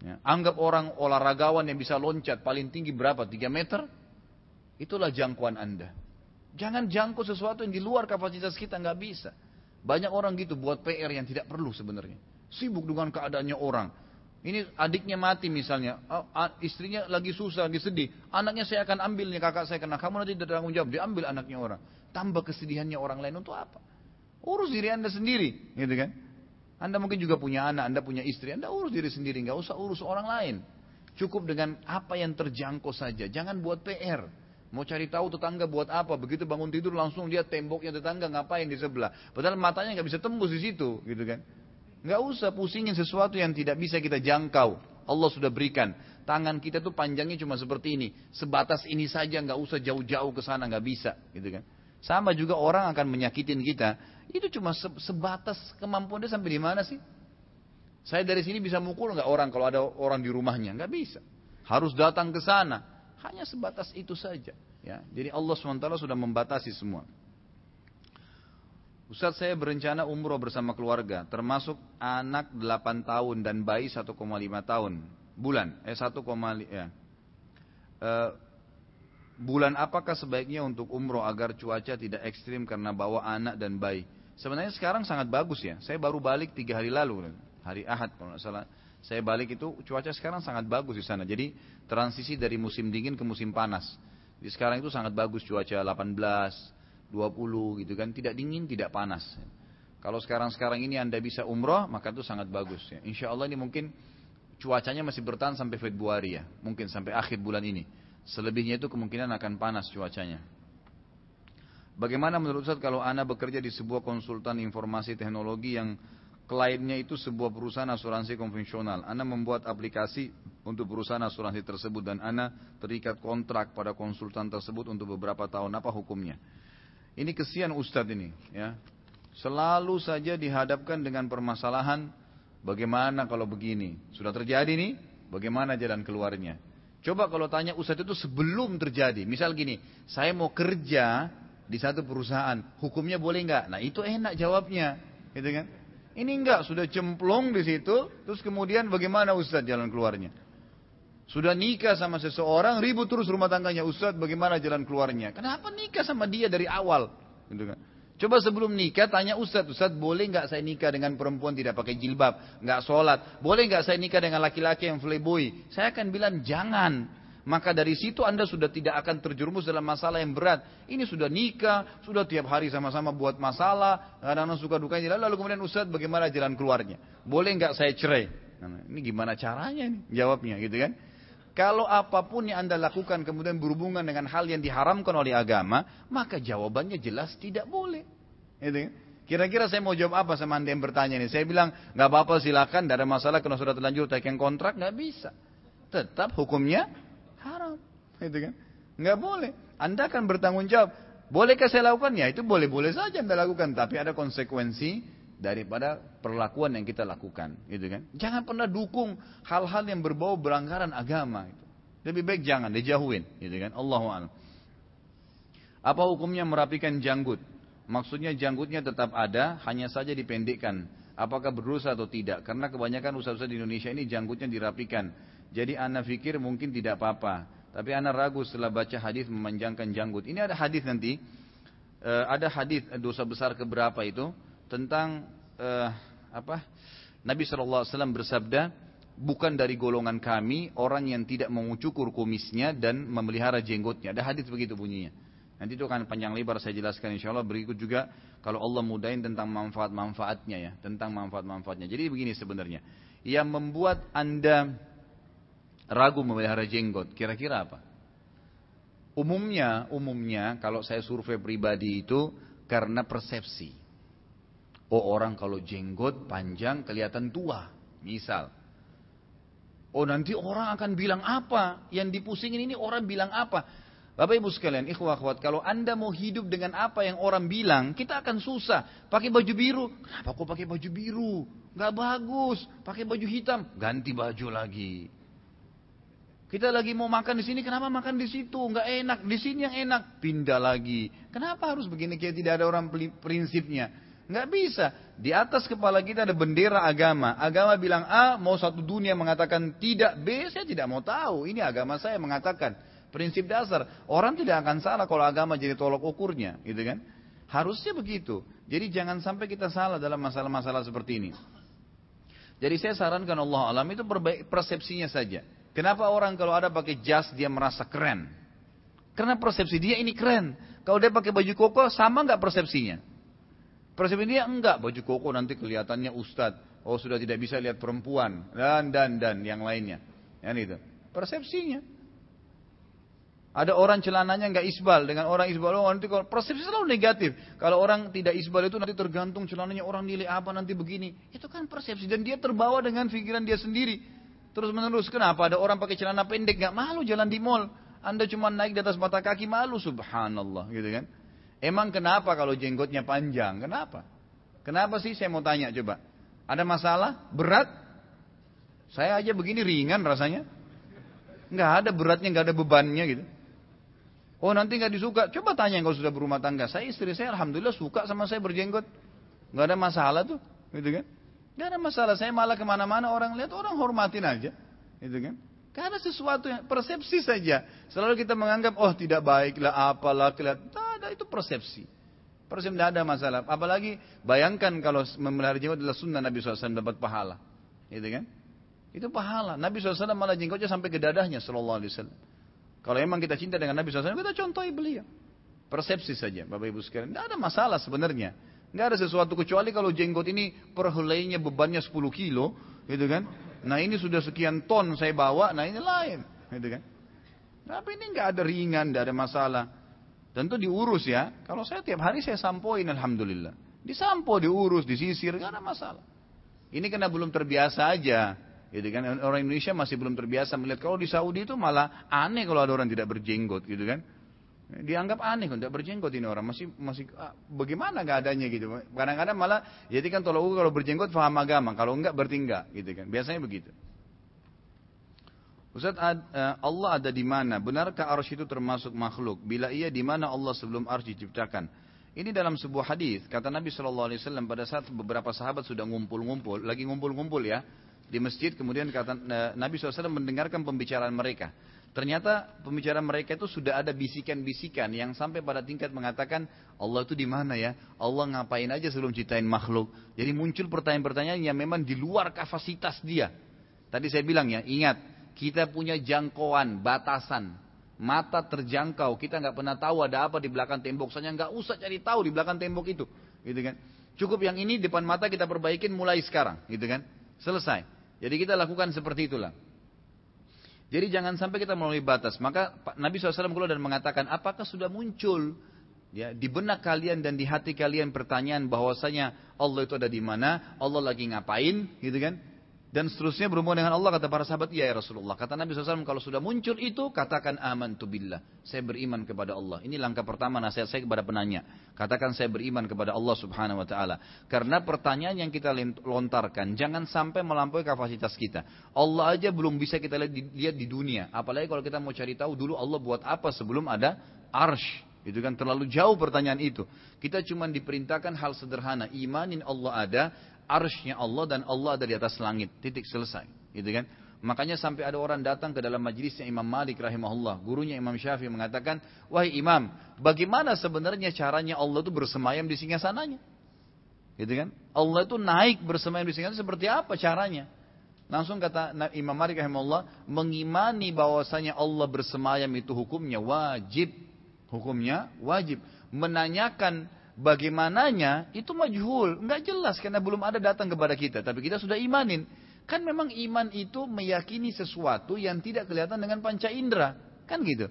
Ya, anggap orang olahragawan yang bisa loncat paling tinggi berapa? 3 meter? Itulah jangkauan anda. Jangan jangkau sesuatu yang di luar kapasitas kita nggak bisa. Banyak orang gitu buat PR yang tidak perlu sebenarnya. Sibuk dengan keadaannya orang. Ini adiknya mati misalnya, oh, istrinya lagi susah, lagi sedih. Anaknya saya akan ambil nih kakak saya kena kamu nanti tidak tanggung jawab. Diambil anaknya orang. Tambah kesedihannya orang lain untuk apa? Urus diri anda sendiri, gitu kan? Anda mungkin juga punya anak, anda punya istri, anda urus diri sendiri, nggak usah urus orang lain. Cukup dengan apa yang terjangkau saja. Jangan buat PR. Mau cari tahu tetangga buat apa? Begitu bangun tidur langsung dia temboknya tetangga ngapain di sebelah. Padahal matanya nggak bisa tembus di situ, gitu kan? Nggak usah pusingin sesuatu yang tidak bisa kita jangkau. Allah sudah berikan. Tangan kita tuh panjangnya cuma seperti ini. Sebatas ini saja nggak usah jauh-jauh ke sana nggak bisa, gitu kan? Sama juga orang akan menyakitin kita. Itu cuma sebatas kemampuan dia sampai di mana sih? Saya dari sini bisa mukul nggak orang kalau ada orang di rumahnya? Nggak bisa. Harus datang ke sana. Hanya sebatas itu saja. Ya, jadi Allah swt sudah membatasi semua. Ustaz saya berencana umroh bersama keluarga, termasuk anak 8 tahun dan bayi 1,5 tahun. Bulan, eh 1, ya. E, bulan apakah sebaiknya untuk umroh agar cuaca tidak ekstrim karena bawa anak dan bayi? Sebenarnya sekarang sangat bagus ya. Saya baru balik tiga hari lalu, hari Ahad kalau nggak salah. Saya balik itu cuaca sekarang sangat bagus di sana. Jadi transisi dari musim dingin ke musim panas. Jadi sekarang itu sangat bagus cuaca 18, 20 gitu kan, tidak dingin, tidak panas. Kalau sekarang-sekarang ini Anda bisa umroh, maka itu sangat bagus ya. Insya Allah ini mungkin cuacanya masih bertahan sampai Februari ya, mungkin sampai akhir bulan ini. Selebihnya itu kemungkinan akan panas cuacanya. Bagaimana menurut Ustaz kalau Anda bekerja di sebuah konsultan informasi teknologi yang kliennya itu sebuah perusahaan asuransi konvensional. Anda membuat aplikasi untuk perusahaan asuransi tersebut dan Anda terikat kontrak pada konsultan tersebut untuk beberapa tahun. Apa hukumnya? Ini kesian Ustadz ini, ya. Selalu saja dihadapkan dengan permasalahan bagaimana kalau begini. Sudah terjadi nih, bagaimana jalan keluarnya. Coba kalau tanya Ustadz itu sebelum terjadi. Misal gini, saya mau kerja di satu perusahaan, hukumnya boleh nggak? Nah itu enak jawabnya, gitu kan? Ini enggak, sudah cemplung di situ, terus kemudian bagaimana Ustadz jalan keluarnya? Sudah nikah sama seseorang, ribut terus rumah tangganya. Ustaz, bagaimana jalan keluarnya? Kenapa nikah sama dia dari awal? Gitu kan. Coba sebelum nikah tanya Ustaz, Ustaz boleh nggak saya nikah dengan perempuan tidak pakai jilbab, nggak sholat? Boleh nggak saya nikah dengan laki-laki yang playboy? Saya akan bilang jangan. Maka dari situ anda sudah tidak akan terjerumus dalam masalah yang berat. Ini sudah nikah, sudah tiap hari sama-sama buat masalah, kadang-kadang suka dukanya. Lalu kemudian Ustaz bagaimana jalan keluarnya? Boleh nggak saya cerai? Nah, ini gimana caranya nih jawabnya gitu kan? Kalau apa pun yang Anda lakukan kemudian berhubungan dengan hal yang diharamkan oleh agama, maka jawabannya jelas tidak boleh. Gitu. Kira-kira saya mau jawab apa sama Anda yang bertanya ini? Saya bilang, nggak apa-apa silakan, tidak ada masalah kalau sudah terlanjur taking kontrak, nggak bisa. Tetap hukumnya Gitu kan? Nggak boleh. Anda akan bertanggung jawab. Bolehkah saya lakukan? Ya itu boleh-boleh saja Anda lakukan. Tapi ada konsekuensi daripada perlakuan yang kita lakukan, gitu kan? Jangan pernah dukung hal-hal yang berbau beranggaran agama. Gitu. Lebih baik jangan dijauhin, gitu kan? Allah Apa hukumnya merapikan janggut? Maksudnya janggutnya tetap ada, hanya saja dipendekkan. Apakah berdosa atau tidak? Karena kebanyakan usaha-usaha di Indonesia ini janggutnya dirapikan. Jadi anak pikir mungkin tidak apa-apa. Tapi anak ragu setelah baca hadis memanjangkan janggut. Ini ada hadis nanti. Uh, ada hadis dosa besar keberapa itu? tentang uh, apa? Nabi SAW bersabda, bukan dari golongan kami orang yang tidak mengucukur kumisnya dan memelihara jenggotnya. Ada hadis begitu bunyinya. Nanti itu akan panjang lebar saya jelaskan insya Allah berikut juga kalau Allah mudahin tentang manfaat-manfaatnya ya, tentang manfaat-manfaatnya. Jadi begini sebenarnya, yang membuat anda ragu memelihara jenggot, kira-kira apa? Umumnya, umumnya kalau saya survei pribadi itu karena persepsi. Oh orang kalau jenggot panjang kelihatan tua. Misal. Oh nanti orang akan bilang apa? Yang dipusingin ini orang bilang apa? Bapak ibu sekalian, ikhwah akhwat, kalau anda mau hidup dengan apa yang orang bilang, kita akan susah. Pakai baju biru, kenapa kok pakai baju biru? Gak bagus. Pakai baju hitam, ganti baju lagi. Kita lagi mau makan di sini, kenapa makan di situ? Gak enak. Di sini yang enak, pindah lagi. Kenapa harus begini? Kayak tidak ada orang prinsipnya. Nggak bisa. Di atas kepala kita ada bendera agama. Agama bilang A, mau satu dunia mengatakan tidak B, saya tidak mau tahu. Ini agama saya mengatakan. Prinsip dasar. Orang tidak akan salah kalau agama jadi tolok ukurnya. Gitu kan? Harusnya begitu. Jadi jangan sampai kita salah dalam masalah-masalah seperti ini. Jadi saya sarankan Allah alam itu persepsinya saja. Kenapa orang kalau ada pakai jas dia merasa keren? Karena persepsi dia ini keren. Kalau dia pakai baju koko sama nggak persepsinya? Persepsi dia enggak baju koko nanti kelihatannya ustadz. Oh sudah tidak bisa lihat perempuan dan dan dan yang lainnya. Yang itu. Persepsinya. Ada orang celananya nggak isbal dengan orang isbal oh, nanti kalau persepsi selalu negatif. Kalau orang tidak isbal itu nanti tergantung celananya orang nilai apa nanti begini. Itu kan persepsi dan dia terbawa dengan pikiran dia sendiri. Terus menerus kenapa ada orang pakai celana pendek nggak malu jalan di mall? Anda cuma naik di atas mata kaki malu subhanallah gitu kan. Emang kenapa kalau jenggotnya panjang? Kenapa? Kenapa sih saya mau tanya coba. Ada masalah? Berat? Saya aja begini ringan rasanya. Nggak ada beratnya, nggak ada bebannya gitu. Oh nanti nggak disuka. Coba tanya kalau sudah berumah tangga. Saya istri saya alhamdulillah suka sama saya berjenggot. Nggak ada masalah tuh, gitu kan? Nggak ada masalah. Saya malah ke mana-mana orang lihat orang hormatin aja, gitu kan? Karena sesuatu yang persepsi saja. Selalu kita menganggap oh tidak baiklah apalah kelihatan. Tidak ada itu persepsi. Persepsi tidak ada masalah. Apalagi bayangkan kalau memelihara jenggot adalah sunnah Nabi SAW dapat pahala, gitu kan? Itu pahala. Nabi SAW malah jenggotnya sampai ke dadahnya Sallallahu Alaihi Wasallam. Kalau memang kita cinta dengan Nabi SAW, kita contohi beliau. Persepsi saja, Bapak Ibu sekalian. Tidak ada masalah sebenarnya. Tidak ada sesuatu kecuali kalau jenggot ini perhelainya bebannya 10 kilo, gitu kan? Nah ini sudah sekian ton saya bawa, nah ini lain, gitu kan? Tapi ini nggak ada ringan, tidak ada masalah. Tentu diurus ya. Kalau saya tiap hari saya sampoin, alhamdulillah. Disampo, diurus, disisir, nggak ada masalah. Ini karena belum terbiasa aja. Gitu kan orang Indonesia masih belum terbiasa melihat kalau di Saudi itu malah aneh kalau ada orang tidak berjenggot gitu kan. Dianggap aneh tidak berjenggot ini orang masih masih ah, bagaimana adanya gitu. Kadang-kadang malah jadi kan tolong kalau berjenggot faham agama, kalau enggak berarti enggak gitu kan. Biasanya begitu. Ustaz eh, Allah ada di mana? Benarkah arsy itu termasuk makhluk? Bila iya di mana Allah sebelum arsy diciptakan? Ini dalam sebuah hadis kata Nabi Shallallahu Alaihi Wasallam pada saat beberapa sahabat sudah ngumpul-ngumpul, lagi ngumpul-ngumpul ya, di masjid kemudian kata Nabi SAW mendengarkan pembicaraan mereka. Ternyata pembicaraan mereka itu sudah ada bisikan-bisikan yang sampai pada tingkat mengatakan Allah itu di mana ya? Allah ngapain aja sebelum ciptain makhluk? Jadi muncul pertanyaan-pertanyaan yang memang di luar kapasitas dia. Tadi saya bilang ya, ingat kita punya jangkauan, batasan, mata terjangkau. Kita nggak pernah tahu ada apa di belakang tembok. Saya nggak usah cari tahu di belakang tembok itu, gitu kan? Cukup yang ini depan mata kita perbaikin mulai sekarang, gitu kan? Selesai. Jadi kita lakukan seperti itulah. Jadi jangan sampai kita melalui batas. Maka Nabi SAW keluar dan mengatakan, apakah sudah muncul ya di benak kalian dan di hati kalian pertanyaan bahwasanya Allah itu ada di mana, Allah lagi ngapain, gitu kan? Dan seterusnya berhubungan dengan Allah kata para sahabat, iya ya Rasulullah. Kata Nabi SAW, kalau sudah muncul itu, katakan aman tu billah. Saya beriman kepada Allah. Ini langkah pertama nasihat saya kepada penanya. Katakan saya beriman kepada Allah subhanahu wa ta'ala. Karena pertanyaan yang kita lontarkan, jangan sampai melampaui kapasitas kita. Allah aja belum bisa kita lihat di, lihat di dunia. Apalagi kalau kita mau cari tahu dulu Allah buat apa sebelum ada arsh. Itu kan terlalu jauh pertanyaan itu. Kita cuma diperintahkan hal sederhana. Imanin Allah ada, arsnya Allah dan Allah ada di atas langit. Titik selesai. Gitu kan? Makanya sampai ada orang datang ke dalam majlisnya Imam Malik rahimahullah. Gurunya Imam Syafi'i mengatakan, Wahai Imam, bagaimana sebenarnya caranya Allah itu bersemayam di singgasananya? Gitu kan? Allah itu naik bersemayam di singgasana seperti apa caranya? Langsung kata Imam Malik rahimahullah, mengimani bahwasanya Allah bersemayam itu hukumnya wajib. Hukumnya wajib. Menanyakan Bagaimananya itu majhul, nggak jelas karena belum ada datang kepada kita, tapi kita sudah imanin. Kan memang iman itu meyakini sesuatu yang tidak kelihatan dengan panca indera, kan gitu.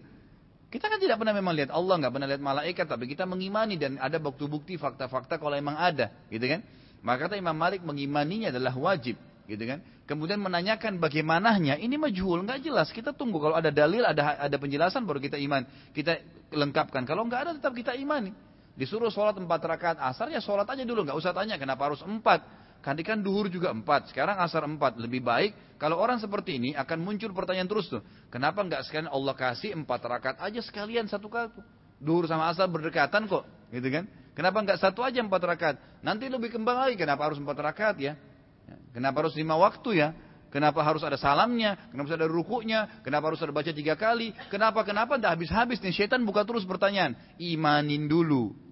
Kita kan tidak pernah memang lihat Allah, nggak pernah lihat malaikat, tapi kita mengimani dan ada bukti-bukti, fakta-fakta kalau memang ada, gitu kan? Maka kata Imam Malik mengimaninya adalah wajib, gitu kan? Kemudian menanyakan bagaimananya, ini majhul, nggak jelas. Kita tunggu kalau ada dalil, ada ada penjelasan baru kita iman, kita lengkapkan. Kalau nggak ada tetap kita imani. Disuruh sholat empat rakaat asar, ya sholat aja dulu. nggak usah tanya kenapa harus empat. Kandi kan duhur juga empat, sekarang asar empat. Lebih baik, kalau orang seperti ini akan muncul pertanyaan terus tuh. Kenapa nggak sekalian Allah kasih empat rakaat aja sekalian satu kali. Duhur sama asar berdekatan kok, gitu kan? Kenapa nggak satu aja empat rakaat? Nanti lebih kembang lagi, kenapa harus empat rakaat ya? ya kenapa harus lima waktu ya? Kenapa harus ada salamnya? Kenapa harus ada rukunya? Kenapa harus ada baca tiga kali? Kenapa? Kenapa? Tidak habis-habis nih. Syaitan buka terus pertanyaan. Imanin dulu.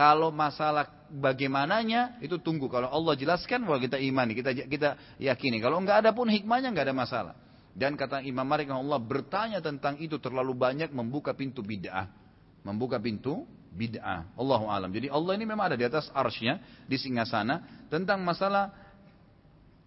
Kalau masalah bagaimananya itu tunggu. Kalau Allah jelaskan, bahwa kita imani, kita kita yakini. Kalau nggak ada pun hikmahnya nggak ada masalah. Dan kata Imam Malik Allah bertanya tentang itu terlalu banyak membuka pintu bid'ah. Membuka pintu bid'ah. Allahu alam. Jadi Allah ini memang ada di atas arsnya, di singgasana tentang masalah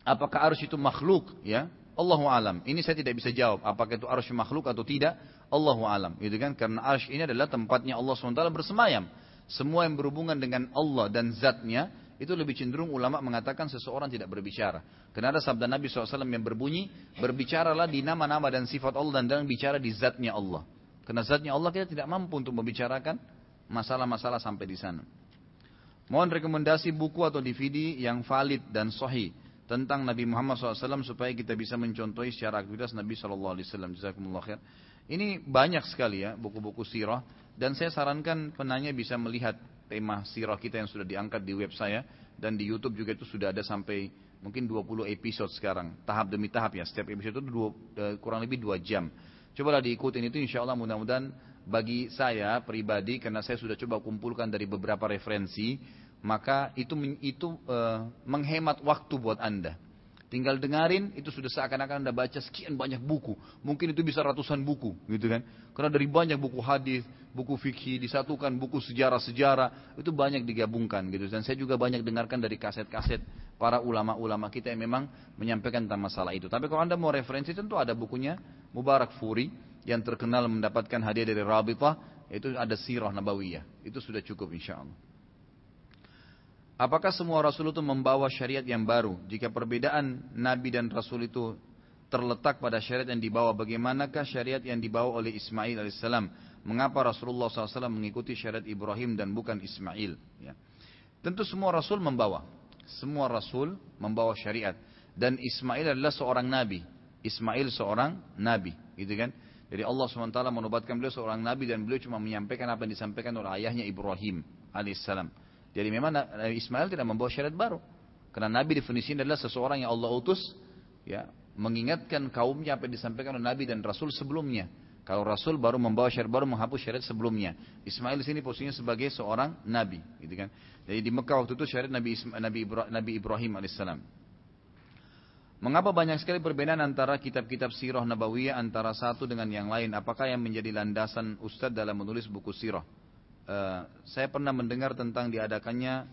apakah arsy itu makhluk ya. Allahu alam. Ini saya tidak bisa jawab apakah itu arsy makhluk atau tidak. Allahu alam. Gitu kan? Karena arsy ini adalah tempatnya Allah SWT bersemayam. Semua yang berhubungan dengan Allah dan zatnya itu lebih cenderung ulama mengatakan seseorang tidak berbicara. Karena ada sabda Nabi SAW yang berbunyi, berbicaralah di nama-nama dan sifat Allah dan jangan bicara di zatnya Allah. Karena zatnya Allah kita tidak mampu untuk membicarakan masalah-masalah sampai di sana. Mohon rekomendasi buku atau DVD yang valid dan sahih tentang Nabi Muhammad SAW supaya kita bisa mencontohi secara aktivitas Nabi SAW. Jazakumullah khair. Ini banyak sekali ya buku-buku sirah. Dan saya sarankan penanya bisa melihat tema sirah kita yang sudah diangkat di web saya. Dan di YouTube juga itu sudah ada sampai mungkin 20 episode sekarang. Tahap demi tahap ya. Setiap episode itu dua, eh, kurang lebih dua jam. Cobalah diikutin itu insya Allah mudah-mudahan bagi saya pribadi karena saya sudah coba kumpulkan dari beberapa referensi maka itu itu uh, menghemat waktu buat anda tinggal dengarin itu sudah seakan-akan anda baca sekian banyak buku mungkin itu bisa ratusan buku gitu kan karena dari banyak buku hadis buku fikih disatukan buku sejarah-sejarah itu banyak digabungkan gitu dan saya juga banyak dengarkan dari kaset-kaset para ulama-ulama kita yang memang menyampaikan tentang masalah itu tapi kalau anda mau referensi tentu ada bukunya Mubarak Furi yang terkenal mendapatkan hadiah dari Rabitah itu ada sirah nabawiyah. Itu sudah cukup insya Allah. Apakah semua Rasul itu membawa syariat yang baru? Jika perbedaan Nabi dan Rasul itu terletak pada syariat yang dibawa, bagaimanakah syariat yang dibawa oleh Ismail alaihissalam? Mengapa Rasulullah SAW mengikuti syariat Ibrahim dan bukan Ismail? Ya. Tentu semua Rasul membawa. Semua Rasul membawa syariat. Dan Ismail adalah seorang Nabi. Ismail seorang Nabi. Gitu kan? Jadi Allah SWT menubatkan beliau seorang nabi dan beliau cuma menyampaikan apa yang disampaikan oleh ayahnya Ibrahim alaihissalam. Jadi memang Nabi Ismail tidak membawa syariat baru. Karena nabi definisinya adalah seseorang yang Allah utus ya mengingatkan kaumnya apa yang disampaikan oleh nabi dan rasul sebelumnya. Kalau rasul baru membawa syariat baru menghapus syariat sebelumnya. Ismail di sini posisinya sebagai seorang nabi, gitu kan. Jadi di Mekah waktu itu syariat Nabi, Isma, Nabi, Ibrahim, Nabi Ibrahim alaihissalam. Mengapa banyak sekali perbedaan antara kitab-kitab sirah nabawiyah antara satu dengan yang lain? Apakah yang menjadi landasan Ustadz dalam menulis buku sirah? Uh, saya pernah mendengar tentang diadakannya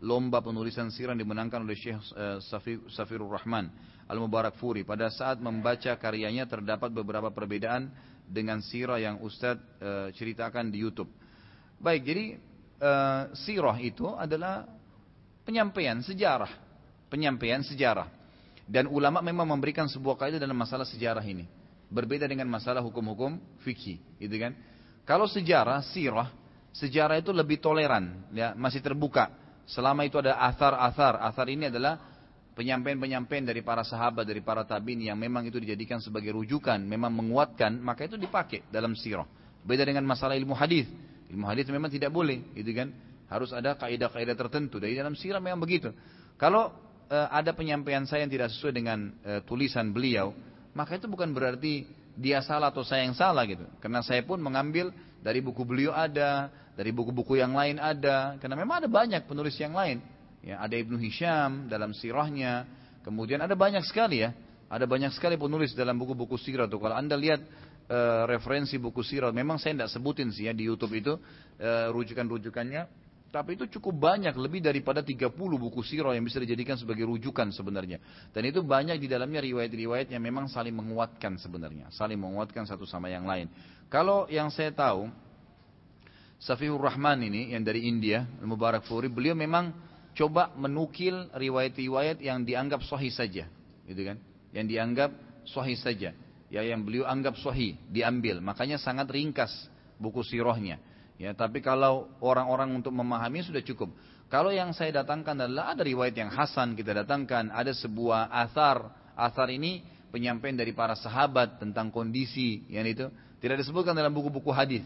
lomba penulisan sirah dimenangkan oleh Syekh uh, Rahman Al-Mubarak Furi. Pada saat membaca karyanya terdapat beberapa perbedaan dengan sirah yang Ustadz uh, ceritakan di YouTube. Baik, jadi sirah itu adalah penyampaian sejarah. Penyampaian sejarah. Dan ulama memang memberikan sebuah kaidah dalam masalah sejarah ini. Berbeda dengan masalah hukum-hukum fikih, gitu kan? Kalau sejarah, sirah, sejarah itu lebih toleran, ya, masih terbuka. Selama itu ada athar-athar, athar ini adalah penyampaian-penyampaian dari para sahabat, dari para tabin yang memang itu dijadikan sebagai rujukan, memang menguatkan, maka itu dipakai dalam sirah. Beda dengan masalah ilmu hadis. Ilmu hadis memang tidak boleh, gitu kan? Harus ada kaidah-kaidah tertentu. Dari dalam sirah memang begitu. Kalau uh, ada penyampaian saya yang tidak sesuai dengan uh, tulisan beliau, maka itu bukan berarti dia salah atau saya yang salah gitu. Karena saya pun mengambil dari buku beliau ada, dari buku-buku yang lain ada. Karena memang ada banyak penulis yang lain. Ya, ada Ibnu Hisham dalam sirahnya. Kemudian ada banyak sekali ya. Ada banyak sekali penulis dalam buku-buku sirah tuh. Kalau anda lihat uh, referensi buku sirah, memang saya tidak sebutin sih ya di YouTube itu uh, rujukan-rujukannya tapi itu cukup banyak, lebih daripada 30 buku sirah yang bisa dijadikan sebagai rujukan sebenarnya. Dan itu banyak di dalamnya riwayat-riwayat yang memang saling menguatkan sebenarnya. Saling menguatkan satu sama yang lain. Kalau yang saya tahu, Safihur Rahman ini yang dari India, Mubarak Furi, beliau memang coba menukil riwayat-riwayat yang dianggap sahih saja. Gitu kan? Yang dianggap sahih saja. Ya yang beliau anggap sahih, diambil. Makanya sangat ringkas buku sirahnya. Ya, tapi kalau orang-orang untuk memahami sudah cukup. Kalau yang saya datangkan adalah ada riwayat yang hasan kita datangkan, ada sebuah asar. Asar ini penyampaian dari para sahabat tentang kondisi yang itu tidak disebutkan dalam buku-buku hadis.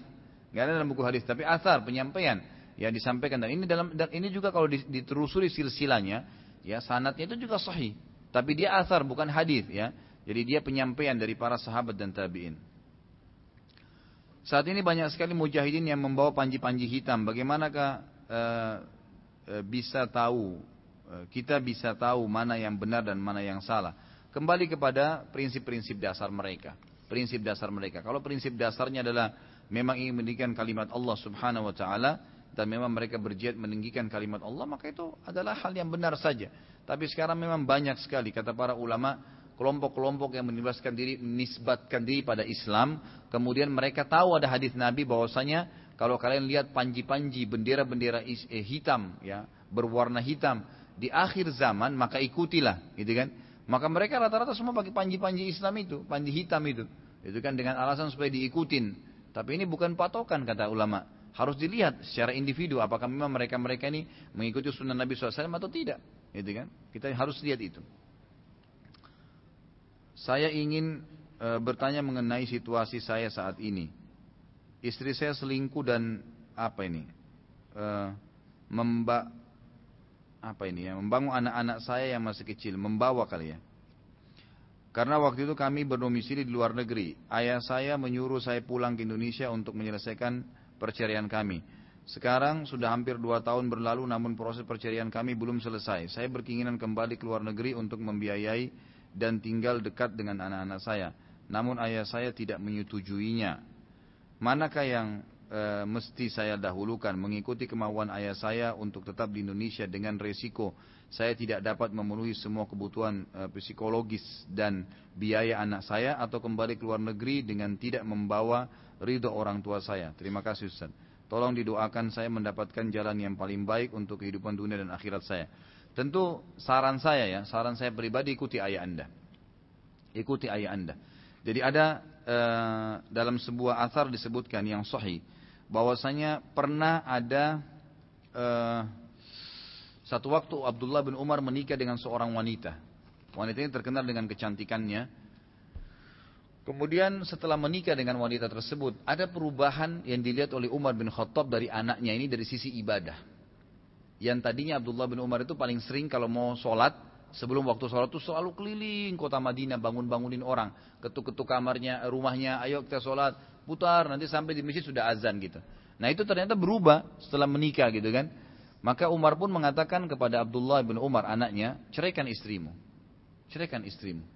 Tidak ada dalam buku hadis, tapi asar penyampaian yang disampaikan dan ini dalam dan ini juga kalau diterusuri silsilanya, ya sanatnya itu juga sahih. Tapi dia asar bukan hadis ya. Jadi dia penyampaian dari para sahabat dan tabi'in. Saat ini banyak sekali mujahidin yang membawa panji-panji hitam. Bagaimanakah uh, bisa tahu, uh, kita bisa tahu mana yang benar dan mana yang salah? Kembali kepada prinsip-prinsip dasar mereka. Prinsip dasar mereka. Kalau prinsip dasarnya adalah memang ingin meninggikan kalimat Allah Subhanahu wa taala dan memang mereka berjihad meninggikan kalimat Allah, maka itu adalah hal yang benar saja. Tapi sekarang memang banyak sekali kata para ulama kelompok-kelompok yang menisbatkan diri menisbatkan diri pada Islam, kemudian mereka tahu ada hadis Nabi bahwasanya kalau kalian lihat panji-panji bendera-bendera eh, hitam ya, berwarna hitam di akhir zaman maka ikutilah, gitu kan? Maka mereka rata-rata semua pakai panji-panji Islam itu, panji hitam itu. Itu kan dengan alasan supaya diikutin. Tapi ini bukan patokan kata ulama. Harus dilihat secara individu apakah memang mereka-mereka ini mengikuti sunnah Nabi SAW atau tidak. Gitu kan? Kita harus lihat itu. Saya ingin e, bertanya mengenai situasi saya saat ini. Istri saya selingkuh dan apa ini? E, memba apa ini ya? Membangun anak-anak saya yang masih kecil, membawa kali ya. Karena waktu itu kami berdomisili di luar negeri. Ayah saya menyuruh saya pulang ke Indonesia untuk menyelesaikan perceraian kami. Sekarang sudah hampir dua tahun berlalu namun proses perceraian kami belum selesai. Saya berkeinginan kembali ke luar negeri untuk membiayai dan tinggal dekat dengan anak-anak saya. Namun ayah saya tidak menyetujuinya. Manakah yang e, mesti saya dahulukan mengikuti kemauan ayah saya untuk tetap di Indonesia dengan resiko saya tidak dapat memenuhi semua kebutuhan e, psikologis dan biaya anak saya atau kembali ke luar negeri dengan tidak membawa ridho orang tua saya. Terima kasih Ustaz. Tolong didoakan saya mendapatkan jalan yang paling baik untuk kehidupan dunia dan akhirat saya. Tentu saran saya ya, saran saya pribadi ikuti ayah Anda. Ikuti ayah Anda. Jadi ada e, dalam sebuah athar disebutkan yang sahih bahwasanya pernah ada e, satu waktu Abdullah bin Umar menikah dengan seorang wanita. Wanita ini terkenal dengan kecantikannya. Kemudian setelah menikah dengan wanita tersebut, ada perubahan yang dilihat oleh Umar bin Khattab dari anaknya ini dari sisi ibadah. Yang tadinya Abdullah bin Umar itu paling sering kalau mau sholat, sebelum waktu sholat itu selalu keliling kota Madinah, bangun-bangunin orang. Ketuk-ketuk kamarnya, rumahnya, ayo kita sholat, putar, nanti sampai di masjid sudah azan gitu. Nah itu ternyata berubah setelah menikah gitu kan. Maka Umar pun mengatakan kepada Abdullah bin Umar anaknya, ceraikan istrimu. Ceraikan istrimu.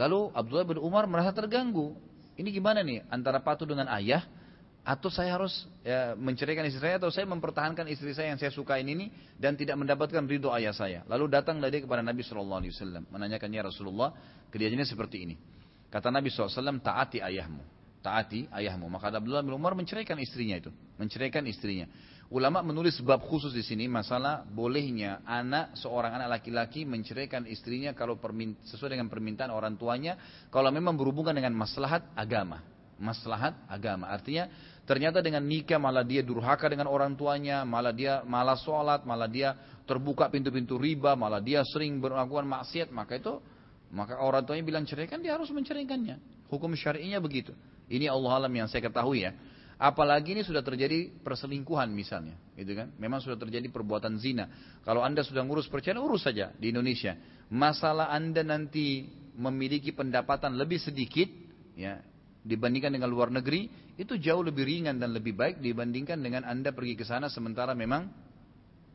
Lalu Abdullah bin Umar merasa terganggu. Ini gimana nih antara patuh dengan ayah atau saya harus ya, menceraikan istri saya atau saya mempertahankan istri saya yang saya sukain ini dan tidak mendapatkan ridho ayah saya. Lalu datang dia kepada Nabi Shallallahu Alaihi Wasallam menanyakan ya Rasulullah kejadiannya seperti ini. Kata Nabi SAW taati ayahmu, taati ayahmu. Maka Abdullah bin Umar menceraikan istrinya itu, menceraikan istrinya. Ulama menulis bab khusus di sini masalah bolehnya anak seorang anak laki-laki menceraikan istrinya kalau sesuai dengan permintaan orang tuanya kalau memang berhubungan dengan maslahat agama. Maslahat agama. Artinya ternyata dengan nikah malah dia durhaka dengan orang tuanya, malah dia malah sholat, malah dia terbuka pintu-pintu riba, malah dia sering melakukan maksiat, maka itu maka orang tuanya bilang ceraikan dia harus menceraikannya. Hukum syar'inya begitu. Ini Allah alam yang saya ketahui ya. Apalagi ini sudah terjadi perselingkuhan misalnya, gitu kan? Memang sudah terjadi perbuatan zina. Kalau anda sudah ngurus perceraian, urus saja di Indonesia. Masalah anda nanti memiliki pendapatan lebih sedikit, ya, dibandingkan dengan luar negeri, itu jauh lebih ringan dan lebih baik dibandingkan dengan anda pergi ke sana sementara memang,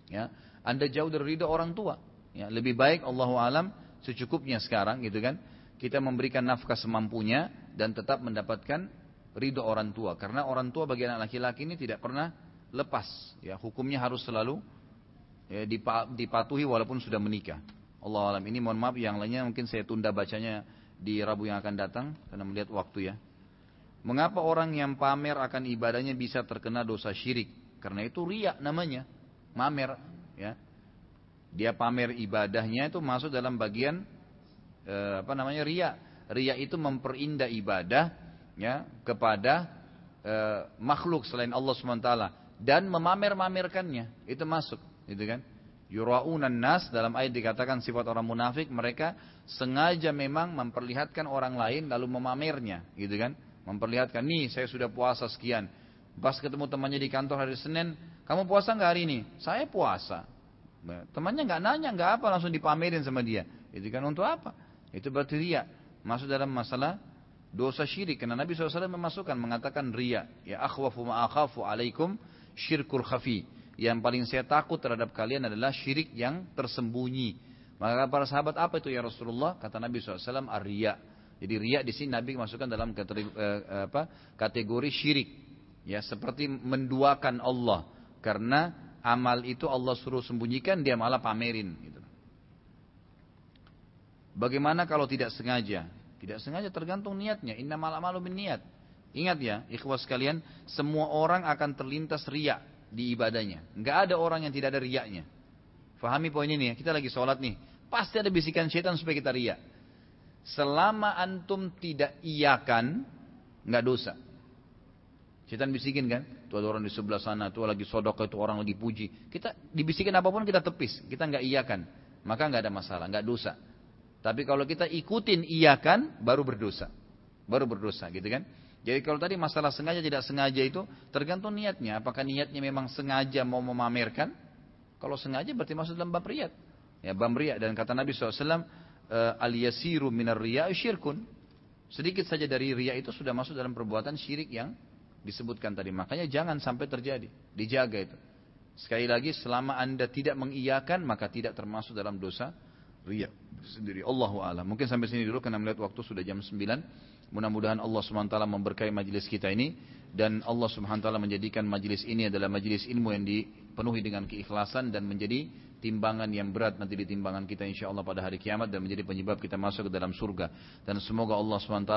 ya, anda jauh dari ridho orang tua. Ya, lebih baik Allah alam secukupnya sekarang, gitu kan? Kita memberikan nafkah semampunya dan tetap mendapatkan ridho orang tua. Karena orang tua bagi anak laki-laki ini tidak pernah lepas. Ya, hukumnya harus selalu ya, dipatuhi walaupun sudah menikah. Allah alam ini mohon maaf yang lainnya mungkin saya tunda bacanya di Rabu yang akan datang karena melihat waktu ya. Mengapa orang yang pamer akan ibadahnya bisa terkena dosa syirik? Karena itu riak namanya, mamer ya. Dia pamer ibadahnya itu masuk dalam bagian eh, apa namanya riak. Riak itu memperindah ibadah ya kepada e, makhluk selain Allah swt dan memamer-mamerkannya itu masuk gitu kan yuraunan nas dalam ayat dikatakan sifat orang munafik mereka sengaja memang memperlihatkan orang lain lalu memamernya gitu kan memperlihatkan nih saya sudah puasa sekian. Pas ketemu temannya di kantor hari Senin kamu puasa nggak hari ini? Saya puasa. Nah, temannya nggak nanya nggak apa langsung dipamerin sama dia. Itu kan untuk apa? Itu berarti ria masuk dalam masalah dosa syirik. Karena Nabi SAW memasukkan mengatakan ria ya akhwafu ma akhafu alaikum syirkul khafi. Yang paling saya takut terhadap kalian adalah syirik yang tersembunyi. Maka para sahabat apa itu ya Rasulullah? Kata Nabi SAW, arya. Jadi riya di sini Nabi masukkan dalam kategori, eh, apa, kategori syirik. Ya, seperti menduakan Allah. Karena amal itu Allah suruh sembunyikan, dia malah pamerin. Gitu. Bagaimana kalau tidak sengaja? Tidak sengaja tergantung niatnya. Inna malu niat. Ingat ya, ikhwas sekalian, semua orang akan terlintas riak di ibadahnya. Enggak ada orang yang tidak ada riaknya. Fahami poin ini ya, kita lagi sholat nih. Pasti ada bisikan setan supaya kita riak. Selama antum tidak iakan, nggak dosa. Setan bisikin kan, tuh ada orang di sebelah sana, tuh lagi sodok, itu orang lagi puji. Kita dibisikin apa pun kita tepis, kita nggak iakan, maka nggak ada masalah, nggak dosa. Tapi kalau kita ikutin iakan, baru berdosa, baru berdosa, gitu kan? Jadi kalau tadi masalah sengaja tidak sengaja itu tergantung niatnya. Apakah niatnya memang sengaja mau memamerkan? Kalau sengaja berarti masuk dalam bab riyad. Ya, bab riyad dan kata Nabi SAW, eh, al yasiru minar riya syirkun. Sedikit saja dari riya itu sudah masuk dalam perbuatan syirik yang disebutkan tadi. Makanya jangan sampai terjadi. Dijaga itu. Sekali lagi selama anda tidak mengiyakan maka tidak termasuk dalam dosa riya sendiri. Allahu a'lam. Mungkin sampai sini dulu karena melihat waktu sudah jam 9. Mudah-mudahan Allah SWT memberkahi majelis kita ini dan Allah SWT menjadikan majelis ini adalah majelis ilmu yang dipenuhi dengan keikhlasan dan menjadi timbangan yang berat nanti di timbangan kita insya Allah pada hari kiamat dan menjadi penyebab kita masuk ke dalam surga. Dan semoga Allah SWT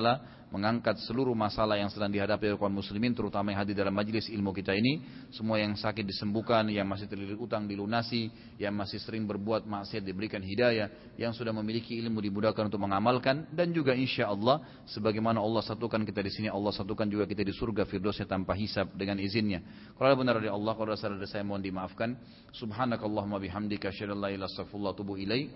mengangkat seluruh masalah yang sedang dihadapi oleh kaum muslimin terutama yang hadir dalam majelis ilmu kita ini. Semua yang sakit disembuhkan, yang masih terlilit utang dilunasi, yang masih sering berbuat maksiat diberikan hidayah, yang sudah memiliki ilmu dimudahkan untuk mengamalkan dan juga insya Allah sebagaimana Allah satukan kita di sini Allah satukan juga kita di surga firdausnya tanpa hisab dengan izinnya. Kalau benar dari Allah, kalau dari saya mohon dimaafkan. Subhanakallahumma bihamdi bihamdika asyhadu an ilaik.